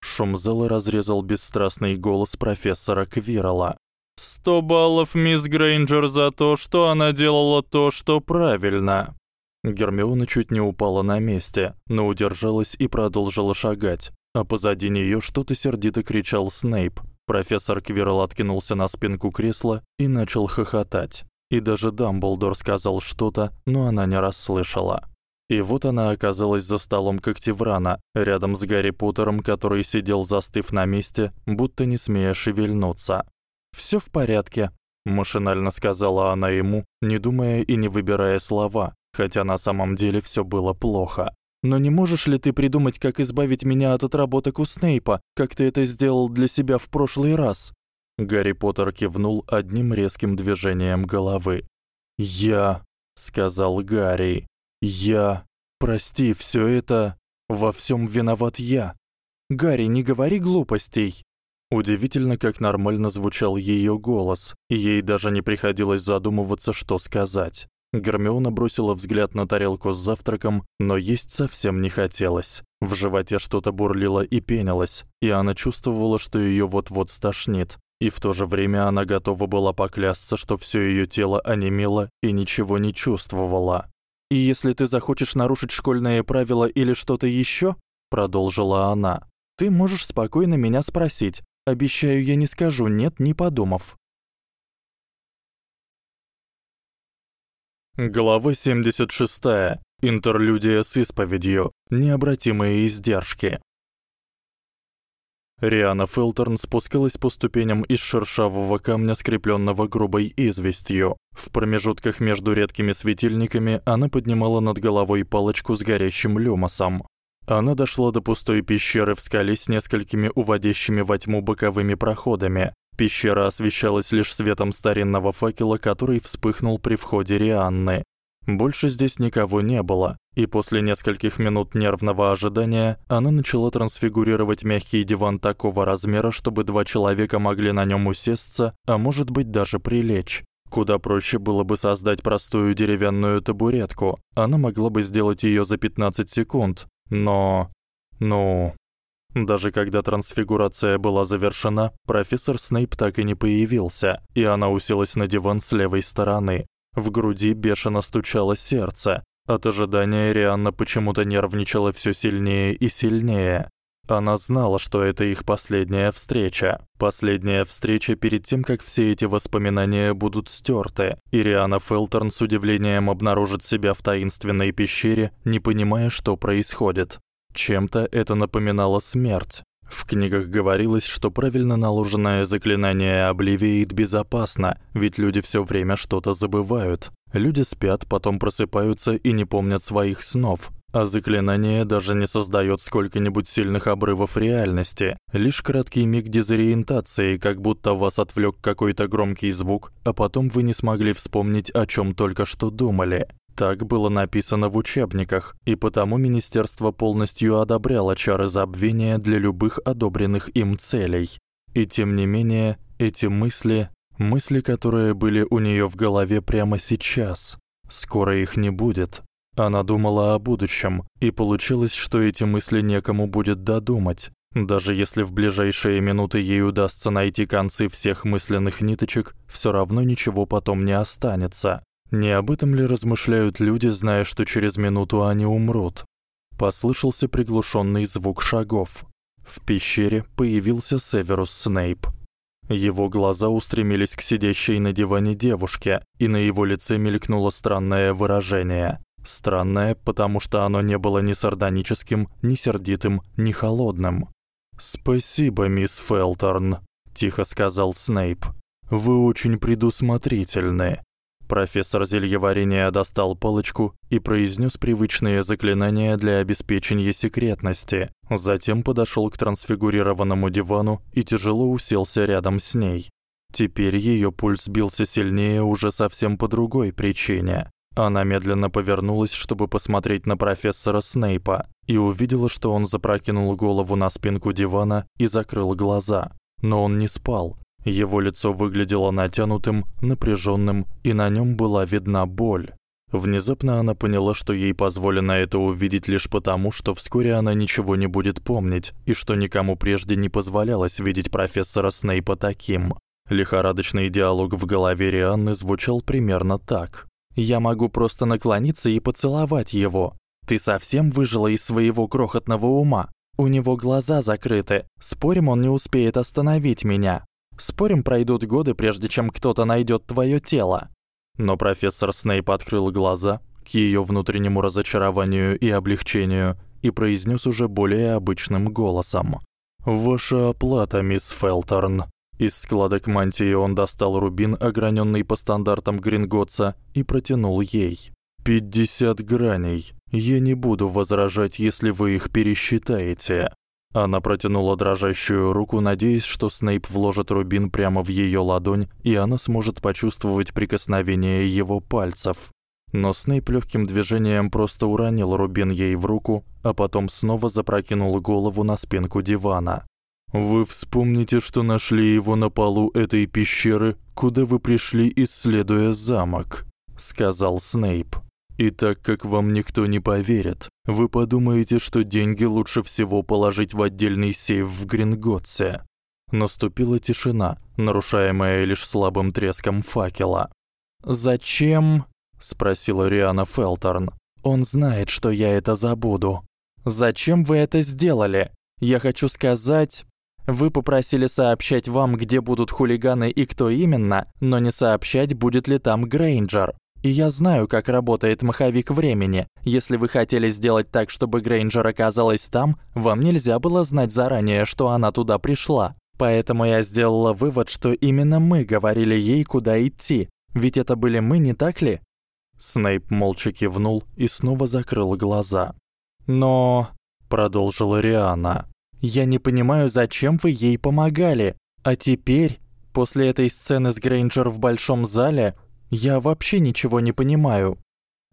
S1: шум зала разрезал бесстрастный голос профессора Квирла. Сто баллов мисс Грейнджер за то, что она делала то, что правильно. Гермиона чуть не упала на месте, но удержалась и продолжила шагать, а позади неё что-то сердито кричал Снейп. Профессор Квирл откинулся на спинку кресла и начал хохотать. И даже Дамблдор сказал что-то, но она не расслышала. И вот она оказалась за столом Когтеврана, рядом с Гарри Поттером, который сидел застыв на месте, будто не смея шевельнуться.
S2: Всё в порядке,
S1: машинально сказала она ему, не думая и не выбирая слова, хотя на самом деле всё было плохо.
S2: Но не можешь ли ты придумать, как избавить меня от отработок у Снейпа, как ты это сделал для себя в прошлый раз?
S1: Гарри Поттер кивнул одним резким движением головы. "Я", сказал Гарри. "Я, прости, всё это во всём виноват я".
S2: Гарри, не говори глупостей.
S1: Удивительно, как нормально звучал её голос, и ей даже не приходилось задумываться, что сказать. Гермиона бросила взгляд на тарелку с завтраком, но есть совсем не хотелось. В животе что-то бурлило и пенилось, и она чувствовала, что её вот-вот стошнит. И в то же время она готова была поклясться, что всё её тело онемело и ничего не чувствовало.
S2: "И если ты захочешь нарушить школьные правила или что-то ещё", продолжила она. "Ты можешь спокойно меня спросить, Обещаю, я не скажу нет, не подумав.
S1: Глава 76. Интерлюдия с исповедью. Необратимые издержки. Риана Филтерн спускалась по ступеням из шершавого камня, скреплённого грубой известью. В промежутках между редкими светильниками она поднимала над головой палочку с горящим люмосом. Она дошла до пустой пещеры в скале с несколькими уводящими во тьму боковыми проходами. Пещера освещалась лишь светом старинного факела, который вспыхнул при входе Рианны. Больше здесь никого не было, и после нескольких минут нервного ожидания она начала трансфигурировать мягкий диван такого размера, чтобы два человека могли на нём усесться, а может быть даже прилечь. Куда проще было бы создать простую деревянную табуретку. Она могла бы сделать её за 15 секунд. Но ну, даже когда трансфигурация была завершена, профессор Снейп так и не появился, и она уселась на диван с левой стороны. В груди бешено стучало сердце. От ожидания Рианна почему-то нервничала всё сильнее и сильнее. Она знала, что это их последняя встреча. Последняя встреча перед тем, как все эти воспоминания будут стёрты. И Риана Фелтерн с удивлением обнаружит себя в таинственной пещере, не понимая, что происходит. Чем-то это напоминало смерть. В книгах говорилось, что правильно наложенное заклинание обливеет безопасно, ведь люди всё время что-то забывают. Люди спят, потом просыпаются и не помнят своих снов. А заклинание даже не создаёт сколько-нибудь сильных обрывов реальности, лишь краткий миг дезориентации, как будто вас отвлёк какой-то громкий звук, а потом вы не смогли вспомнить, о чём только что думали. Так было написано в учебниках, и потому министерство полностью одобряло чары забвения для любых одобренных им целей. И тем не менее, эти мысли, мысли, которые были у неё в голове прямо сейчас, скоро их не будет. Она думала о будущем, и получилось, что эти мысли некому будет додумать. Даже если в ближайшие минуты ей удастся найти концы всех мысленных ниточек, всё равно ничего потом не останется. Не об этом ли размышляют люди, зная, что через минуту они умрут? Послышался приглушённый звук шагов. В пещере появился Северус Снейп. Его глаза устремились к сидящей на диване девушке, и на его лице мелькнуло странное выражение. Странное, потому что оно не было ни сардоническим, ни сердитым, ни холодным. "Спасибо, мисс Фелтерн", тихо сказал Снейп. "Вы очень предусмотрительны. Профессор зельеварения достал палочку и произнёс привычные заклинания для обеспечения секретности. Затем подошёл к трансфигурированному дивану и тяжело уселся рядом с ней. Теперь её пульс бился сильнее уже совсем по другой причине. Она медленно повернулась, чтобы посмотреть на профессора Снейпа, и увидела, что он запрокинул голову на спинку дивана и закрыл глаза. Но он не спал. Его лицо выглядело натянутым, напряжённым, и на нём была видна боль. Внезапно она поняла, что ей позволено это увидеть лишь потому, что вскоре она ничего не будет помнить, и что никому прежде не позволялось видеть профессора Снейпа таким. Лихорадочный диалог в голове Рианны звучал примерно так: "Я могу просто наклониться и поцеловать его. Ты совсем выжила из своего крохотного ума. У него глаза закрыты. Спорим, он не успеет остановить меня. Спорим, пройдут годы, прежде чем кто-то найдёт твоё тело. Но профессор Снейп открыл глаза к её внутреннему разочарованию и облегчению и произнёс уже более обычным голосом: "Ваша оплата, мисс Фелтерн". Из складок мантии он достал рубин, огранённый по стандартам Гринготса, и протянул ей. «Пятьдесят граней. Я не буду возражать, если вы их пересчитаете». Она протянула дрожащую руку, надеясь, что Снейп вложит рубин прямо в её ладонь, и она сможет почувствовать прикосновение его пальцев. Но Снейп лёгким движением просто уронил рубин ей в руку, а потом снова запрокинул голову на спинку дивана. Вы вспомните, что нашли его на полу этой пещеры, куда вы пришли, исследуя замок, сказал Снейп. И так как вам никто не поверит, вы подумаете, что деньги лучше всего положить в отдельный сейф в Гринготсе. Наступила тишина, нарушаемая лишь слабым треском факела. "Зачем?" спросила Риана Фелтерн. "Он знает, что я это забуду. Зачем вы это сделали? Я хочу сказать, вы попросили сообщать вам, где будут хулиганы и кто именно, но не сообщать, будет ли там Грейнджер. И я знаю, как работает маховик времени. Если вы хотели сделать так, чтобы Грейнджер оказалась там, вам нельзя было знать заранее, что она туда пришла. Поэтому я сделала вывод, что именно мы говорили ей, куда идти. Ведь это были мы, не так ли? Снейп молча кивнул и снова закрыл глаза. Но, продолжила Риана, я не понимаю, зачем вы ей помогали. А теперь, после этой сцены с Грейнджер в большом зале, я вообще ничего не понимаю.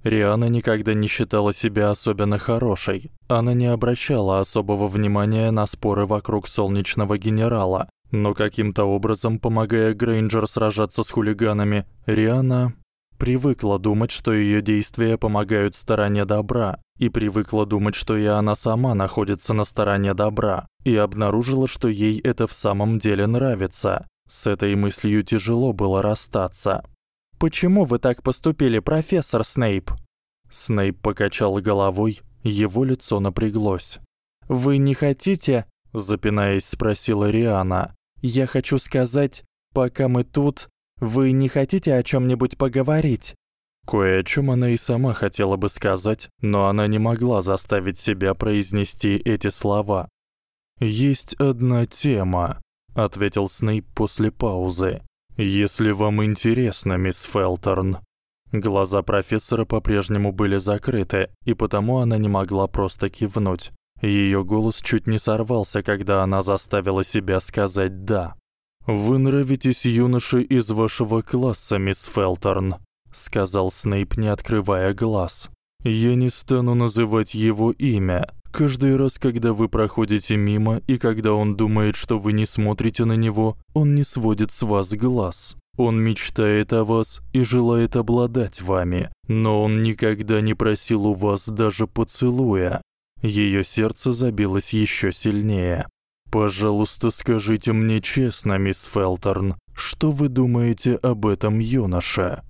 S1: Риана никогда не считала себя особенно хорошей. Она не обращала особого внимания на споры вокруг солнечного генерала, но каким-то образом, помогая Грейнджер сражаться с хулиганами, Риана привыкла думать, что её действия помогают стороне добра, и привыкла думать, что и она сама находится на стороне добра, и обнаружила, что ей это в самом деле нравится. С этой мыслью тяжело было расстаться.
S2: Почему вы так поступили, профессор Снейп?
S1: Снейп покачал головой, его лицо напряглось.
S2: Вы не хотите,
S1: запинаясь, спросила Риана.
S2: Я хочу сказать, пока мы тут, вы не хотите о чём-нибудь поговорить?
S1: Кое о чём она и сама хотела бы сказать, но она не могла заставить себя произнести эти слова. Есть одна тема, ответил Снейп после паузы. Если вам интересно, мисс Фелтерн. Глаза профессора по-прежнему были закрыты, и потому она не могла просто кивнуть. Её голос чуть не сорвался, когда она заставила себя сказать да. Вы нравитесь юноше из вашего класса, мисс Фелтерн, сказал Снейп, не открывая глаз. Я не стану называть его имя, Каждый раз, когда вы проходите мимо и когда он думает, что вы не смотрите на него, он не сводит с вас глаз. Он мечтает о вас и желает обладать вами, но он никогда не просил у вас даже поцелуя. Её сердце забилось ещё сильнее. Пожалуйста, скажите мне честно, мисс Фелтерн, что вы думаете об этом юноше?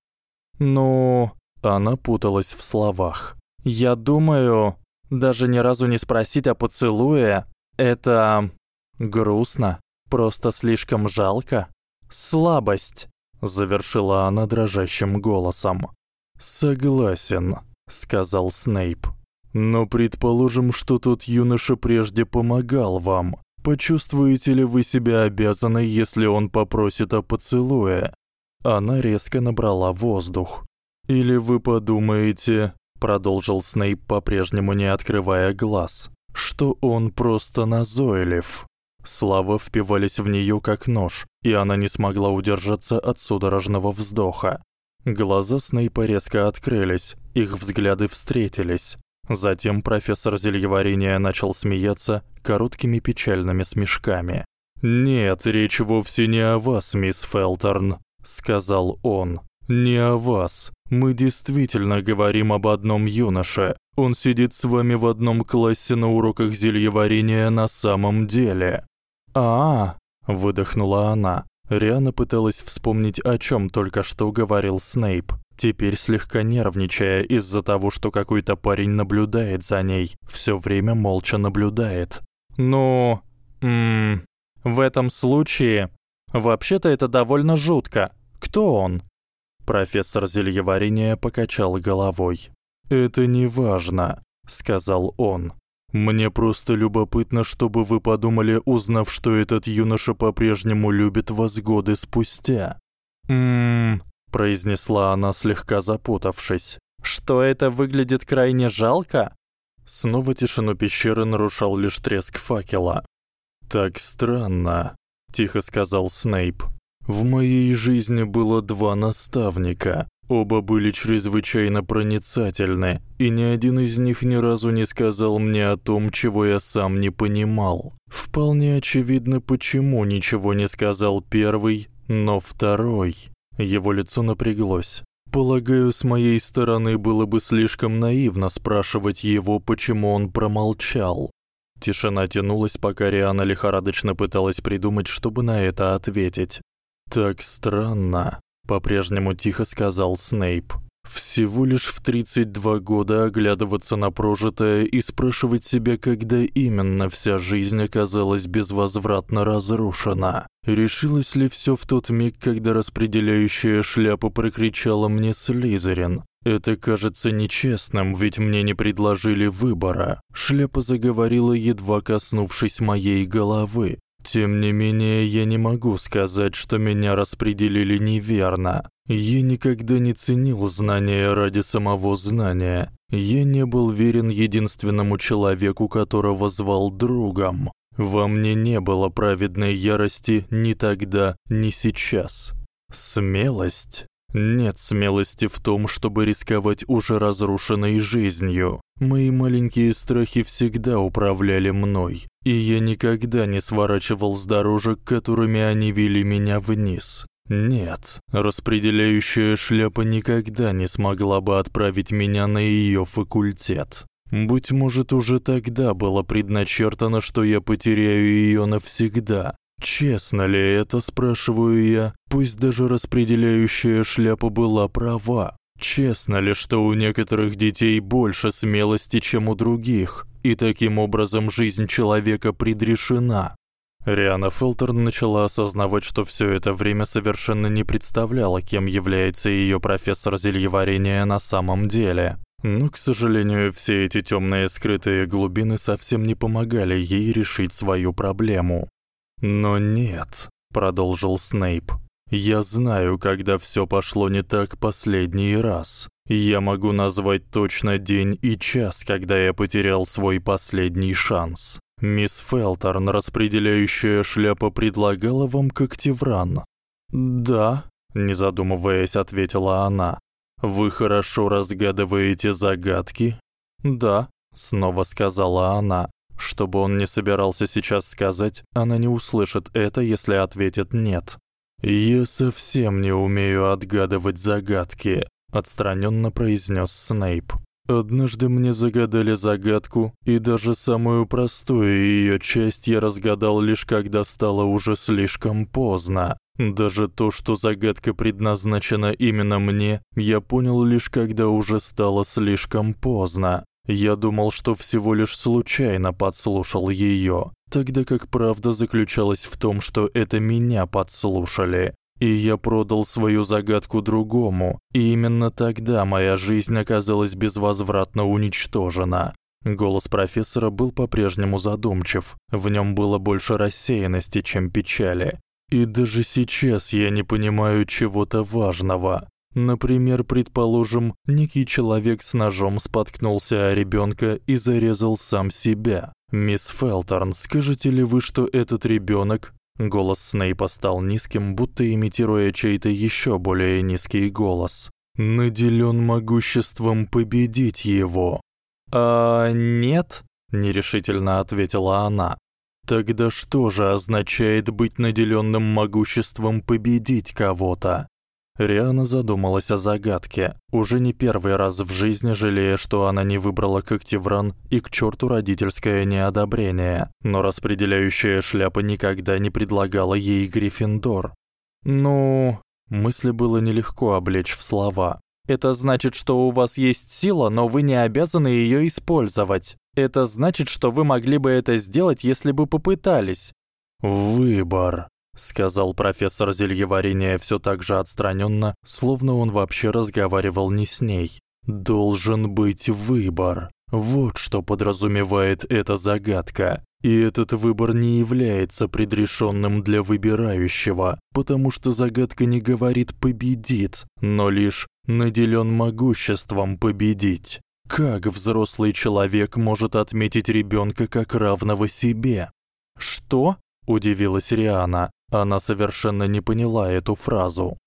S2: Ну,
S1: она путалась в словах.
S2: Я думаю, даже ни разу не спросить о поцелуе это грустно, просто слишком жалко. Слабость, завершила она дрожащим голосом.
S1: Согласен, сказал Снейп. Но предположим, что тот юноша прежде помогал вам. Почувствуете ли вы себя обязанной, если он попросит о поцелуе? Она резко набрала воздух. Или вы подумаете, продолжил Снейп, по-прежнему не открывая глаз, что он просто назойлив. Слова впивались в неё как нож, и она не смогла удержаться от судорожного вздоха. Глаза Снейпа резко открылись, их взгляды встретились. Затем профессор зельеварения начал смеяться короткими печальными смешками. "Нет, речь вовсе не о вас, мисс Фелтерн", сказал он. "Не о вас. Мы действительно говорим об одном юноше. Он сидит с вами в одном классе на уроках зельеварения на самом деле.
S2: А,
S1: -а, -а выдохнула она. Риана пыталась вспомнить, о чём только что говорил Снейп. Теперь слегка нервничая из-за того, что какой-то парень наблюдает за ней, всё время молча наблюдает.
S2: Ну, м в этом случае вообще-то это довольно жутко. Кто он?
S1: Профессор зельеварения покачал головой. Это не важно, сказал он. Мне просто любопытно, чтобы вы подумали, узнав, что этот юноша по-прежнему любит вас годы спустя.
S2: Мм,
S1: произнесла она, слегка запутавшись.
S2: Что это выглядит крайне жалко?
S1: Снова тишину пещеры нарушал лишь треск факела. Так странно, тихо сказал Снейп. В моей жизни было два наставника. Оба были чрезвычайно проницательны, и ни один из них ни разу не сказал мне о том, чего я сам не понимал. Вполне очевидно, почему ничего не сказал первый, но второй. Его лицо напряглось. Полагаю, с моей стороны было бы слишком наивно спрашивать его, почему он промолчал. Тишина тянулась, пока Риана лихорадочно пыталась придумать, чтобы на это ответить. Так странно, по-прежнему тихо сказал Снейп. Всего лишь в 32 года оглядываться на прожитое и спрашивать себя, когда именно вся жизнь оказалась безвозвратно разрушена. Решилось ли всё в тот миг, когда распределяющая шляпа прокричала мне Слизерин? Это кажется нечестным, ведь мне не предложили выбора. Шляпа заговорила, едва коснувшись моей головы. Тем не менее, я не могу сказать, что меня распределили неверно. Я никогда не ценил знания ради самого знания. Я не был верен единственному человеку, которого звал другом. Во мне не было праведной ярости ни тогда, ни сейчас. Смелость Нет смелости в том, чтобы рисковать уже разрушенной жизнью. Мои маленькие страхи всегда управляли мной, и я никогда не сворачивал с дорожек, которыми они вели меня вниз. Нет, распределяющая шляпа никогда не смогла бы отправить меня на её факультет. Быть может, уже тогда было предначертано, что я потеряю её навсегда, Честно ли это, спрашиваю я, пусть даже распределяющая шляпа была права. Честно ли, что у некоторых детей больше смелости, чем у других, и таким образом жизнь человека предрешена? Риана Фелтерн начала осознавать, что всё это время совершенно не представляла, кем является её профессор зельеварения на самом деле. Но, к сожалению, все эти тёмные скрытые глубины совсем не помогали ей решить свою проблему. Но нет, продолжил Снейп. Я знаю, когда всё пошло не так последний раз. Я могу назвать точно день и час, когда я потерял свой последний шанс. Мисс Фелтерн, распределяющая шляпа, предлагала вам когтевран. Да, не задумываясь, ответила она. Вы хорошо разгадываете загадки? Да, снова сказала она. Что бы он ни собирался сейчас сказать, она не услышит это, если ответит нет. Я совсем не умею отгадывать загадки, отстранённо произнёс Снейп. Однажды мне загадали загадку, и даже самую простую её часть я разгадал лишь когда стало уже слишком поздно. Даже то, что загадка предназначена именно мне, я понял лишь когда уже стало слишком поздно. Я думал, что всего лишь случайно подслушал её, тогда как правда заключалась в том, что это меня подслушали. И я продал свою загадку другому, и именно тогда моя жизнь оказалась безвозвратно уничтожена. Голос профессора был по-прежнему задумчив. В нём было больше рассеянности, чем печали. И даже сейчас я не понимаю чего-то важного. Например, предположим, некий человек с ножом споткнулся о ребёнка и зарезал сам себя. Мисс Фелтерн, скажете ли вы, что этот ребёнок Голос Снейпа стал низким, будто имитируя чей-то ещё более низкий голос. Наделён могуществом победить его. А нет, нерешительно ответила она. Тогда что же означает быть наделённым могуществом победить кого-то? Риана задумалась о загадке, уже не первый раз в жизни жалея, что она не выбрала когтевран и к чёрту родительское неодобрение, но распределяющая шляпа никогда не предлагала ей Гриффиндор. Ну, мысли было нелегко облечь в слова. Это значит, что у вас есть сила, но вы не обязаны её использовать. Это значит, что вы могли бы это сделать, если бы попытались. Выбор, сказал профессор зельеварения всё так же отстранённо, словно он вообще разговаривал не с ней. Должен быть выбор. Вот что подразумевает эта загадка. И этот выбор не является предрешённым для выбирающего, потому что загадка не говорит победит, но лишь наделён могуществом победить. Как взрослый человек может отметить ребёнка как равного себе? Что? удивилась Риана. Она совершенно не поняла эту фразу.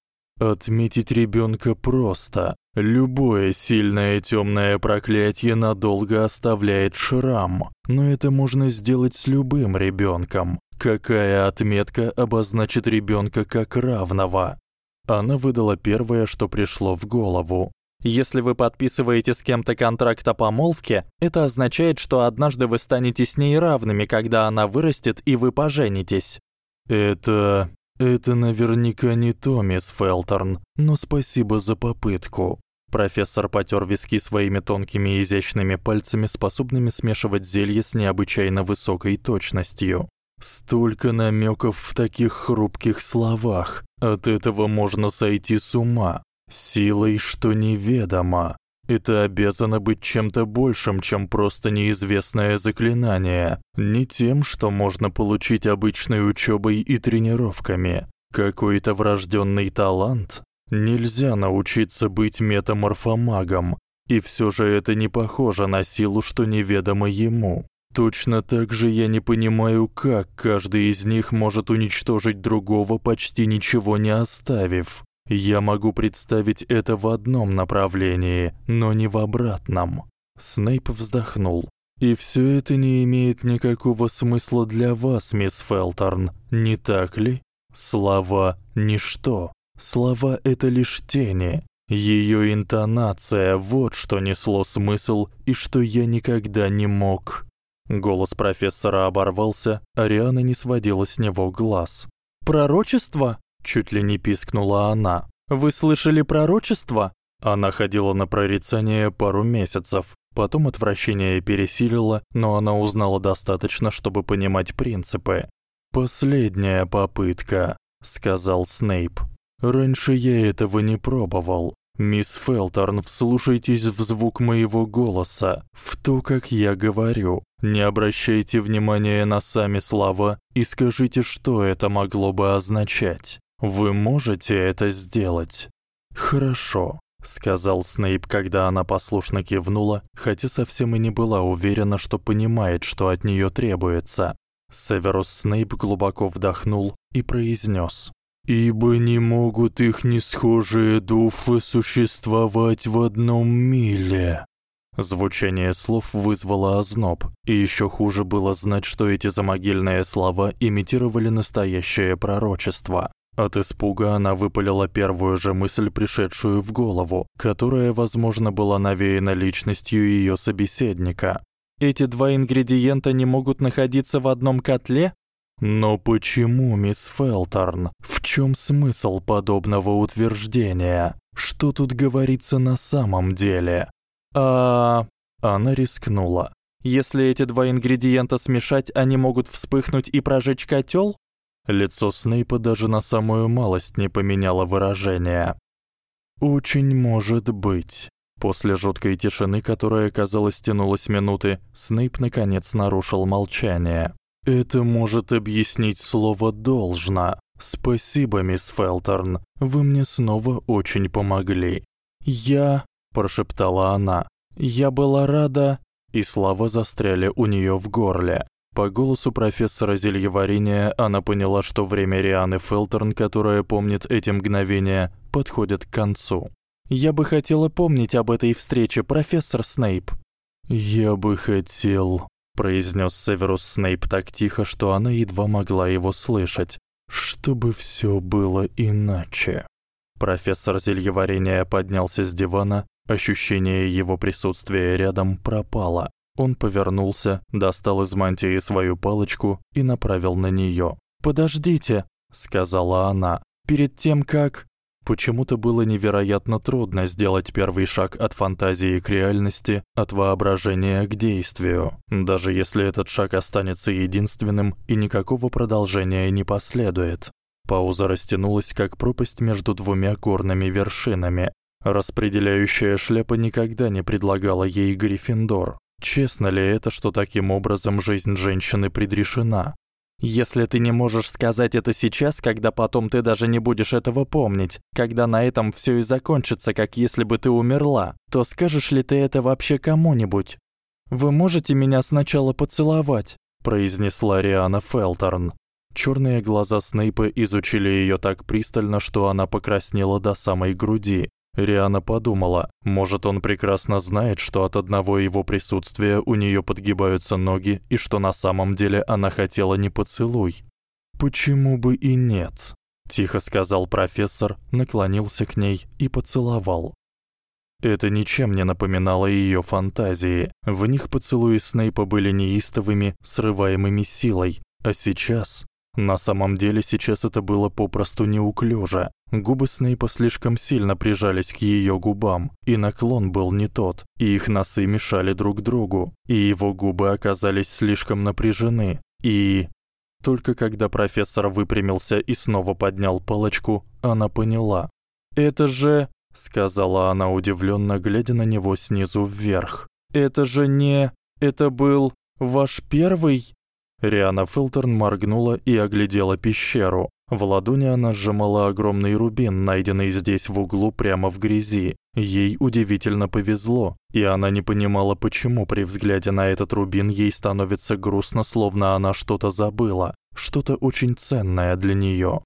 S1: Отметить ребёнка просто. Любое сильное тёмное проклятие надолго оставляет шрам, но это можно сделать с любым ребёнком. Какая отметка обозначит ребёнка как равного? Она выдала первое, что пришло в голову. Если вы подписываете с кем-то контракт о помолвке, это означает, что однажды вы станете с ней равными, когда она вырастет и вы поженитесь. Это это наверняка не то, мисс Фелтерн, но спасибо за попытку. Профессор потёр виски своими тонкими изящными пальцами, способными смешивать зелье с необычайно высокой точностью. Столько намёков в таких хрупких словах. От этого можно сойти с ума. Силой, что неведомо. Это обязано быть чем-то большим, чем просто неизвестное заклинание, не тем, что можно получить обычной учёбой и тренировками. Какой-то врождённый талант. Нельзя научиться быть метаморфомагом, и всё же это не похоже на силу, что неведомо ему. Точно так же я не понимаю, как каждый из них может уничтожить другого, почти ничего не оставив. Я могу представить это в одном направлении, но не в обратном. Снейп вздохнул. И всё это не имеет никакого смысла для вас, мисс Фелтерн, не так ли? Слова ничто. Слова это лишь тени. Её интонация вот что несло смысл и что я никогда не мог. Голос профессора оборвался, Ариана не сводила с него глаз.
S2: Пророчество?
S1: Чуть ли не пискнула она.
S2: Вы слышали пророчество?
S1: Она ходила на прорицание пару месяцев. Потом отвращение пересилило, но она узнала достаточно, чтобы понимать принципы. Последняя попытка, сказал Снейп. Раньше я этого не пробовал. Мисс Фелтерн, вслушайтесь в звук моего голоса, в то, как я говорю. Не обращайте внимания на сами слова и скажите, что это могло бы означать. Вы можете это сделать. Хорошо, сказал Снейп, когда она послушно кивнула, хотя совсем и не была уверена, что понимает, что от неё требуется. Северус Снейп глубоко вдохнул и произнёс: Ибо не могут их несхожие дуфы существовать в одном миле. Звучание слов вызвало озноб, и ещё хуже было знать, что эти замогильные слова имитировали настоящее пророчество. От испуга она выпалила первую же мысль, пришедшую в голову, которая, возможно, была навеяна личностью её собеседника.
S2: Эти два ингредиента не могут находиться в одном котле?
S1: Но почему, мисс Фелтерн? В чём смысл подобного утверждения? Что тут говорится на самом деле?
S2: А,
S1: она рискнула.
S2: Если эти два ингредиента смешать, они могут вспыхнуть и прожечь котёл?
S1: Лицо Снейпа даже на самую малость не поменяло выражение. Очень может быть. После жуткой тишины, которая, казалось, тянулась минуты, Снейп наконец нарушил молчание. Это может объяснить слово должно. Спасибо, мисс Фелтерн. Вы мне снова очень помогли.
S2: Я, прошептала она. Я была рада,
S1: и слова застряли у неё в горле. По голосу профессора зельеварения она поняла, что время Рианы Фелтерн, которая помнит эти мгновения, подходит к концу.
S2: Я бы хотела помнить об этой встрече, профессор Снейп.
S1: Я бы хотел произнёс Северус Снейп так тихо, что она едва могла его слышать. Чтобы всё было иначе. Профессор зельеварения поднялся с дивана, ощущение его присутствия рядом пропало. Он повернулся, достал из мантии свою палочку и направил на неё.
S2: "Подождите", сказала она. "Перед тем как
S1: Почему-то было невероятно трудно сделать первый шаг от фантазии к реальности, от воображения к действию, даже если этот шаг останется единственным и никакого продолжения не последует. Пауза растянулась как пропасть между двумя горными вершинами. Распределяющая шляпа никогда не предлагала ей Гриффиндор. Честно ли это, что таким образом жизнь женщины предрешена?
S2: Если ты не можешь сказать это сейчас, когда потом ты даже не будешь этого помнить, когда на этом всё и закончится, как если бы ты умерла, то скажешь ли ты это вообще кому-нибудь? Вы можете меня сначала поцеловать, произнесла Риана Фелтерн.
S1: Чёрные глаза Снейпа изучили её так пристально, что она покраснела до самой груди. Риана подумала, может, он прекрасно знает, что от одного его присутствия у неё подгибаются ноги и что на самом деле она хотела не поцелуй. Почему бы и нет? тихо сказал профессор, наклонился к ней и поцеловал. Это ничем не напоминало её фантазии. В них поцелуи Снейпа были неистовыми, срываемыми силой, а сейчас на самом деле сейчас это было попросту неуклюже. Губы Снейпа слишком сильно прижались к её губам, и наклон был не тот, и их носы мешали друг другу, и его губы оказались слишком напряжены. И только когда профессор выпрямился и снова поднял палочку, она поняла.
S2: "Это же",
S1: сказала она удивлённо, глядя на него снизу вверх.
S2: "Это же не это был ваш первый
S1: Риана Филтерн моргнула и оглядела пещеру. В ладони она сжимала огромный рубин, найденный здесь в углу прямо в грязи. Ей удивительно повезло, и она не понимала, почему при взгляде на этот рубин ей становится грустно, словно она что-то забыла, что-то очень ценное для неё.